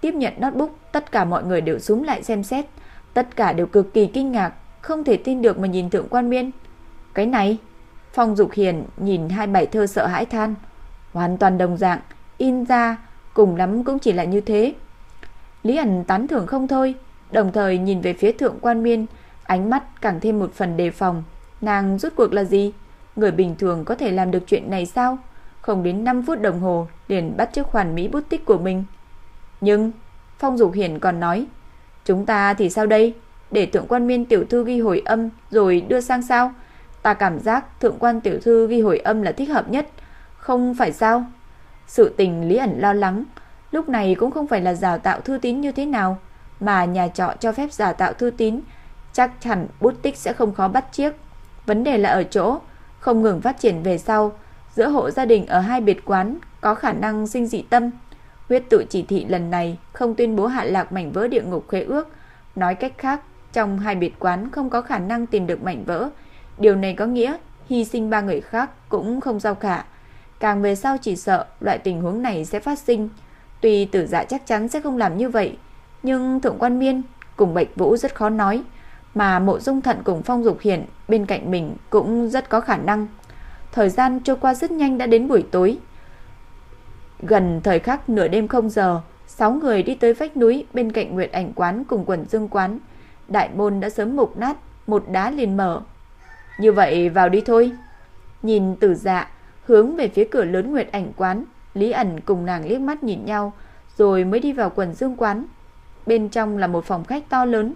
Tiếp nhận notebook, tất cả mọi người đều xuống lại xem xét. Tất cả đều cực kỳ kinh ngạc, không thể tin được mà nhìn thượng quan miên. Cái này, Phong Dục Hiền nhìn hai bài thơ sợ hãi than. Hoàn toàn đồng dạng, in ra, cùng lắm cũng chỉ là như thế. Lý ẩn tán thưởng không thôi, đồng thời nhìn về phía thượng quan miên, ánh mắt càng thêm một phần đề phòng. Nàng rút cuộc là gì? Người bình thường có thể làm được chuyện này sao? Không đến 5 phút đồng hồ liền bắt chiếc hoàn mỹ bút tích của mình. Nhưng, Phong Dục Hiển còn nói, chúng ta thì sao đây? Để thượng quan miên tiểu thư ghi hồi âm rồi đưa sang sao? Ta cảm giác thượng quan tiểu thư ghi hồi âm là thích hợp nhất, không phải sao? Sự tình Lý ẩn lo lắng, lúc này cũng không phải là giả tạo thư tín như thế nào, mà nhà trọ cho phép giả tạo thư tín, chắc chắn bút tích sẽ không khó bắt chiếc. Vấn đề là ở chỗ, không ngừng phát triển về sau, giữa hộ gia đình ở hai biệt quán có khả năng sinh dị tâm. Huyết tự chỉ thị lần này không tuyên bố hạ lạc mảnh vỡ địa ngục khế ước, nói cách khác, trong hai biệt quán không có khả năng tìm được mảnh vỡ. Điều này có nghĩa hy sinh ba người khác cũng không sao cả. Càng về sau chỉ sợ loại tình huống này sẽ phát sinh. Tuy tử dạ chắc chắn sẽ không làm như vậy, nhưng Thượng Quan Miên cùng Bạch Vũ rất khó nói, mà Mộ Dung Thận cùng Phong Dục Hiển bên cạnh mình cũng rất có khả năng. Thời gian trôi qua rất nhanh đã đến buổi tối. Gần thời khắc nửa đêm không giờ, sáu người đi tới vách núi bên cạnh Nguyệt Ảnh quán cùng Quần Dương quán. Đại môn đã sớm mục nát, một đá liền mở. Như vậy vào đi thôi. Nhìn Tử Dạ hướng về phía cửa lớn Nguyệt Ảnh quán, Lý ẩn cùng nàng liếc mắt nhìn nhau, rồi mới đi vào Quần Dương quán. Bên trong là một phòng khách to lớn,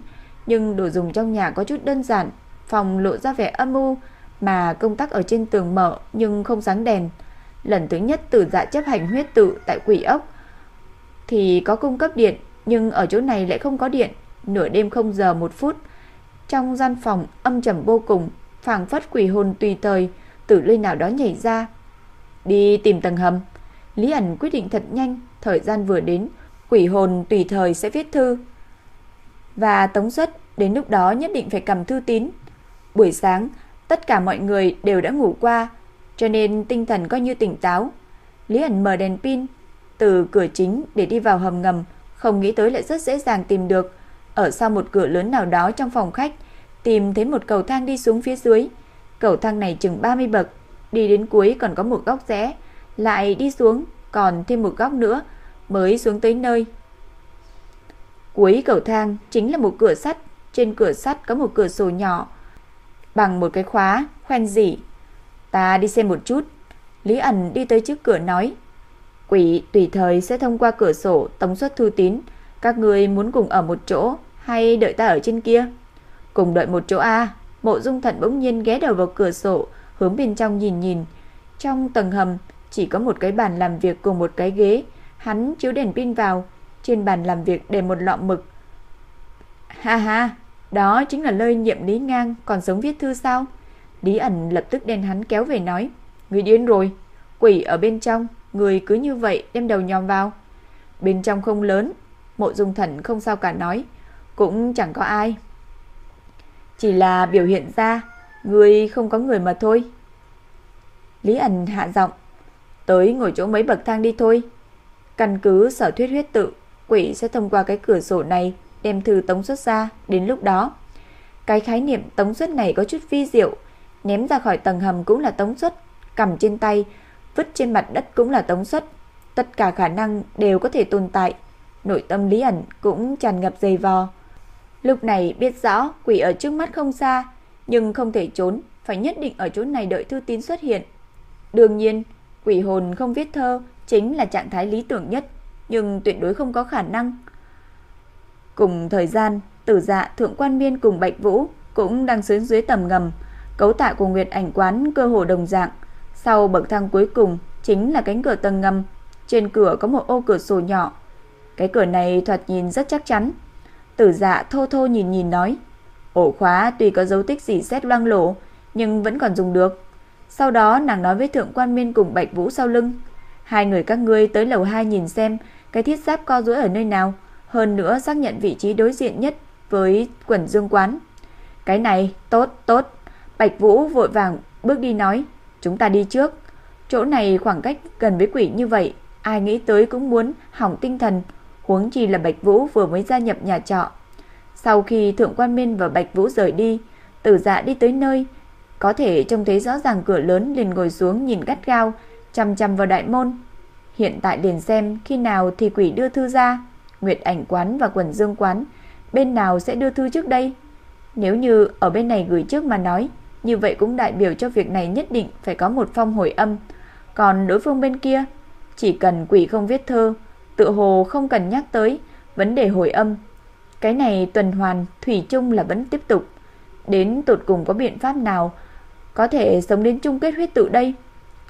nhưng đồ dùng trong nhà có chút đơn giản, phòng lộ ra vẻ âm u, mà công tắc ở trên tường mở nhưng không sáng đèn. Lần thứ nhất Tử Dạ chấp hành huyết tự tại Quỷ ốc thì có cung cấp điện, nhưng ở chỗ này lại không có điện. Nửa đêm không giờ một phút, trong gian phòng âm trầm vô cùng, phảng phất quỷ hồn tùy thời từ nơi nào đó nhảy ra. Đi tìm tầng hầm. Lý ẩn quyết định thật nhanh, thời gian vừa đến, quỷ hồn tùy thời sẽ viết thư. Và tống xuất, đến lúc đó nhất định phải cầm thư tín. Buổi sáng, tất cả mọi người đều đã ngủ qua, cho nên tinh thần coi như tỉnh táo. Lý ẩn mở đèn pin từ cửa chính để đi vào hầm ngầm, không nghĩ tới lại rất dễ dàng tìm được. Ở sau một cửa lớn nào đó trong phòng khách, tìm thấy một cầu thang đi xuống phía dưới. Cầu thang này chừng 30 bậc, đi đến cuối còn có một góc rẽ, lại đi xuống còn thêm một góc nữa mới xuống tới nơi. Cuối cầu thang chính là một cửa sắt, trên cửa sắt có một cửa sổ nhỏ bằng một cái khóa khoen dỉ. Ta đi xem một chút. Lý ẩn đi tới trước cửa nói, Quỷ tùy thời sẽ thông qua cửa sổ tống xuất thư tín, các người muốn cùng ở một chỗ hay đợi ta ở trên kia? Cùng đợi một chỗ a. Mộ Dung Thận bỗng nhiên ghé đầu vào cửa sổ, hướng bên trong nhìn nhìn. Trong tầng hầm chỉ có một cái bàn làm việc cùng một cái ghế, hắn chiếu đèn pin vào, trên bàn làm việc để một lọ mực. Ha ha, đó chính là nơi nhiệm Lý Ngang còn sống viết thư sao? Lý ẩn lập tức đen hắn kéo về nói, người điên rồi, quỷ ở bên trong, người cứ như vậy đem đầu nhòm vào. Bên trong không lớn, mộ dung thần không sao cả nói, cũng chẳng có ai. Chỉ là biểu hiện ra, người không có người mà thôi. Lý ẩn hạ giọng, tới ngồi chỗ mấy bậc thang đi thôi. Căn cứ sở thuyết huyết tự, quỷ sẽ thông qua cái cửa sổ này đem thư tống xuất ra, đến lúc đó. Cái khái niệm tống xuất này có chút vi diệu, ném ra khỏi tầng hầm cũng là tống xuất, cầm trên tay, vứt trên mặt đất cũng là tống xuất. Tất cả khả năng đều có thể tồn tại. Nội tâm Lý ẩn cũng tràn ngập dày vò. Lúc này biết rõ quỷ ở trước mắt không xa, nhưng không thể trốn, phải nhất định ở chỗ này đợi thư tín xuất hiện. Đương nhiên, quỷ hồn không viết thơ chính là trạng thái lý tưởng nhất, nhưng tuyệt đối không có khả năng. Cùng thời gian, Tử Dạ, Thượng Quan Miên cùng Bạch Vũ cũng đang xuống dưới tầm ngầm, cấu tạo của Nguyệt Ảnh quán cơ hồ đồng dạng. Sau bậc thang cuối cùng chính là cánh cửa tầng ngầm, trên cửa có một ô cửa sổ nhỏ. Cái cửa này thoạt nhìn rất chắc chắn. Tử Dạ thô thô nhìn nhìn nói, ổ khóa tuy có dấu tích gì xét loang lổ, nhưng vẫn còn dùng được. Sau đó nàng nói với Thượng Quan Miên cùng Bạch Vũ sau lưng, hai người các ngươi tới lầu 2 nhìn xem cái thiết giáp co duỗi ở nơi nào, hơn nữa xác nhận vị trí đối diện nhất với quần dương quán. Cái này, tốt, tốt. Bạch Vũ vội vàng bước đi nói, chúng ta đi trước. Chỗ này khoảng cách gần với quỷ như vậy, ai nghĩ tới cũng muốn hỏng tinh thần, huống chi là Bạch Vũ vừa mới gia nhập nhà trọ. Sau khi Thượng Quan Minh và Bạch Vũ rời đi, Tử Dạ đi tới nơi, có thể trông thấy rõ ràng cửa lớn liền ngồi xuống nhìn gắt gao, chăm chăm vào đại môn. Hiện tại liền xem khi nào thì quỷ đưa thư ra, Nguyệt Ảnh quán và Quần Dương quán, bên nào sẽ đưa thư trước đây? Nếu như ở bên này gửi trước mà nói, như vậy cũng đại biểu cho việc này nhất định phải có một phong hồi âm. Còn đối phương bên kia, chỉ cần quỷ không viết thơ, tự hồ không cần nhắc tới vấn đề hồi âm. Cái này tuần hoàn thủy chung là vẫn tiếp tục. Đến tột cùng có biện pháp nào có thể sống đến chung kết huyết tự đây?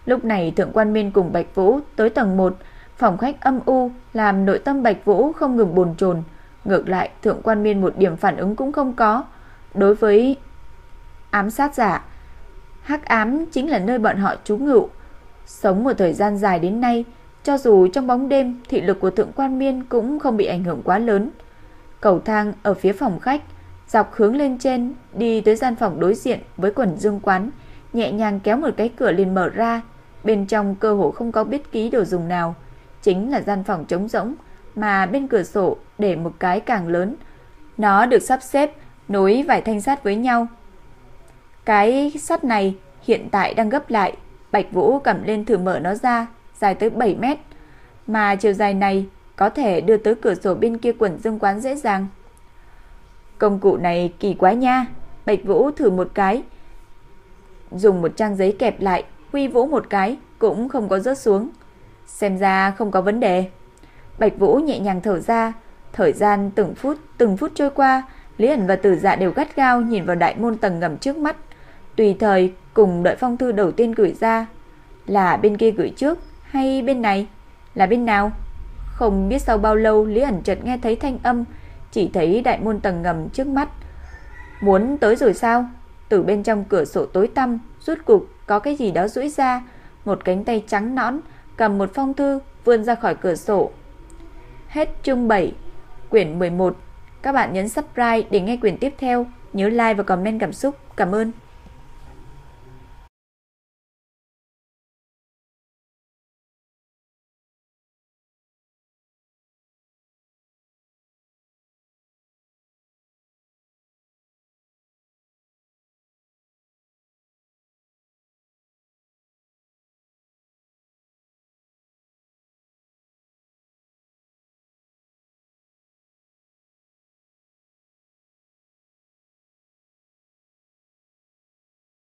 Lúc này Thượng Quan Miên cùng Bạch Vũ tới tầng 1, phòng khách âm u làm nội tâm Bạch Vũ không ngừng bồn chồn. Ngược lại, Thượng Quan Miên một điểm phản ứng cũng không có. Đối với ám sát giả, Hắc ám chính là nơi bọn họ trú ngụ. Sống một thời gian dài đến nay, cho dù trong bóng đêm, thị lực của thượng quan miên cũng không bị ảnh hưởng quá lớn. Cầu thang ở phía phòng khách, dọc hướng lên trên, đi tới gian phòng đối diện với quần dương quán, nhẹ nhàng kéo một cái cửa liền mở ra. Bên trong cơ hồ không có biết ký đồ dùng nào, chính là gian phòng trống rỗng, mà bên cửa sổ để một cái càng lớn. Nó được sắp xếp nối vài thanh sắt với nhau. Cái sắt này hiện tại đang gấp lại, Bạch Vũ cầm lên thử mở nó ra, dài tới 7 mét, mà chiều dài này có thể đưa tới cửa sổ bên kia quần dương quán dễ dàng. Công cụ này kỳ quá nha, Bạch Vũ thử một cái, dùng một trang giấy kẹp lại, huy vũ một cái cũng không có rớt xuống. Xem ra không có vấn đề. Bạch Vũ nhẹ nhàng thở ra, thời gian từng phút từng phút trôi qua, Lý ẩn và Tử Dạ đều gắt gao nhìn vào đại môn tầng ngầm trước mắt, tùy thời cùng đợi phong thư đầu tiên gửi ra. Là bên kia gửi trước hay bên này? Là bên nào? Không biết sau bao lâu Lý ẩn chợt nghe thấy thanh âm, chỉ thấy đại môn tầng ngầm trước mắt. Muốn tới rồi sao? Từ bên trong cửa sổ tối tăm, rút cục có cái gì đó rũi ra, một cánh tay trắng nõn cầm một phong thư vươn ra khỏi cửa sổ. Hết chương 7, quyển 11. Các bạn nhấn subscribe để nghe quyển tiếp theo, nhớ like và comment cảm xúc. Cảm ơn.